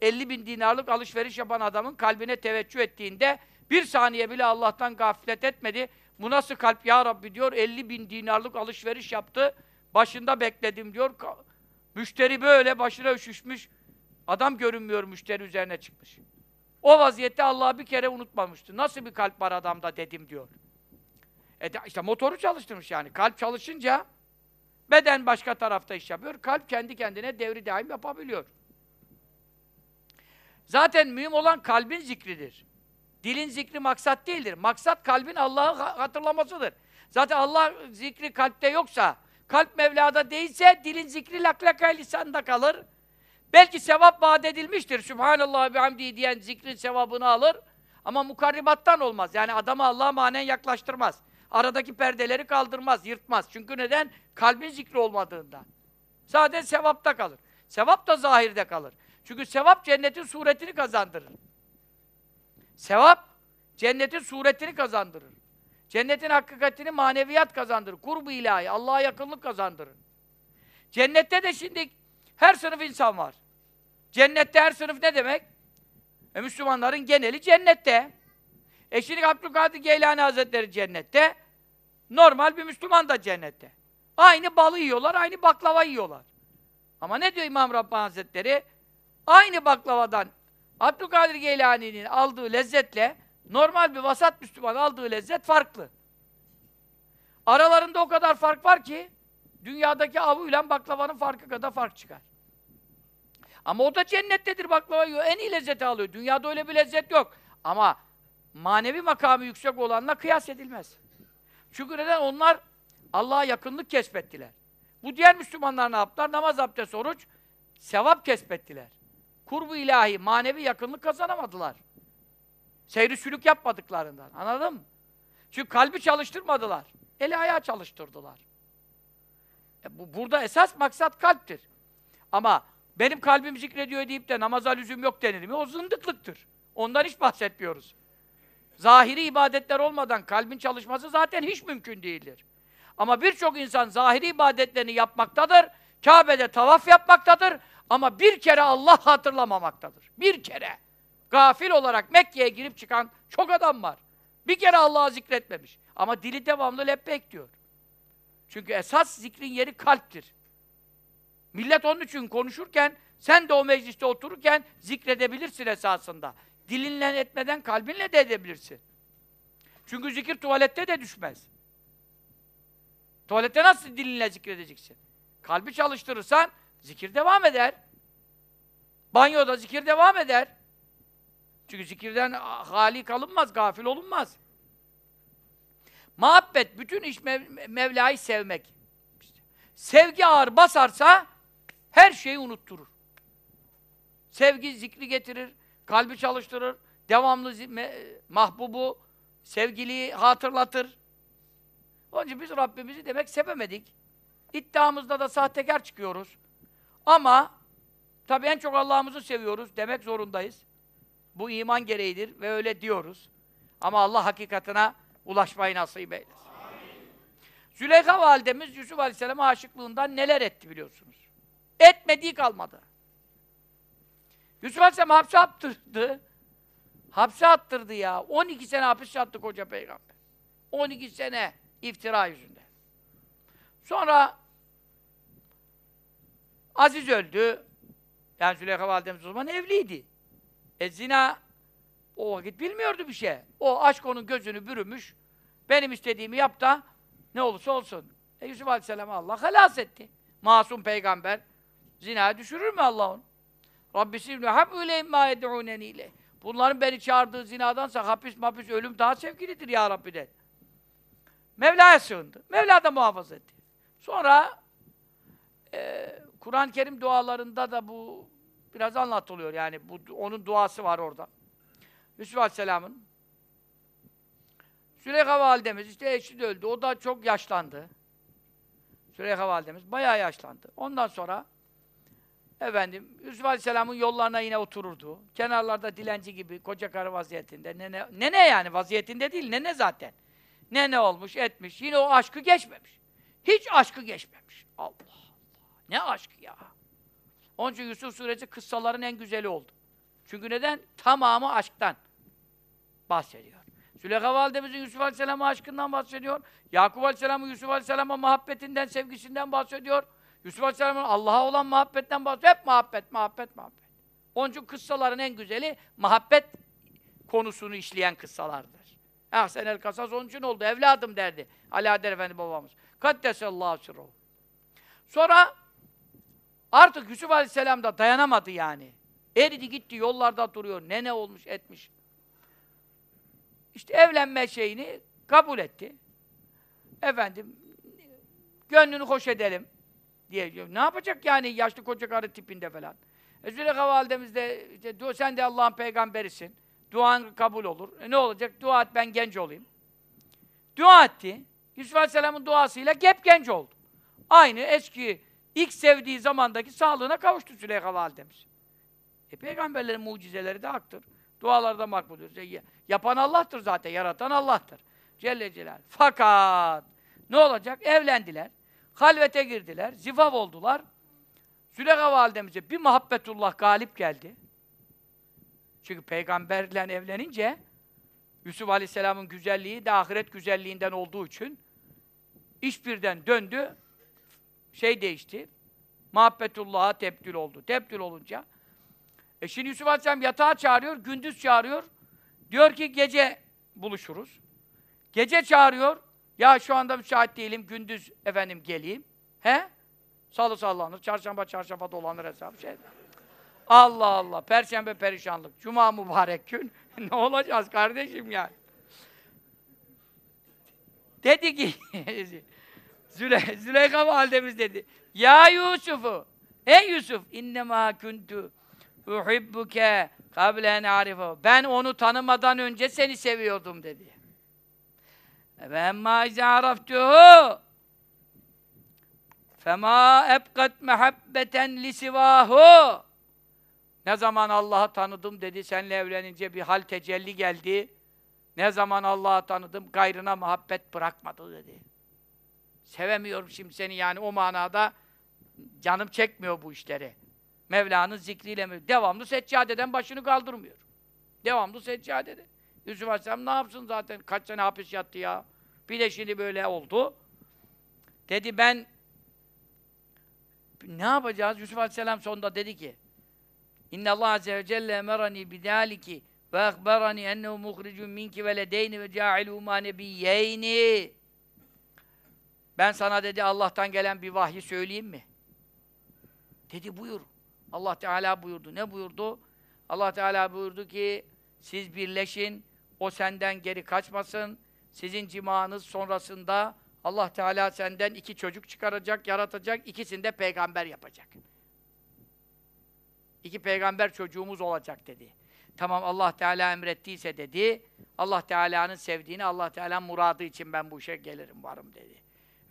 50 bin dinarlık alışveriş yapan adamın kalbine teveccüh ettiğinde bir saniye bile Allah'tan gaflet etmedi. Bu nasıl kalp ya Rabbi diyor, 50 bin dinarlık alışveriş yaptı, başında bekledim diyor. Müşteri böyle başına üşüşmüş, adam görünmüyor müşteri üzerine çıkmış. O vaziyette Allah'ı bir kere unutmamıştı. Nasıl bir kalp var adamda dedim diyor. E de, işte motoru çalıştırmış yani. Kalp çalışınca beden başka tarafta iş yapıyor. Kalp kendi kendine devri daim yapabiliyor. Zaten mühim olan kalbin zikridir. Dilin zikri maksat değildir. Maksat kalbin Allah'ı hatırlamasıdır. Zaten Allah zikri kalpte yoksa, kalp Mevla'da değilse dilin zikri laklaka lisanda kalır. Belki sevap vaat edilmiştir. Sübhanallah ve hamdi diyen zikrin sevabını alır. Ama mukarribattan olmaz. Yani adamı Allah'a manen yaklaştırmaz. Aradaki perdeleri kaldırmaz, yırtmaz. Çünkü neden? Kalbin zikri olmadığından. Sadece sevapta kalır. Sevap da zahirde kalır. Çünkü sevap cennetin suretini kazandırır. Sevap cennetin suretini kazandırır. Cennetin hakikatini maneviyat kazandırır. Kurbu ilahi, Allah'a yakınlık kazandırır. Cennette de şimdi her sınıf insan var. Cennette her sınıf ne demek? E, Müslümanların geneli cennette. E şimdi Abdülkadir Geylani Hazretleri cennette. Normal bir Müslüman da cennette. Aynı balı yiyorlar, aynı baklava yiyorlar. Ama ne diyor İmam Rabbani Hazretleri? Aynı baklavadan Abdülkadir Geylani'nin aldığı lezzetle normal bir vasat Müslüman aldığı lezzet farklı. Aralarında o kadar fark var ki dünyadaki avuyla baklavanın farkı kadar fark çıkar. Ama o da cennettedir baklava yiyor. En iyi lezzeti alıyor. Dünyada öyle bir lezzet yok. Ama manevi makamı yüksek olanla kıyas edilmez. Çünkü neden? Onlar Allah'a yakınlık kesbettiler. Bu diğer Müslümanlar ne yaptılar? Namaz, abdest, oruç, sevap kesbettiler. Kurbu ilahi, manevi yakınlık kazanamadılar. Seyri sülük yapmadıklarından. Anladın mı? Çünkü kalbi çalıştırmadılar. Eli ayağı çalıştırdılar. E bu, burada esas maksat kalptir. Ama benim kalbim zikrediyor deyip de namaza lüzum yok denir mi? O zındıklıktır. Ondan hiç bahsetmiyoruz. Zahiri ibadetler olmadan kalbin çalışması zaten hiç mümkün değildir. Ama birçok insan zahiri ibadetlerini yapmaktadır, Kabe'de tavaf yapmaktadır ama bir kere Allah hatırlamamaktadır. Bir kere. Gafil olarak Mekke'ye girip çıkan çok adam var. Bir kere Allah'ı zikretmemiş. Ama dili devamlı lebbek diyor. Çünkü esas zikrin yeri kalptir. Millet onun için konuşurken, sen de o mecliste otururken zikredebilirsin esasında. Dilinle etmeden kalbinle de edebilirsin. Çünkü zikir tuvalette de düşmez. Tuvalette nasıl dilinle zikredeceksin? Kalbi çalıştırırsan zikir devam eder. Banyoda zikir devam eder. Çünkü zikirden hali kalınmaz, gafil olunmaz. Muhabbet, bütün iş Mev Mevla'yı sevmek. Sevgi ağır basarsa her şeyi unutturur. Sevgi zikri getirir, kalbi çalıştırır, devamlı mahbubu, sevgiliyi hatırlatır. Onun için biz Rabbimizi demek sevemedik. İddiamızda da sahtekar çıkıyoruz. Ama tabii en çok Allah'ımızı seviyoruz demek zorundayız. Bu iman gereğidir ve öyle diyoruz. Ama Allah hakikatine ulaşmayı nasip eylesin. Züleyha validemiz Yusuf Aleyhisselam'a aşıklığından neler etti biliyorsunuz. Etmediği kalmadı. Yusuf Aleyhisselam hapse attırdı. Hapse attırdı ya. 12 sene hapis yattı koca peygamber. 12 sene iftira yüzünden. Sonra Aziz öldü. Yani Züleyha validemiz o zaman evliydi. E zina o vakit bilmiyordu bir şey. O aşk onun gözünü bürümüş. Benim istediğimi yap da ne olursa olsun. E Yusuf Aleyhisselam'ı Allah halas etti. Masum peygamber. Zinaya düşürür mü Allah onu? Rabbisi ibn hab'üle imma yed'ûneni ile. Bunların beni çağırdığı zinadansa hapis mapis ölüm daha sevgilidir ya Rabbi de. Mevla'ya sığındı. Mevla da muhafaza etti. Sonra e, Kur'an-ı Kerim dualarında da bu biraz anlatılıyor yani bu onun duası var orada. Yusuf Aleyhisselam'ın Süleyha validemiz işte eşi de öldü. O da çok yaşlandı. Süleyha validemiz bayağı yaşlandı. Ondan sonra efendim Yusuf Aleyhisselam'ın yollarına yine otururdu. Kenarlarda dilenci gibi koca karı vaziyetinde. Nene, nene yani vaziyetinde değil. Nene zaten. Nene olmuş, etmiş. Yine o aşkı geçmemiş. Hiç aşkı geçmemiş. Allah Allah. Ne aşk ya. Onun için Yusuf suresi kıssaların en güzeli oldu. Çünkü neden? Tamamı aşktan bahsediyor. Züleyha validemizin Yusuf Aleyhisselam'a aşkından bahsediyor. Yakup Aleyhisselam'ın Yusuf Aleyhisselam'a muhabbetinden, sevgisinden bahsediyor. Yusuf Aleyhisselam'ın Allah'a olan muhabbetten bahsediyor. Hep muhabbet, muhabbet, muhabbet. Onun için kıssaların en güzeli muhabbet konusunu işleyen kıssalardır. Ah sen el kasas onun için oldu. Evladım derdi. Ali Adel Efendi babamız. Kaddesallahu sirruhu. Sonra artık Yusuf Aleyhisselam da dayanamadı yani. Eridi gitti yollarda duruyor. Ne ne olmuş etmiş. İşte evlenme şeyini kabul etti. Efendim gönlünü hoş edelim diye. Ne yapacak yani yaşlı koca karı tipinde falan. E Züleyha validemiz de işte, sen de Allah'ın peygamberisin. Duan kabul olur. E ne olacak? Dua et ben genç olayım. Dua etti. Yusuf Aleyhisselam'ın duasıyla gep genç oldu. Aynı eski ilk sevdiği zamandaki sağlığına kavuştu Züleyha validemiz. E peygamberlerin mucizeleri de haktır. Duaları da makbuldür. E, yapan Allah'tır zaten, yaratan Allah'tır. Celle Celal. Fakat ne olacak? Evlendiler. Halvete girdiler. Zifaf oldular. Züleyha validemize bir muhabbetullah galip geldi. Çünkü peygamberle evlenince Yusuf Aleyhisselam'ın güzelliği de ahiret güzelliğinden olduğu için iş birden döndü. Şey değişti. Muhabbetullah'a tebdül oldu. Tebdül olunca e şimdi Yusuf Aleyhisselam yatağa çağırıyor, gündüz çağırıyor. Diyor ki gece buluşuruz. Gece çağırıyor. Ya şu anda müsait değilim, gündüz efendim geleyim. He? Salı sallanır, çarşamba çarşamba dolanır hesap şey. Allah Allah, perşembe perişanlık, cuma mübarek gün. ne olacağız kardeşim yani? Dedi ki, Züle Züleyha validemiz dedi, Ya Yusuf'u, ey Yusuf, innemâ kuntu uhibbuke kable en arifu. Ben onu tanımadan önce seni seviyordum dedi. Ve emmâ izâ araftuhu femâ ebkat mehabbeten lisivâhu ne zaman Allah'ı tanıdım dedi, seninle evlenince bir hal tecelli geldi. Ne zaman Allah'ı tanıdım, gayrına muhabbet bırakmadı dedi. Sevemiyorum şimdi seni yani o manada canım çekmiyor bu işleri. Mevla'nın zikriyle mi? Devamlı seccadeden başını kaldırmıyor. Devamlı seccadede. Yusuf Aleyhisselam ne yapsın zaten? Kaç sene hapis yattı ya. Bir de şimdi böyle oldu. Dedi ben ne yapacağız? Yusuf Aleyhisselam sonunda dedi ki İnne Allah Azze ve Celle emerani bidâliki ve akberani ennehu muhricun minki veledeyni ve ca'iluhuma nebiyyeyni. Ben sana dedi Allah'tan gelen bir vahyi söyleyeyim mi? Dedi buyur. Allah Teala buyurdu. Ne buyurdu? Allah Teala buyurdu ki siz birleşin, o senden geri kaçmasın. Sizin cimanız sonrasında Allah Teala senden iki çocuk çıkaracak, yaratacak, ikisini de peygamber yapacak. İki peygamber çocuğumuz olacak dedi. Tamam Allah Teala emrettiyse dedi. Allah Teala'nın sevdiğini, Allah Teala muradı için ben bu işe gelirim, varım dedi.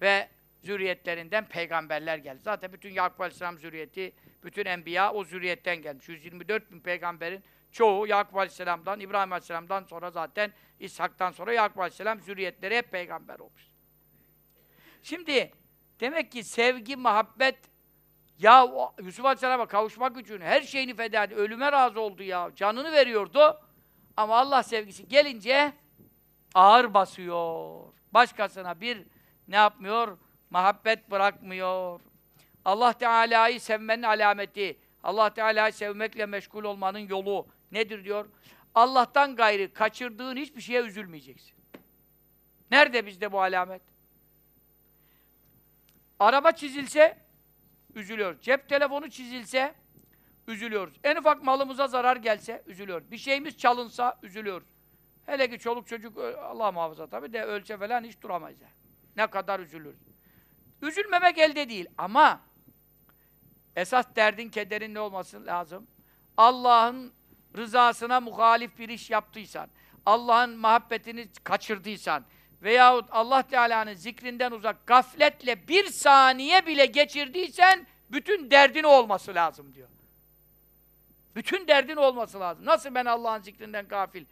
Ve zürriyetlerinden peygamberler geldi. Zaten bütün Yakup Aleyhisselam zürriyeti, bütün enbiya o zürriyetten gelmiş. 124 bin peygamberin çoğu Yakup Aleyhisselam'dan, İbrahim Aleyhisselam'dan sonra zaten İshak'tan sonra Yakup Aleyhisselam zürriyetleri hep peygamber olmuş. Şimdi demek ki sevgi, muhabbet ya Yusuf Aleyhisselam'a kavuşmak için her şeyini feda etti. Ölüme razı oldu ya. Canını veriyordu. Ama Allah sevgisi gelince ağır basıyor. Başkasına bir ne yapmıyor? Muhabbet bırakmıyor. Allah Teala'yı sevmenin alameti, Allah Teala'yı sevmekle meşgul olmanın yolu nedir diyor? Allah'tan gayrı kaçırdığın hiçbir şeye üzülmeyeceksin. Nerede bizde bu alamet? Araba çizilse üzülüyoruz. Cep telefonu çizilse üzülüyoruz. En ufak malımıza zarar gelse üzülüyoruz. Bir şeyimiz çalınsa üzülüyoruz. Hele ki çoluk çocuk Allah muhafaza tabii de ölse falan hiç duramayız. Ne kadar üzülürüz. Üzülmemek elde değil ama esas derdin, kederin ne olması lazım? Allah'ın rızasına muhalif bir iş yaptıysan, Allah'ın muhabbetini kaçırdıysan veyahut Allah Teala'nın zikrinden uzak gafletle bir saniye bile geçirdiysen bütün derdin olması lazım diyor. Bütün derdin olması lazım. Nasıl ben Allah'ın zikrinden gafil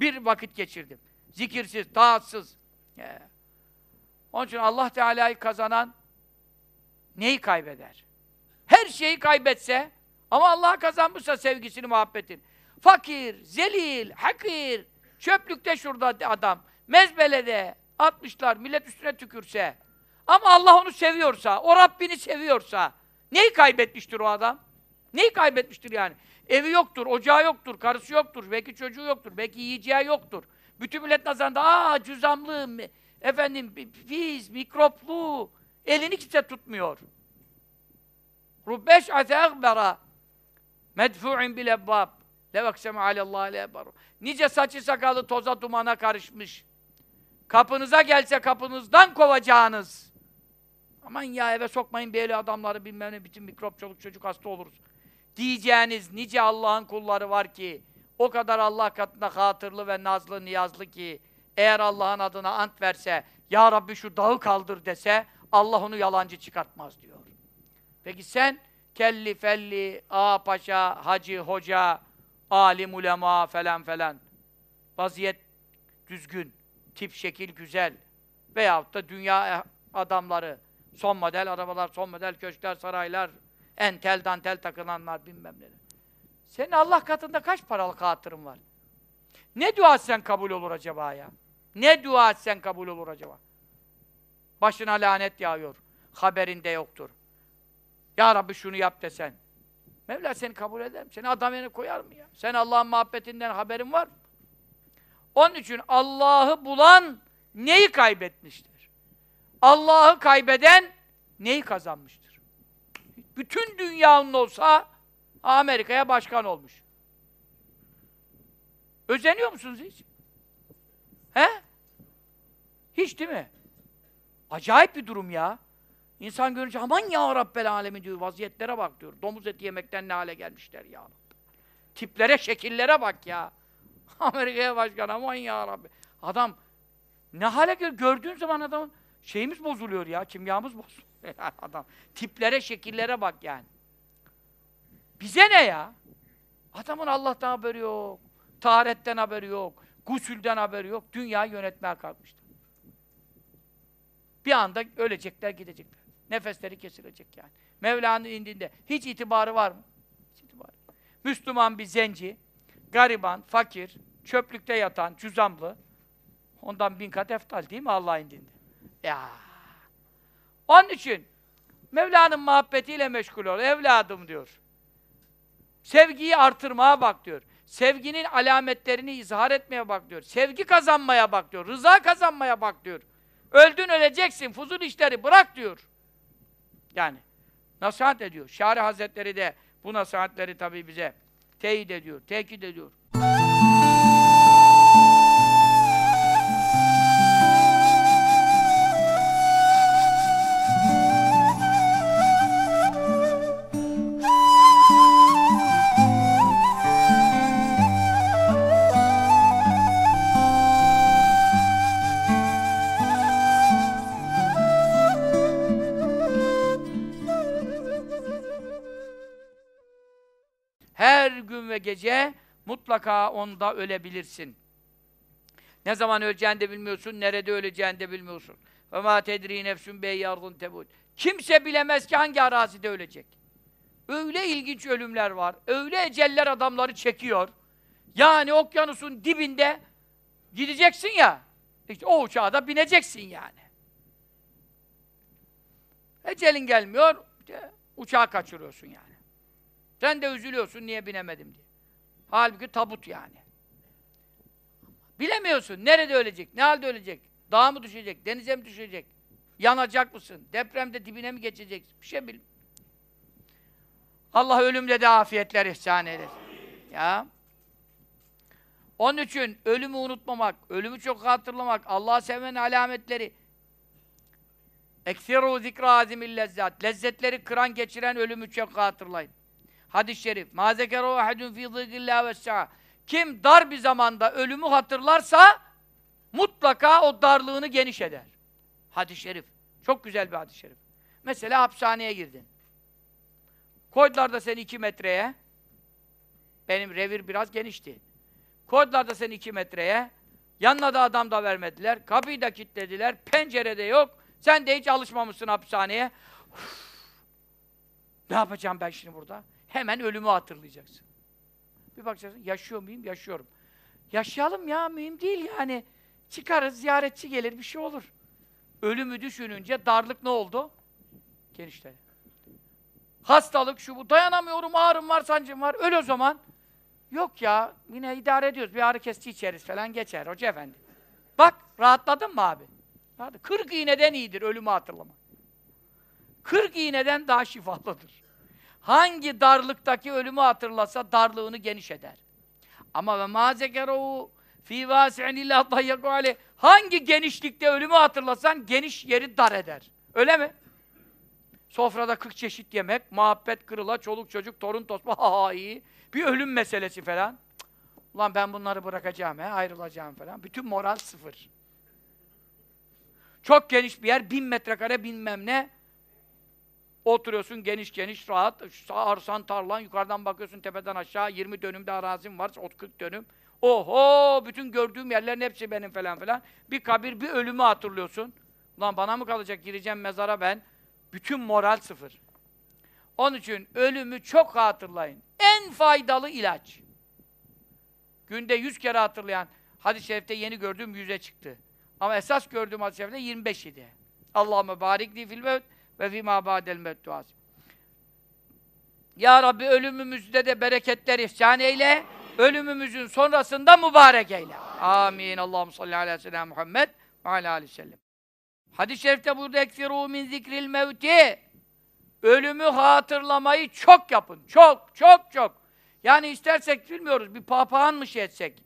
bir vakit geçirdim? Zikirsiz, taatsız. Onun için Allah Teala'yı kazanan neyi kaybeder? Her şeyi kaybetse ama Allah kazanmışsa sevgisini, muhabbetin. Fakir, zelil, hakir, çöplükte şurada adam, mezbelede atmışlar, millet üstüne tükürse ama Allah onu seviyorsa, o Rabbini seviyorsa neyi kaybetmiştir o adam? Neyi kaybetmiştir yani? Evi yoktur, ocağı yoktur, karısı yoktur, belki çocuğu yoktur, belki yiyeceği yoktur. Bütün millet nazarında aa cüzamlı, efendim pis, mikroplu, elini kimse tutmuyor. Rubbeş azâgbera medfu'in bil ebbâb levekseme alellâhi le'ebaru Nice saçı sakalı toza dumana karışmış. Kapınıza gelse kapınızdan kovacağınız. Aman ya eve sokmayın böyle adamları bilmem ne bütün mikrop çoluk çocuk hasta oluruz. Diyeceğiniz nice Allah'ın kulları var ki o kadar Allah katında hatırlı ve nazlı niyazlı ki eğer Allah'ın adına ant verse Ya Rabbi şu dağı kaldır dese Allah onu yalancı çıkartmaz diyor. Peki sen kelli felli, ağa paşa, hacı, hoca, alim, ulema falan falan vaziyet düzgün, tip şekil güzel veyahut da dünya adamları son model arabalar, son model köşkler, saraylar, entel, dantel takılanlar bilmem ne. Senin Allah katında kaç paralık hatırın var? Ne dua etsen kabul olur acaba ya? Ne dua etsen kabul olur acaba? Başına lanet yağıyor. Haberinde yoktur. Ya Rabbi şunu yap desen. Mevla seni kabul eder mi? Seni adam yerine koyar mı ya? Sen Allah'ın muhabbetinden haberin var mı? Onun için Allah'ı bulan neyi kaybetmiştir? Allah'ı kaybeden neyi kazanmıştır? Bütün dünyanın olsa Amerika'ya başkan olmuş. Özeniyor musunuz hiç? He? Hiç değil mi? Acayip bir durum ya. İnsan görünce aman ya Rabbel alemi diyor, vaziyetlere bak diyor. Domuz eti yemekten ne hale gelmişler ya Tiplere, şekillere bak ya. Amerika'ya başkan aman ya Rabbi. Adam ne hale gör gördüğün zaman adamın şeyimiz bozuluyor ya, kimyamız bozuluyor adam. Tiplere, şekillere bak yani. Bize ne ya? Adamın Allah'tan haberi yok, taharetten haberi yok, gusülden haberi yok, dünyayı yönetmeye kalkmıştır. Bir anda ölecekler, gidecekler. Nefesleri kesilecek yani. Mevla'nın indinde. Hiç itibarı var mı? Hiç itibarı. Müslüman bir zenci, gariban, fakir, çöplükte yatan, cüzamlı, ondan bin kat eftal değil mi Allah indinde? Ya. Onun için Mevla'nın muhabbetiyle meşgul ol. Evladım diyor. Sevgiyi artırmaya bak diyor. Sevginin alametlerini izhar etmeye bak diyor. Sevgi kazanmaya bak diyor. Rıza kazanmaya bak diyor. Öldün öleceksin. Fuzul işleri bırak diyor. Yani nasihat ediyor. Şari Hazretleri de bu nasihatleri tabii bize teyit ediyor, tekit ediyor. Ve gece mutlaka onda ölebilirsin. Ne zaman öleceğini de bilmiyorsun, nerede öleceğini de bilmiyorsun. Ve ma tedri nefsun bey yardın tebut. Kimse bilemez ki hangi arazide ölecek. Öyle ilginç ölümler var. Öyle eceller adamları çekiyor. Yani okyanusun dibinde gideceksin ya. İşte o uçağa da bineceksin yani. Ecelin gelmiyor, uçağı kaçırıyorsun yani. Sen de üzülüyorsun niye binemedim diye. Halbuki tabut yani. Bilemiyorsun nerede ölecek, ne halde ölecek, dağa mı düşecek, denize mi düşecek, yanacak mısın, depremde dibine mi geçeceksin, bir şey bil. Allah ölümle de afiyetler ihsan eylesin. Ya. Onun için ölümü unutmamak, ölümü çok hatırlamak, Allah'ı sevmenin alametleri, Eksiru zikra azimil lezzat. Lezzetleri kıran geçiren ölümü çok hatırlayın. Hadis-i şerif. Zekeru ahadun fi zikrillah ve sa'a. Kim dar bir zamanda ölümü hatırlarsa mutlaka o darlığını geniş eder. Hadis-i şerif. Çok güzel bir hadis-i şerif. Mesela hapishaneye girdin. Koydular da seni iki metreye. Benim revir biraz genişti. Koydular da seni iki metreye. Yanına da adam da vermediler. Kapıyı da kilitlediler. Pencerede yok. Sen de hiç alışmamışsın hapishaneye. Uf! Ne yapacağım ben şimdi burada? Hemen ölümü hatırlayacaksın. Bir bakacaksın, yaşıyor muyum? Yaşıyorum. Yaşayalım ya, mühim değil yani. Çıkarız, ziyaretçi gelir, bir şey olur. Ölümü düşününce darlık ne oldu? Genişledi. Hastalık, şu bu, dayanamıyorum, ağrım var, sancım var, öl o zaman. Yok ya, yine idare ediyoruz, bir ağrı kesici içeriz falan geçer, hoca efendi. Bak, rahatladın mı abi? 40 iğneden iyidir ölümü hatırlamak. 40 iğneden daha şifalıdır. Hangi darlıktaki ölümü hatırlasa darlığını geniş eder. Ama ve ma zekeru fi vasi'in illa. Hangi genişlikte ölümü hatırlasan geniş yeri dar eder. Öyle mi? Sofrada 40 çeşit yemek, muhabbet kırıla, çoluk çocuk, torun tosma, ha iyi. Bir ölüm meselesi falan. Ulan ben bunları bırakacağım, he, ayrılacağım falan. Bütün moral sıfır. Çok geniş bir yer, bin metrekare bilmem ne. Oturuyorsun geniş geniş, rahat, arsan tarlan, yukarıdan bakıyorsun tepeden aşağı, 20 dönümde arazim var, 40 dönüm. Oho, bütün gördüğüm yerlerin hepsi benim falan filan. Bir kabir, bir ölümü hatırlıyorsun. Ulan bana mı kalacak, gireceğim mezara ben. Bütün moral sıfır. Onun için ölümü çok hatırlayın. En faydalı ilaç. Günde yüz kere hatırlayan, hadis-i şerifte yeni gördüğüm yüze çıktı. Ama esas gördüğüm hadis-i şerifte 25 idi. Allahümme barikli fil mevt ve fîmâ ba'del mevt duası. Ya Rabbi ölümümüzde de bereketler ihsan eyle, ölümümüzün sonrasında mübarek eyle. Amin. Allahümme salli ala seyyidina Muhammed ve ala aleyhi sellem. Hadis-i şerifte burada ekfirû min zikril mevti. Ölümü hatırlamayı çok yapın. Çok, çok, çok. Yani istersek bilmiyoruz, bir papağan mı şey etsek?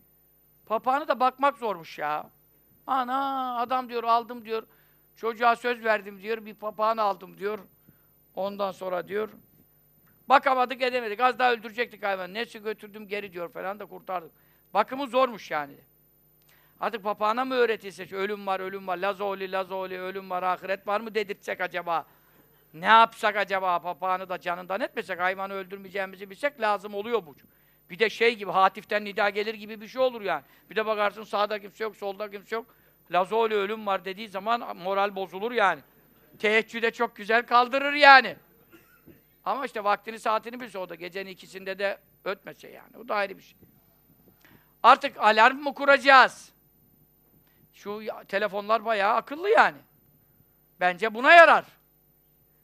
Papağanı da bakmak zormuş ya. Ana adam diyor aldım diyor. Çocuğa söz verdim diyor. Bir papağan aldım diyor. Ondan sonra diyor. Bakamadık edemedik. Az daha öldürecektik hayvanı. Nesi götürdüm geri diyor falan da kurtardık. Bakımı zormuş yani. Artık papağana mı öğretilse ölüm var, ölüm var, lazoli, lazoli, ölüm var, ahiret var mı dedirtsek acaba? Ne yapsak acaba papağanı da canından etmesek, hayvanı öldürmeyeceğimizi bilsek lazım oluyor bu. Bir de şey gibi, hatiften nida gelir gibi bir şey olur yani. Bir de bakarsın sağda kimse yok, solda kimse yok. Lazoli ölüm var dediği zaman moral bozulur yani. Teheccüde çok güzel kaldırır yani. Ama işte vaktini saatini bilse o da gecenin ikisinde de ötmese yani. O da ayrı bir şey. Artık alarm mı kuracağız? Şu telefonlar bayağı akıllı yani. Bence buna yarar.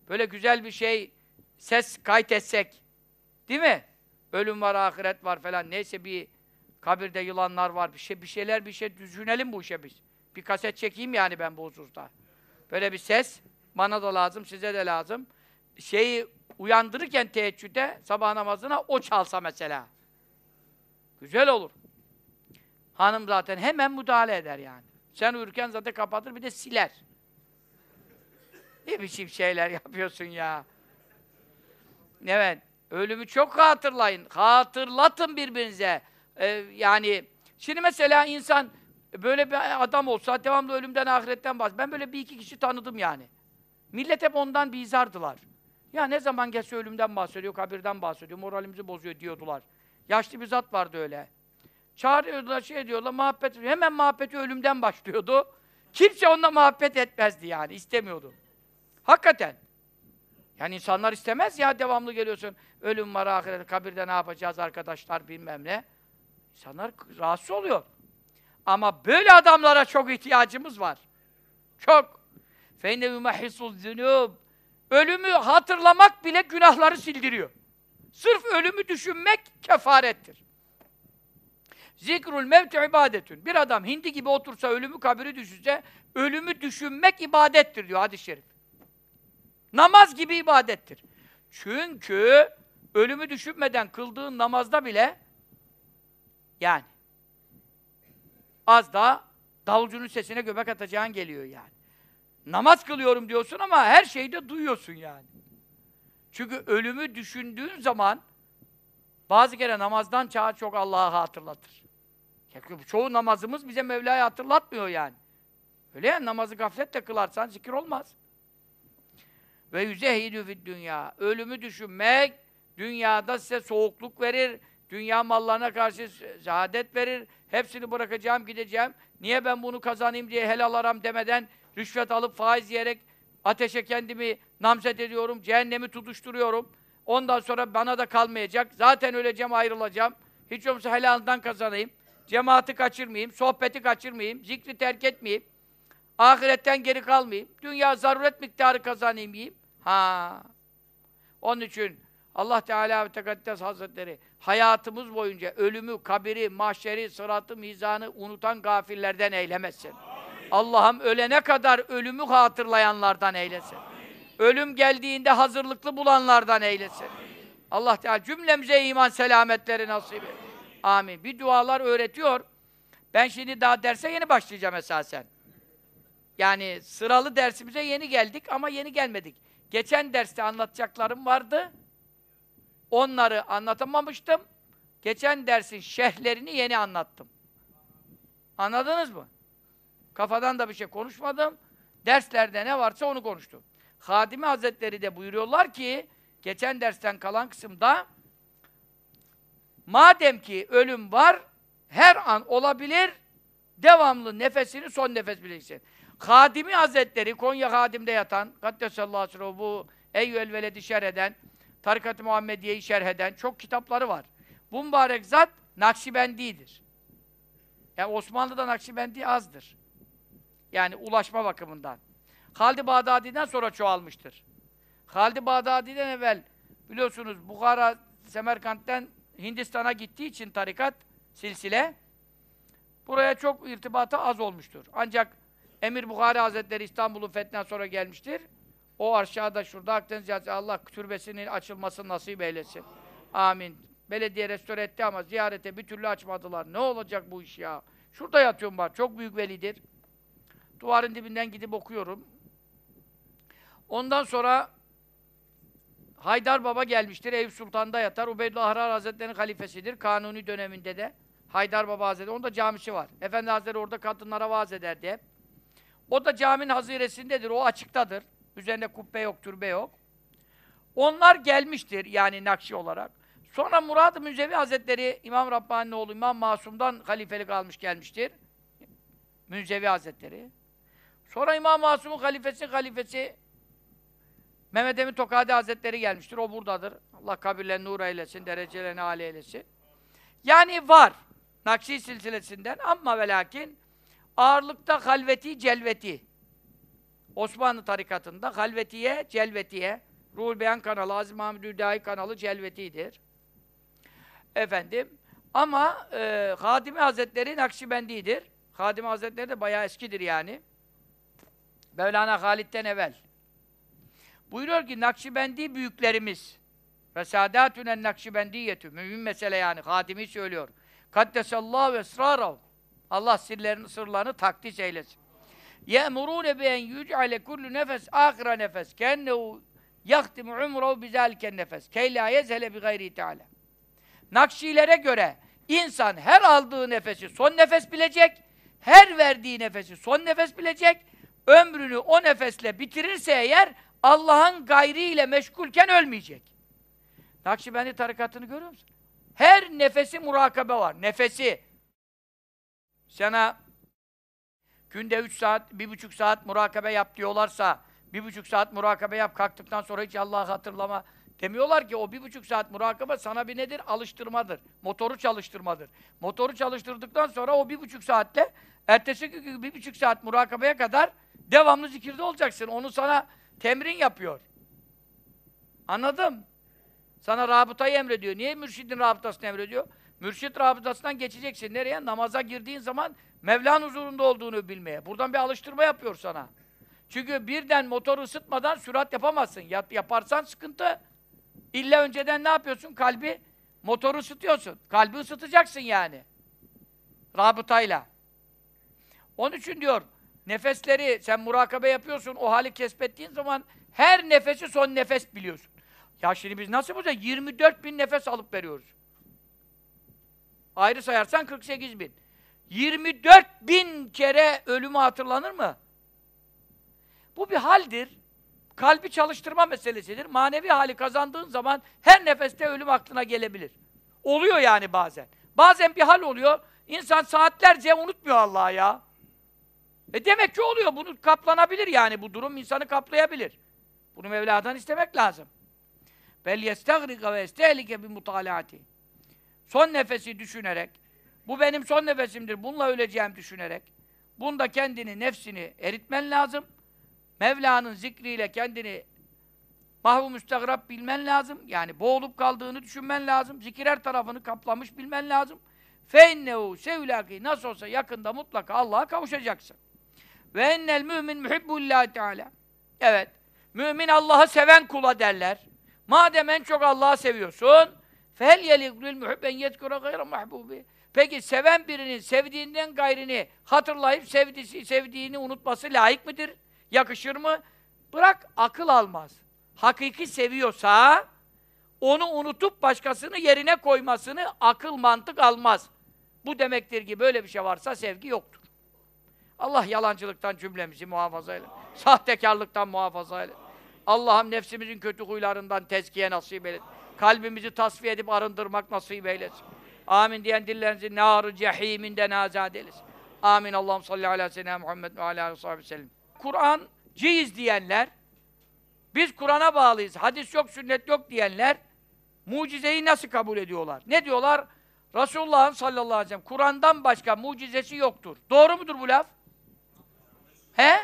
Böyle güzel bir şey ses kaydetsek. Değil mi? ölüm var, ahiret var falan. Neyse bir kabirde yılanlar var. Bir şey bir şeyler bir şey düşünelim bu işe biz. Bir kaset çekeyim yani ben bu hususta. Böyle bir ses bana da lazım, size de lazım. Şeyi uyandırırken teheccüde, sabah namazına o çalsa mesela. Güzel olur. Hanım zaten hemen müdahale eder yani. Sen uyurken zaten kapatır bir de siler. Ne biçim şeyler yapıyorsun ya. Evet. Ölümü çok hatırlayın. Hatırlatın birbirinize. Ee, yani şimdi mesela insan böyle bir adam olsa devamlı ölümden ahiretten bahsediyor. Ben böyle bir iki kişi tanıdım yani. Millet hep ondan bizardılar. Ya ne zaman gelse ölümden bahsediyor, kabirden bahsediyor, moralimizi bozuyor diyordular. Yaşlı bir zat vardı öyle. Çağırıyordular, şey diyorlar, muhabbet Hemen muhabbeti ölümden başlıyordu. Kimse onunla muhabbet etmezdi yani, istemiyordu. Hakikaten. Yani insanlar istemez ya devamlı geliyorsun. Ölüm var ahiret, kabirde ne yapacağız arkadaşlar bilmem ne. İnsanlar rahatsız oluyor. Ama böyle adamlara çok ihtiyacımız var. Çok. فَاِنَّ يُمَحِّسُ الذُّنُوبِ Ölümü hatırlamak bile günahları sildiriyor. Sırf ölümü düşünmek kefarettir. Zikrul mevti ibadetün. Bir adam hindi gibi otursa, ölümü kabiri düşünse, ölümü düşünmek ibadettir diyor hadis-i şerif. Namaz gibi ibadettir. Çünkü ölümü düşünmeden kıldığın namazda bile yani az da davulcunun sesine göbek atacağın geliyor yani. Namaz kılıyorum diyorsun ama her şeyi de duyuyorsun yani. Çünkü ölümü düşündüğün zaman bazı kere namazdan çağır çok Allah'ı hatırlatır. Çünkü çoğu namazımız bize Mevla'yı hatırlatmıyor yani. Öyle ya namazı gafletle kılarsan zikir olmaz. Ve yüzehidü fid dünya. Ölümü düşünmek dünyada size soğukluk verir, dünya mallarına karşı zaadet verir. Hepsini bırakacağım, gideceğim. Niye ben bunu kazanayım diye helal aram demeden rüşvet alıp faiz yiyerek ateşe kendimi namzet ediyorum, cehennemi tutuşturuyorum. Ondan sonra bana da kalmayacak. Zaten öleceğim, ayrılacağım. Hiç olmazsa helalından kazanayım. Cemaati kaçırmayayım, sohbeti kaçırmayayım, zikri terk etmeyeyim. Ahiretten geri kalmayayım. Dünya zaruret miktarı kazanayım yiyeyim. Ha. Onun için Allah Teala ve Tekaddes Hazretleri hayatımız boyunca ölümü, kabiri, mahşeri, sıratı, mizanı unutan gafillerden eylemesin. Allah'ım ölene kadar ölümü hatırlayanlardan eylesin. Amin. Ölüm geldiğinde hazırlıklı bulanlardan eylesin. Amin. Allah Teala cümlemize iman selametleri nasip et. Amin. Bir dualar öğretiyor. Ben şimdi daha derse yeni başlayacağım esasen. Yani sıralı dersimize yeni geldik ama yeni gelmedik. Geçen derste anlatacaklarım vardı. Onları anlatamamıştım. Geçen dersin şerhlerini yeni anlattım. Anladınız mı? Kafadan da bir şey konuşmadım. Derslerde ne varsa onu konuştum. Hadimi Hazretleri de buyuruyorlar ki, geçen dersten kalan kısımda madem ki ölüm var, her an olabilir, devamlı nefesini son nefes bileceksin. Hadimi Hazretleri, Konya Hadim'de yatan, Kaddesallahu aleyhi ve bu Eyyül Veledi şerh eden, Tarikat-ı Muhammediye'yi şerh eden çok kitapları var. Bu mübarek zat Nakşibendi'dir. Yani Osmanlı'da Nakşibendi azdır. Yani ulaşma bakımından. Halid-i Bağdadi'den sonra çoğalmıştır. Halid-i Bağdadi'den evvel biliyorsunuz Bukhara, Semerkant'ten Hindistan'a gittiği için tarikat, silsile buraya çok irtibatı az olmuştur. Ancak Emir Bukhari Hazretleri İstanbul'un fethinden sonra gelmiştir. O aşağıda şurada Akdeniz Yazı Allah türbesinin açılmasını nasip eylesin. Amin. Belediye restore etti ama ziyarete bir türlü açmadılar. Ne olacak bu iş ya? Şurada yatıyorum var. Çok büyük velidir. Duvarın dibinden gidip okuyorum. Ondan sonra Haydar Baba gelmiştir. Eyüp Sultan'da yatar. Ubeydullah Harar Hazretleri'nin halifesidir. Kanuni döneminde de. Haydar Baba Hazretleri. Onda camisi var. Efendi Hazretleri orada kadınlara vaaz ederdi hep. O da caminin haziresindedir. O açıktadır. Üzerinde kubbe yok, türbe yok. Onlar gelmiştir yani Nakşi olarak. Sonra Murad-ı Münzevi Hazretleri İmam Rabbani'nin oğlu İmam Masum'dan halifelik almış gelmiştir. Münzevi Hazretleri. Sonra İmam Masum'un halifesi, halifesi Mehmet Emin Tokadi Hazretleri gelmiştir. O buradadır. Allah kabirlerini nur eylesin, derecelerini âli eylesin. Yani var. Nakşi silsilesinden ama ve lakin ağırlıkta halveti, celveti. Osmanlı tarikatında halvetiye, celvetiye, Ruhul Beyan kanalı, Aziz Mahmud Hüdayi kanalı celvetidir. Efendim. Ama e, Hadimi Hazretleri Nakşibendi'dir. Hadimi Hazretleri de bayağı eskidir yani. Mevlana Halid'den evvel. Buyuruyor ki Nakşibendi büyüklerimiz ve sadatünen nakşibendiyetü mühim mesele yani Hadimi söylüyor. Kaddesallahu esrarahu Allah sırlarını, sırlarını takdis eylesin. Bi en yüc'ale kullu nefes ahire nefes yahtimu umrehu bizâliken nefes key lâ yezhele bi gayri teâlâ. Nakşilere göre insan her aldığı nefesi son nefes bilecek, her verdiği nefesi son nefes bilecek, ömrünü o nefesle bitirirse eğer Allah'ın gayriyle meşgulken ölmeyecek. Nakşibendi tarikatını görüyor musun? Her nefesi murakabe var. Nefesi. Sana günde üç saat, bir buçuk saat murakabe yap diyorlarsa, bir buçuk saat murakabe yap, kalktıktan sonra hiç Allah'ı hatırlama demiyorlar ki o bir buçuk saat murakabe sana bir nedir? Alıştırmadır. Motoru çalıştırmadır. Motoru çalıştırdıktan sonra o bir buçuk saatte ertesi gün bir buçuk saat murakabeye kadar devamlı zikirde olacaksın. Onu sana temrin yapıyor. Anladım. Sana rabıtayı emrediyor. Niye mürşidin rabıtasını emrediyor? Mürşid rabıtasından geçeceksin. Nereye? Namaza girdiğin zaman Mevla'nın huzurunda olduğunu bilmeye. Buradan bir alıştırma yapıyor sana. Çünkü birden motoru ısıtmadan sürat yapamazsın. Yap, yaparsan sıkıntı. İlla önceden ne yapıyorsun? Kalbi, motoru ısıtıyorsun. Kalbi ısıtacaksın yani. Rabıtayla. Onun için diyor, nefesleri sen murakabe yapıyorsun, o hali kesbettiğin zaman her nefesi son nefes biliyorsun. Ya şimdi biz nasıl bu 24 bin nefes alıp veriyoruz. Ayrı sayarsan 48 bin. 24 bin kere ölümü hatırlanır mı? Bu bir haldir. Kalbi çalıştırma meselesidir. Manevi hali kazandığın zaman her nefeste ölüm aklına gelebilir. Oluyor yani bazen. Bazen bir hal oluyor. İnsan saatlerce unutmuyor Allah'ı ya. E demek ki oluyor. Bunu kaplanabilir yani. Bu durum insanı kaplayabilir. Bunu Mevla'dan istemek lazım. Bel yestagrika ve estehlike bi mutalaati Son nefesi düşünerek, bu benim son nefesimdir, bununla öleceğim düşünerek, bunda kendini, nefsini eritmen lazım. Mevla'nın zikriyle kendini mahvu müstegrab bilmen lazım. Yani boğulup kaldığını düşünmen lazım. Zikir her tarafını kaplamış bilmen lazım. فَاِنَّهُ sevlaki Nasıl olsa yakında mutlaka Allah'a kavuşacaksın. Ve ennel mümin muhibbullâhi teâlâ. Evet. Mümin Allah'ı seven kula derler. Madem en çok Allah'ı seviyorsun, fel yeliklül muhibben yetkura gayra mahbubi. Peki seven birinin sevdiğinden gayrini hatırlayıp sevdiği, sevdiğini unutması layık mıdır? Yakışır mı? Bırak akıl almaz. Hakiki seviyorsa onu unutup başkasını yerine koymasını akıl mantık almaz. Bu demektir ki böyle bir şey varsa sevgi yoktur. Allah yalancılıktan cümlemizi muhafaza eyle. Sahtekarlıktan muhafaza eyle. Allah'ım nefsimizin kötü huylarından tezkiye nasip eylesin. Kalbimizi tasfiye edip arındırmak nasip eylesin. Amin diyen dillerinizi nar-ı cehiminden azad eylesin. Amin. Allah'ım salli ala seyyidina Muhammed ve ala ve sellem. Kur'an ciiz diyenler, biz Kur'an'a bağlıyız, hadis yok, sünnet yok diyenler, mucizeyi nasıl kabul ediyorlar? Ne diyorlar? Resulullah'ın sallallahu aleyhi ve sellem Kur'an'dan başka mucizesi yoktur. Doğru mudur bu laf? He?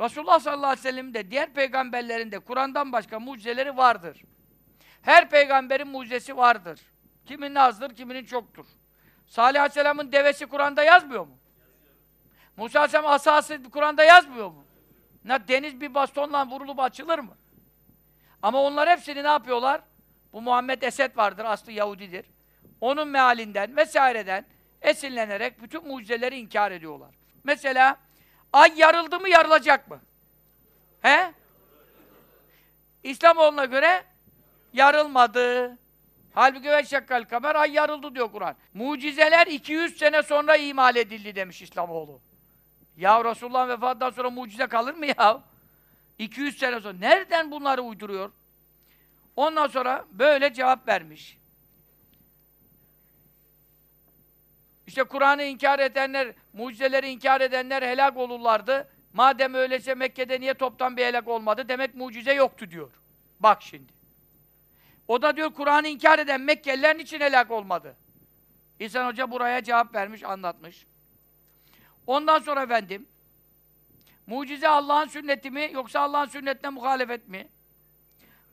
Resulullah sallallahu aleyhi ve sellem de diğer peygamberlerin de Kur'an'dan başka mucizeleri vardır. Her peygamberin mucizesi vardır. Kiminin azdır, kiminin çoktur. Salih aleyhisselamın devesi Kur'an'da yazmıyor mu? Musa aleyhisselam asası Kur'an'da yazmıyor mu? Ne deniz bir bastonla vurulup açılır mı? Ama onlar hepsini ne yapıyorlar? Bu Muhammed Esed vardır, aslı Yahudidir. Onun mealinden vesaireden esinlenerek bütün mucizeleri inkar ediyorlar. Mesela ay yarıldı mı yarılacak mı? He? İslamoğlu'na göre yarılmadı. Halbuki ve şakkal kamer ay yarıldı diyor Kur'an. Mucizeler 200 sene sonra imal edildi demiş İslamoğlu. Ya Resulullah'ın vefatından sonra mucize kalır mı ya? 200 sene sonra. Nereden bunları uyduruyor? Ondan sonra böyle cevap vermiş. İşte Kur'an'ı inkar edenler, mucizeleri inkar edenler helak olurlardı. Madem öyleyse Mekke'de niye toptan bir helak olmadı? Demek mucize yoktu diyor. Bak şimdi. O da diyor Kur'an'ı inkar eden Mekkelilerin için helak olmadı. İhsan Hoca buraya cevap vermiş, anlatmış. Ondan sonra efendim, mucize Allah'ın sünneti mi yoksa Allah'ın sünnetine muhalefet mi?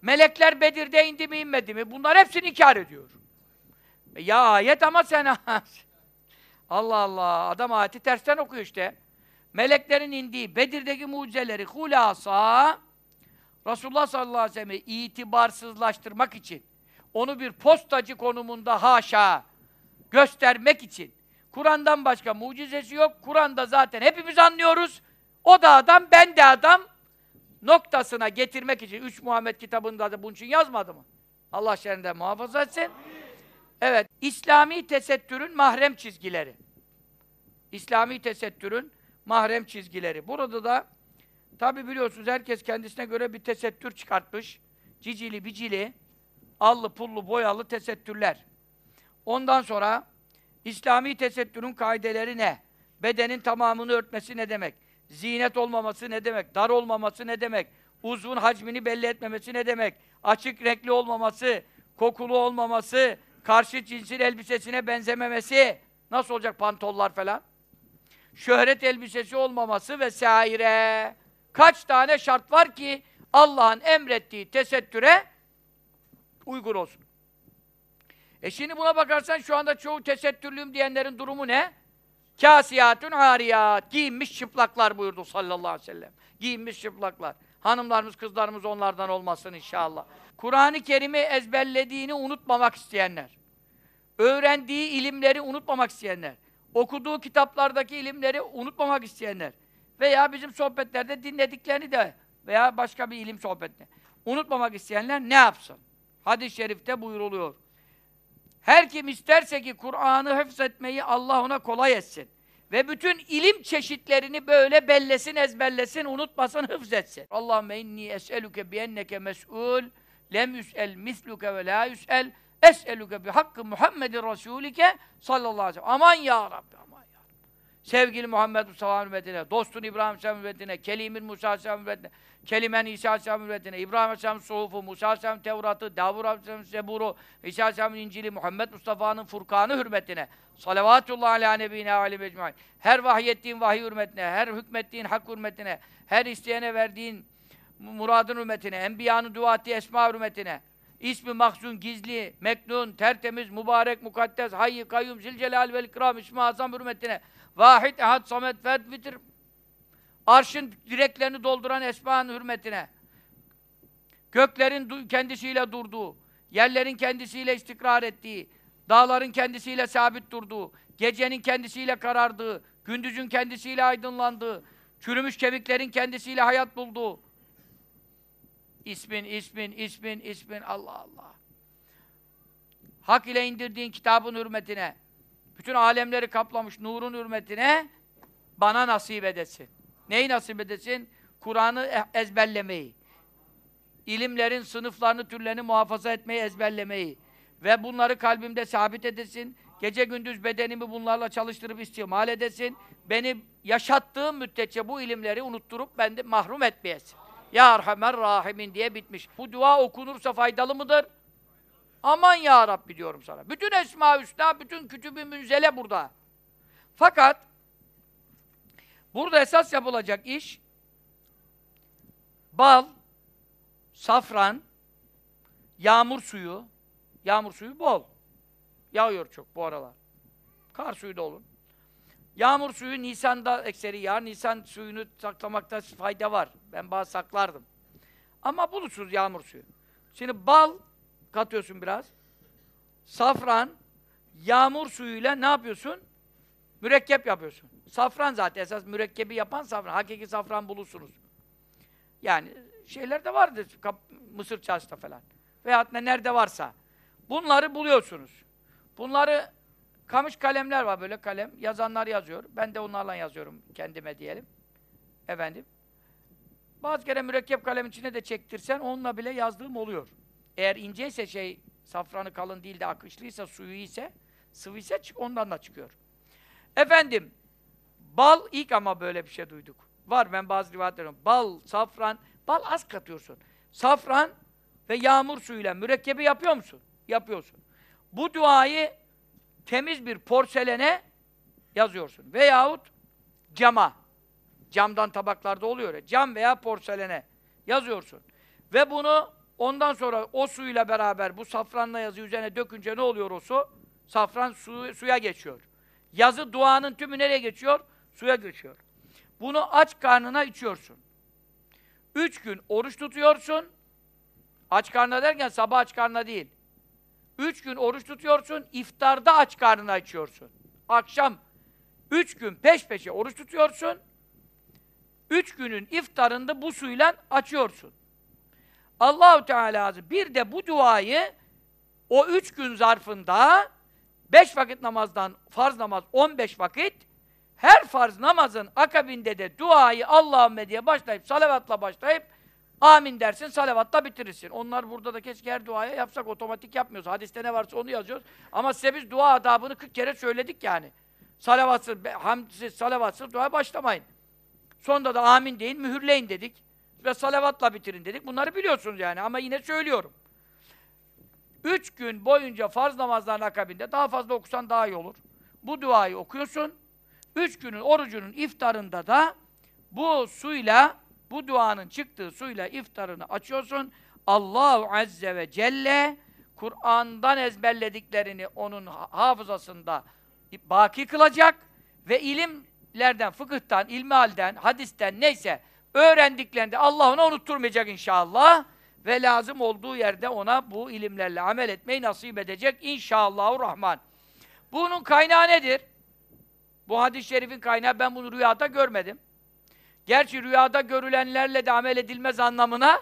Melekler Bedir'de indi mi inmedi mi? Bunlar hepsini inkar ediyor. E Ya ayet ama sen Allah Allah. Adam ayeti tersten okuyor işte. Meleklerin indiği Bedir'deki mucizeleri hulasa Resulullah sallallahu aleyhi ve sellem'i itibarsızlaştırmak için onu bir postacı konumunda haşa göstermek için Kur'an'dan başka mucizesi yok. Kur'an'da zaten hepimiz anlıyoruz. O da adam, ben de adam noktasına getirmek için. Üç Muhammed kitabında da bunun için yazmadı mı? Allah şerrinden muhafaza etsin. Evet, İslami tesettürün mahrem çizgileri. İslami tesettürün mahrem çizgileri. Burada da tabi biliyorsunuz herkes kendisine göre bir tesettür çıkartmış. Cicili bicili, allı pullu boyalı tesettürler. Ondan sonra İslami tesettürün kaideleri ne? Bedenin tamamını örtmesi ne demek? Zinet olmaması ne demek? Dar olmaması ne demek? Uzvun hacmini belli etmemesi ne demek? Açık renkli olmaması, kokulu olmaması, karşı cinsin elbisesine benzememesi, nasıl olacak pantollar falan? Şöhret elbisesi olmaması vesaire. Kaç tane şart var ki Allah'ın emrettiği tesettüre uygun olsun. E şimdi buna bakarsan şu anda çoğu tesettürlüyüm diyenlerin durumu ne? Kasiyatun hariyat. Giyinmiş çıplaklar buyurdu sallallahu aleyhi ve sellem. Giyinmiş çıplaklar. Hanımlarımız, kızlarımız onlardan olmasın inşallah. Kur'an-ı Kerim'i ezberlediğini unutmamak isteyenler. Öğrendiği ilimleri unutmamak isteyenler. Okuduğu kitaplardaki ilimleri unutmamak isteyenler. Veya bizim sohbetlerde dinlediklerini de veya başka bir ilim sohbetine unutmamak isteyenler ne yapsın? Hadis-i şerifte buyuruluyor. Her kim isterse ki Kur'an'ı hıfzetmeyi Allah ona kolay etsin. Ve bütün ilim çeşitlerini böyle bellesin, ezberlesin, unutmasın, hıfzetsin. Allahümme inni es'eluke bienneke mes'ul, lem yüs'el misluke ve la yüs'el, es'eluke bi hakkı Muhammedin Resulike sallallahu aleyhi ve sellem. Aman ya Rabbi, aman. Sevgili Muhammed Mustafa hürmetine, dostun İbrahim Aleyhisselam hürmetine, Kelimin Musa Aleyhisselam hürmetine, Kelimen İsa Aleyhisselam hürmetine, İbrahim Aleyhisselam suhufu, Musa Aleyhisselam Tevrat'ı, Davur Aleyhisselam Zeburu, İsa Aleyhisselam'ın İncil'i, Muhammed Mustafa'nın Furkan'ı hürmetine, salavatullah ala nebine aleyhi mecmuin. Her vahyettiğin vahiy hürmetine, her hükmettiğin hak hürmetine, her isteyene verdiğin muradın hürmetine, enbiyanın dua ettiği esma hürmetine, ismi mahzun, gizli, meknun, tertemiz, mübarek, mukaddes, hayy, kayyum, zilcelal vel ikram, ismi azam hürmetine, vahid, ehad, samet, ferd, bitir, arşın direklerini dolduran esmanın hürmetine, göklerin kendisiyle durduğu, yerlerin kendisiyle istikrar ettiği, dağların kendisiyle sabit durduğu, gecenin kendisiyle karardığı, gündüzün kendisiyle aydınlandığı, çürümüş kemiklerin kendisiyle hayat bulduğu, ismin, ismin, ismin, ismin, Allah Allah. Hak ile indirdiğin kitabın hürmetine, bütün alemleri kaplamış nurun hürmetine bana nasip edesin. Neyi nasip edesin? Kur'an'ı e- ezberlemeyi. ilimlerin sınıflarını, türlerini muhafaza etmeyi, ezberlemeyi. Ve bunları kalbimde sabit edesin. Gece gündüz bedenimi bunlarla çalıştırıp istimal edesin. Beni yaşattığım müddetçe bu ilimleri unutturup beni mahrum etmeyesin. Ya Erhamer Rahimin diye bitmiş. Bu dua okunursa faydalı mıdır? Aman ya Rabbi diyorum sana. Bütün Esma-ı bütün kütüb-i münzele burada. Fakat burada esas yapılacak iş bal, safran, yağmur suyu, yağmur suyu bol. Yağıyor çok bu aralar. Kar suyu da olur. Yağmur suyu Nisan'da ekseri yağar. Nisan suyunu saklamakta fayda var. Ben bazı saklardım. Ama bulutsuz yağmur suyu. Şimdi bal katıyorsun biraz. Safran, yağmur suyuyla ne yapıyorsun? Mürekkep yapıyorsun. Safran zaten esas mürekkebi yapan safran. Hakiki safran bulursunuz. Yani şeyler de vardır. Mısır çarşıda falan. Veyahut ne nerede varsa. Bunları buluyorsunuz. Bunları kamış kalemler var böyle kalem. Yazanlar yazıyor. Ben de onlarla yazıyorum kendime diyelim. Efendim. Bazı kere mürekkep kalem içine de çektirsen onunla bile yazdığım oluyor. Eğer inceyse şey, safranı kalın değil de akışlıysa, suyu ise, sıvı ise ondan da çıkıyor. Efendim, bal ilk ama böyle bir şey duyduk. Var ben bazı rivayetlerim. Bal, safran, bal az katıyorsun. Safran ve yağmur suyuyla mürekkebi yapıyor musun? Yapıyorsun. Bu duayı temiz bir porselene yazıyorsun. Veyahut cama. Camdan tabaklarda oluyor ya. Cam veya porselene yazıyorsun. Ve bunu Ondan sonra o suyla beraber bu safranla yazı üzerine dökünce ne oluyor o su? Safran su, suya geçiyor. Yazı duanın tümü nereye geçiyor? Suya geçiyor. Bunu aç karnına içiyorsun. Üç gün oruç tutuyorsun. Aç karnına derken sabah aç karnına değil. Üç gün oruç tutuyorsun, iftarda aç karnına içiyorsun. Akşam üç gün peş peşe oruç tutuyorsun. Üç günün iftarında bu suyla açıyorsun. Allahu Teala bir de bu duayı o üç gün zarfında beş vakit namazdan farz namaz 15 vakit her farz namazın akabinde de duayı Allahümme diye başlayıp salavatla başlayıp amin dersin salavatla bitirirsin. Onlar burada da keşke her duaya yapsak otomatik yapmıyoruz. Hadiste ne varsa onu yazıyoruz. Ama size biz dua adabını 40 kere söyledik yani. Salavatsız, hamdsiz, salavatsız dua başlamayın. Sonunda da amin deyin, mühürleyin dedik. Ve salavatla bitirin dedik. Bunları biliyorsunuz yani ama yine söylüyorum. Üç gün boyunca farz namazların akabinde daha fazla okusan daha iyi olur. Bu duayı okuyorsun. Üç günün orucunun iftarında da bu suyla, bu duanın çıktığı suyla iftarını açıyorsun. Allahu Azze ve Celle Kur'an'dan ezberlediklerini onun hafızasında baki kılacak ve ilimlerden, fıkıhtan, ilmihalden, hadisten neyse öğrendiklerinde Allah ona unutturmayacak inşallah ve lazım olduğu yerde ona bu ilimlerle amel etmeyi nasip edecek inşallahurrahman. Bunun kaynağı nedir? Bu hadis-i şerifin kaynağı ben bunu rüyada görmedim. Gerçi rüyada görülenlerle de amel edilmez anlamına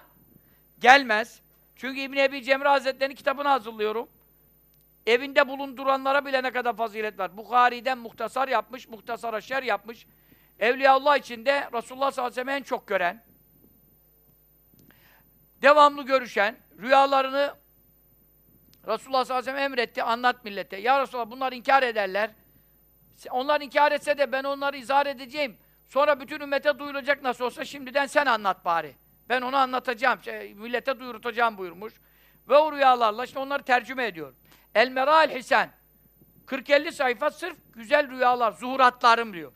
gelmez. Çünkü İbn Ebi Cemre Hazretleri'nin kitabını hazırlıyorum. Evinde bulunduranlara bile ne kadar fazilet var. Bukhari'den muhtasar yapmış, muhtasara şer yapmış. Evliyaullah içinde Resulullah sallallahu aleyhi ve sellem en çok gören, devamlı görüşen, rüyalarını Resulullah sallallahu aleyhi ve sellem emretti, anlat millete. Ya Resulallah bunlar inkar ederler. Onlar inkar etse de ben onları izah edeceğim. Sonra bütün ümmete duyulacak nasıl olsa şimdiden sen anlat bari. Ben onu anlatacağım, şey, millete duyurtacağım buyurmuş. Ve o rüyalarla işte onları tercüme ediyor. El Meral Hisen 40-50 sayfa sırf güzel rüyalar, zuhuratlarım diyor.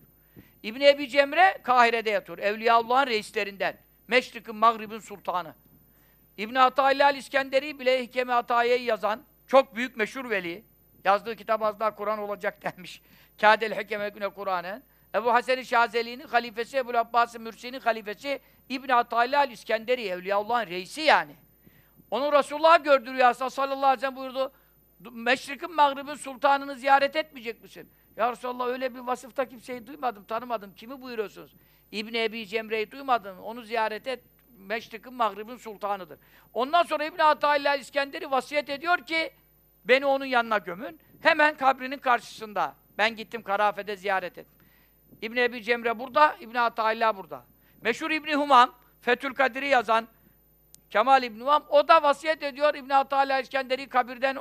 İbn Ebi Cemre Kahire'de yatıyor. Evliyaullah'ın reislerinden. Meşrik'in, Mağrib'in sultanı. İbn Atayla İskenderi bile Hikeme Atayiye'yi yazan çok büyük meşhur veli. Yazdığı kitap az daha Kur'an olacak denmiş. Kâdel Hikeme Güne Kur'an'ın. Ebu Hasan-ı Şazeli'nin halifesi, Ebu Abbas-ı Mürsi'nin halifesi İbn Atayla İskenderi, Evliyaullah'ın reisi yani. Onu Resulullah gördü rüyasında sallallahu aleyhi ve sellem buyurdu. Meşrik'in, Mağrib'in sultanını ziyaret etmeyecek misin? Ya Resulallah öyle bir vasıfta kimseyi duymadım, tanımadım. Kimi buyuruyorsunuz? İbn Ebi Cemre'yi duymadım. Onu ziyaret et. Meşrik'in, Mağrib'in sultanıdır. Ondan sonra İbn Atayla İskenderi vasiyet ediyor ki beni onun yanına gömün. Hemen kabrinin karşısında. Ben gittim Karafe'de ziyaret et. İbn Ebi Cemre burada, İbn Atayla burada. Meşhur İbn Humam, Fethül Kadir'i yazan Kemal İbn Humam, o da vasiyet ediyor İbn Atayla İskenderi kabirden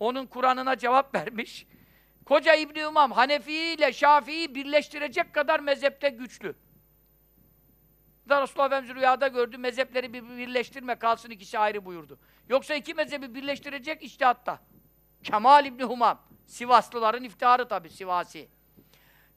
onun Kur'an'ına cevap vermiş. Koca İbn İmam Hanefi ile Şafii'yi birleştirecek kadar mezhepte güçlü. Da Resulullah Efendimiz rüyada gördü, mezhepleri bir birleştirme, kalsın ikisi ayrı buyurdu. Yoksa iki mezhebi birleştirecek iştihatta. Kemal İbni Humam, Sivaslıların iftiharı tabi Sivasi.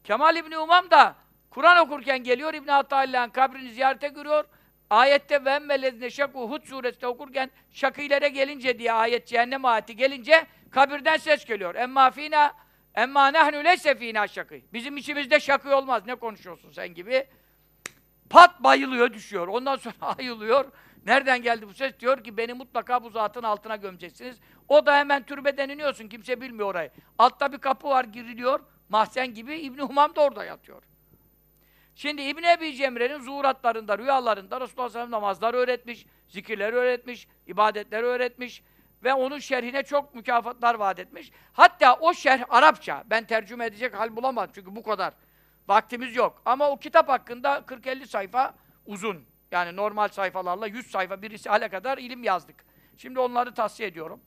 Kemal İbni Humam da Kur'an okurken geliyor, İbn Hataylı'nın kabrini ziyarete görüyor. Ayette ve emmellezine şakû Hud suresinde okurken şakilere gelince diye ayet, cehennem ayeti gelince kabirden ses geliyor. Emma fina Emma nehnu leyse fînâ şakî. Bizim içimizde şakı olmaz. Ne konuşuyorsun sen gibi? Pat bayılıyor, düşüyor. Ondan sonra ayılıyor. Nereden geldi bu ses? Diyor ki beni mutlaka bu zatın altına gömeceksiniz. O da hemen türbeden iniyorsun. Kimse bilmiyor orayı. Altta bir kapı var, giriliyor. Mahzen gibi. İbn Humam da orada yatıyor. Şimdi İbn Ebi Cemre'nin zuhuratlarında, rüyalarında Resulullah sallallahu namazlar öğretmiş, zikirleri öğretmiş, ibadetleri öğretmiş ve onun şerhine çok mükafatlar vaat etmiş. Hatta o şerh Arapça. Ben tercüme edecek hal bulamadım çünkü bu kadar. Vaktimiz yok. Ama o kitap hakkında 40-50 sayfa uzun. Yani normal sayfalarla 100 sayfa birisi hale kadar ilim yazdık. Şimdi onları tavsiye ediyorum.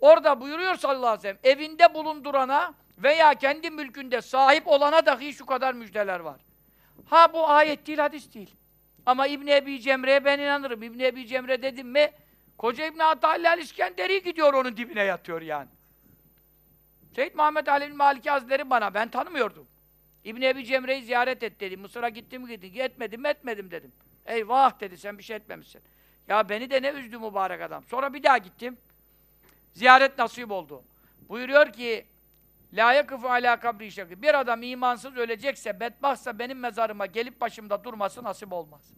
Orada buyuruyor sallallahu aleyhi ve sellem, evinde bulundurana veya kendi mülkünde sahip olana dahi şu kadar müjdeler var. Ha bu ayet değil, hadis değil. Ama İbn Ebi Cemre'ye ben inanırım. İbn Ebi Cemre dedim mi Koca İbn Atallal İskenderi gidiyor onun dibine yatıyor yani. Seyyid Muhammed Ali Maliki Hazretleri bana, ben tanımıyordum. İbn Ebi Cemre'yi ziyaret et dedi. Mısır'a gittim mi gittim, etmedim etmedim dedim. Eyvah dedi, sen bir şey etmemişsin. Ya beni de ne üzdü mübarek adam. Sonra bir daha gittim. Ziyaret nasip oldu. Buyuruyor ki La yakıfu ala kabri şakı. Bir adam imansız ölecekse, bedbahtsa benim mezarıma gelip başımda durması nasip olmaz.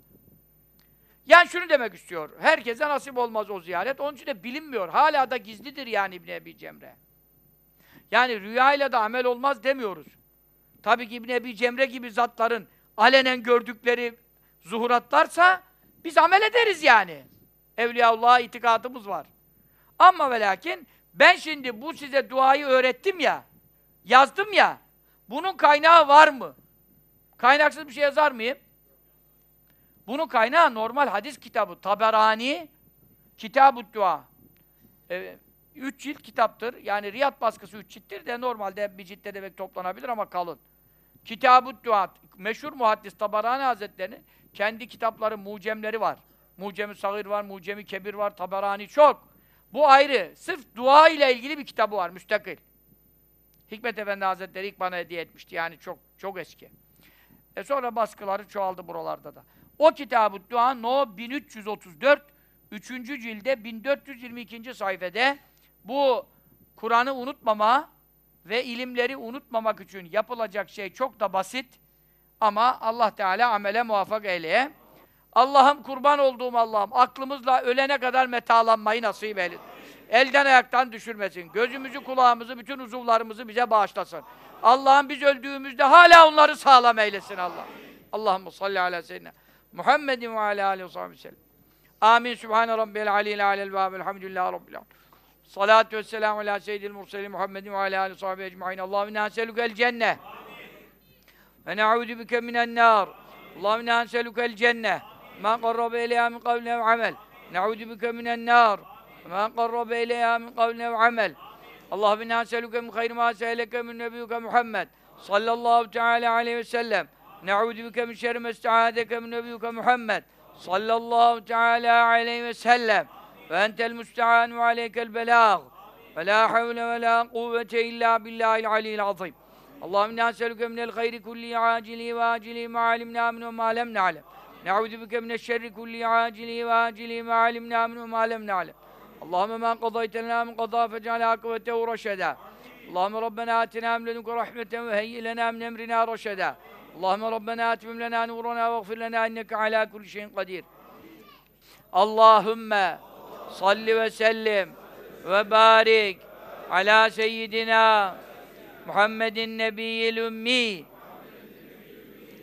Yani şunu demek istiyor. Herkese nasip olmaz o ziyaret. Onun için de bilinmiyor. Hala da gizlidir yani İbn Ebi Cemre. Yani rüyayla da amel olmaz demiyoruz. Tabii ki İbn Ebi Cemre gibi zatların alenen gördükleri zuhuratlarsa biz amel ederiz yani. Evliyaullah'a itikadımız var. Ama ve lakin ben şimdi bu size duayı öğrettim ya, yazdım ya, bunun kaynağı var mı? Kaynaksız bir şey yazar mıyım? Bunun kaynağı normal hadis kitabı. Taberani, Kitab-ı Dua. Evet, üç cilt kitaptır. Yani Riyad baskısı üç cilttir de normalde bir ciltte demek toplanabilir ama kalın. Kitab-ı Dua, meşhur muhaddis Taberani Hazretleri'nin kendi kitapları, mucemleri var. Mucemi Sagir var, Mucemi Kebir var, Taberani çok. Bu ayrı. Sırf dua ile ilgili bir kitabı var, müstakil. Hikmet Efendi Hazretleri ilk bana hediye etmişti. Yani çok çok eski. E sonra baskıları çoğaldı buralarda da. O kitabı dua No 1334 3. cilde 1422. sayfede bu Kur'an'ı unutmama ve ilimleri unutmamak için yapılacak şey çok da basit ama Allah Teala amele muvaffak eyleye. Allah'ım kurban olduğum Allah'ım aklımızla ölene kadar metalanmayı nasip eylesin. Elden ayaktan düşürmesin. Gözümüzü, kulağımızı, bütün uzuvlarımızı bize bağışlasın. Allah'ım biz öldüğümüzde hala onları sağlam eylesin Allah. Allahümme salli ala seyyidina Muhammedin ve ala aleyhi ve sellem. Amin. Sübhane rabbiyel aliyyil alel ve elhamdülillahi rabbil alemin. Salatu vesselamu ala seyyidil murselin Muhammedin ve ala aleyhi ve sahibi ecmaîn. Allahümme inna neselükel cenne. Ve ne'ûdü bike minen nâr. Allahümme inna neselükel cenne. Ma qarrabe ileyha min kavlin ev amel. Ne'ûdü bike minen nâr. Ma qarrabe ileyha min kavlin ev amel. Allahümme inna neselüke min hayri ma min nebiyyuke Muhammed. Sallallahu teala aleyhi ve sellem. Ne'ûdü bike min şerri mesta'adeke min nebiyyuke Muhammed. Sallallahu teala aleyhi ve sellem. Ve entel müste'an ve aleykel belâg. Ve la havle ve la kuvvete illa billahil aliyyil azim. Allahümme inna neselüke minel hayri kulli acili ve acili ma alimna min ve ma lem na'lem. Ne'ûdü bike mineşşerri kulli acili ve acili ma alimna min ve ma lem na'lem. Allahümme men qadaytena min qada fec'al akıbetehu reşeda. Allahümme Rabbena atina min ledunke rahmeten ve heyyi lena min emrina reşeda. Allahümme Rabbena atimim lena nurana ve gfir lena inneke ala kulli şeyin kadir. Allahümme salli ve sellim ve barik ala seyyidina Muhammedin nebiyyil ümmi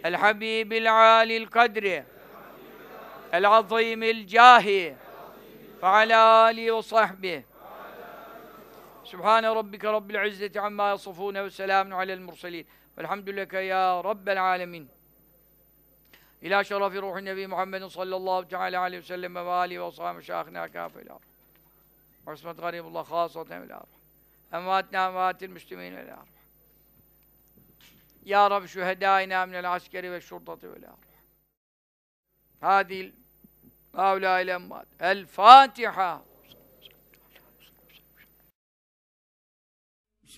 el habibil alil kadri el azimil cahi ve ala alihi ve sahbihi Sübhane rabbike rabbil izzeti amma yasifun ve selamun alel murselin velhamdülilleke ya rabbel alemin İlâ şerefi ruhin nebi Muhammedin sallallahu teala aleyhi ve sellem ve alihi ve sahibi şahına kâfeyle ve ismet garibullah khâsaten ve emvâtna emvâtil müslümîn ve lâ Ya Rabbi şu hedâina minel askeri ve şurdatı ve lâ Hadil Mevlâ ile emmâd El Fatiha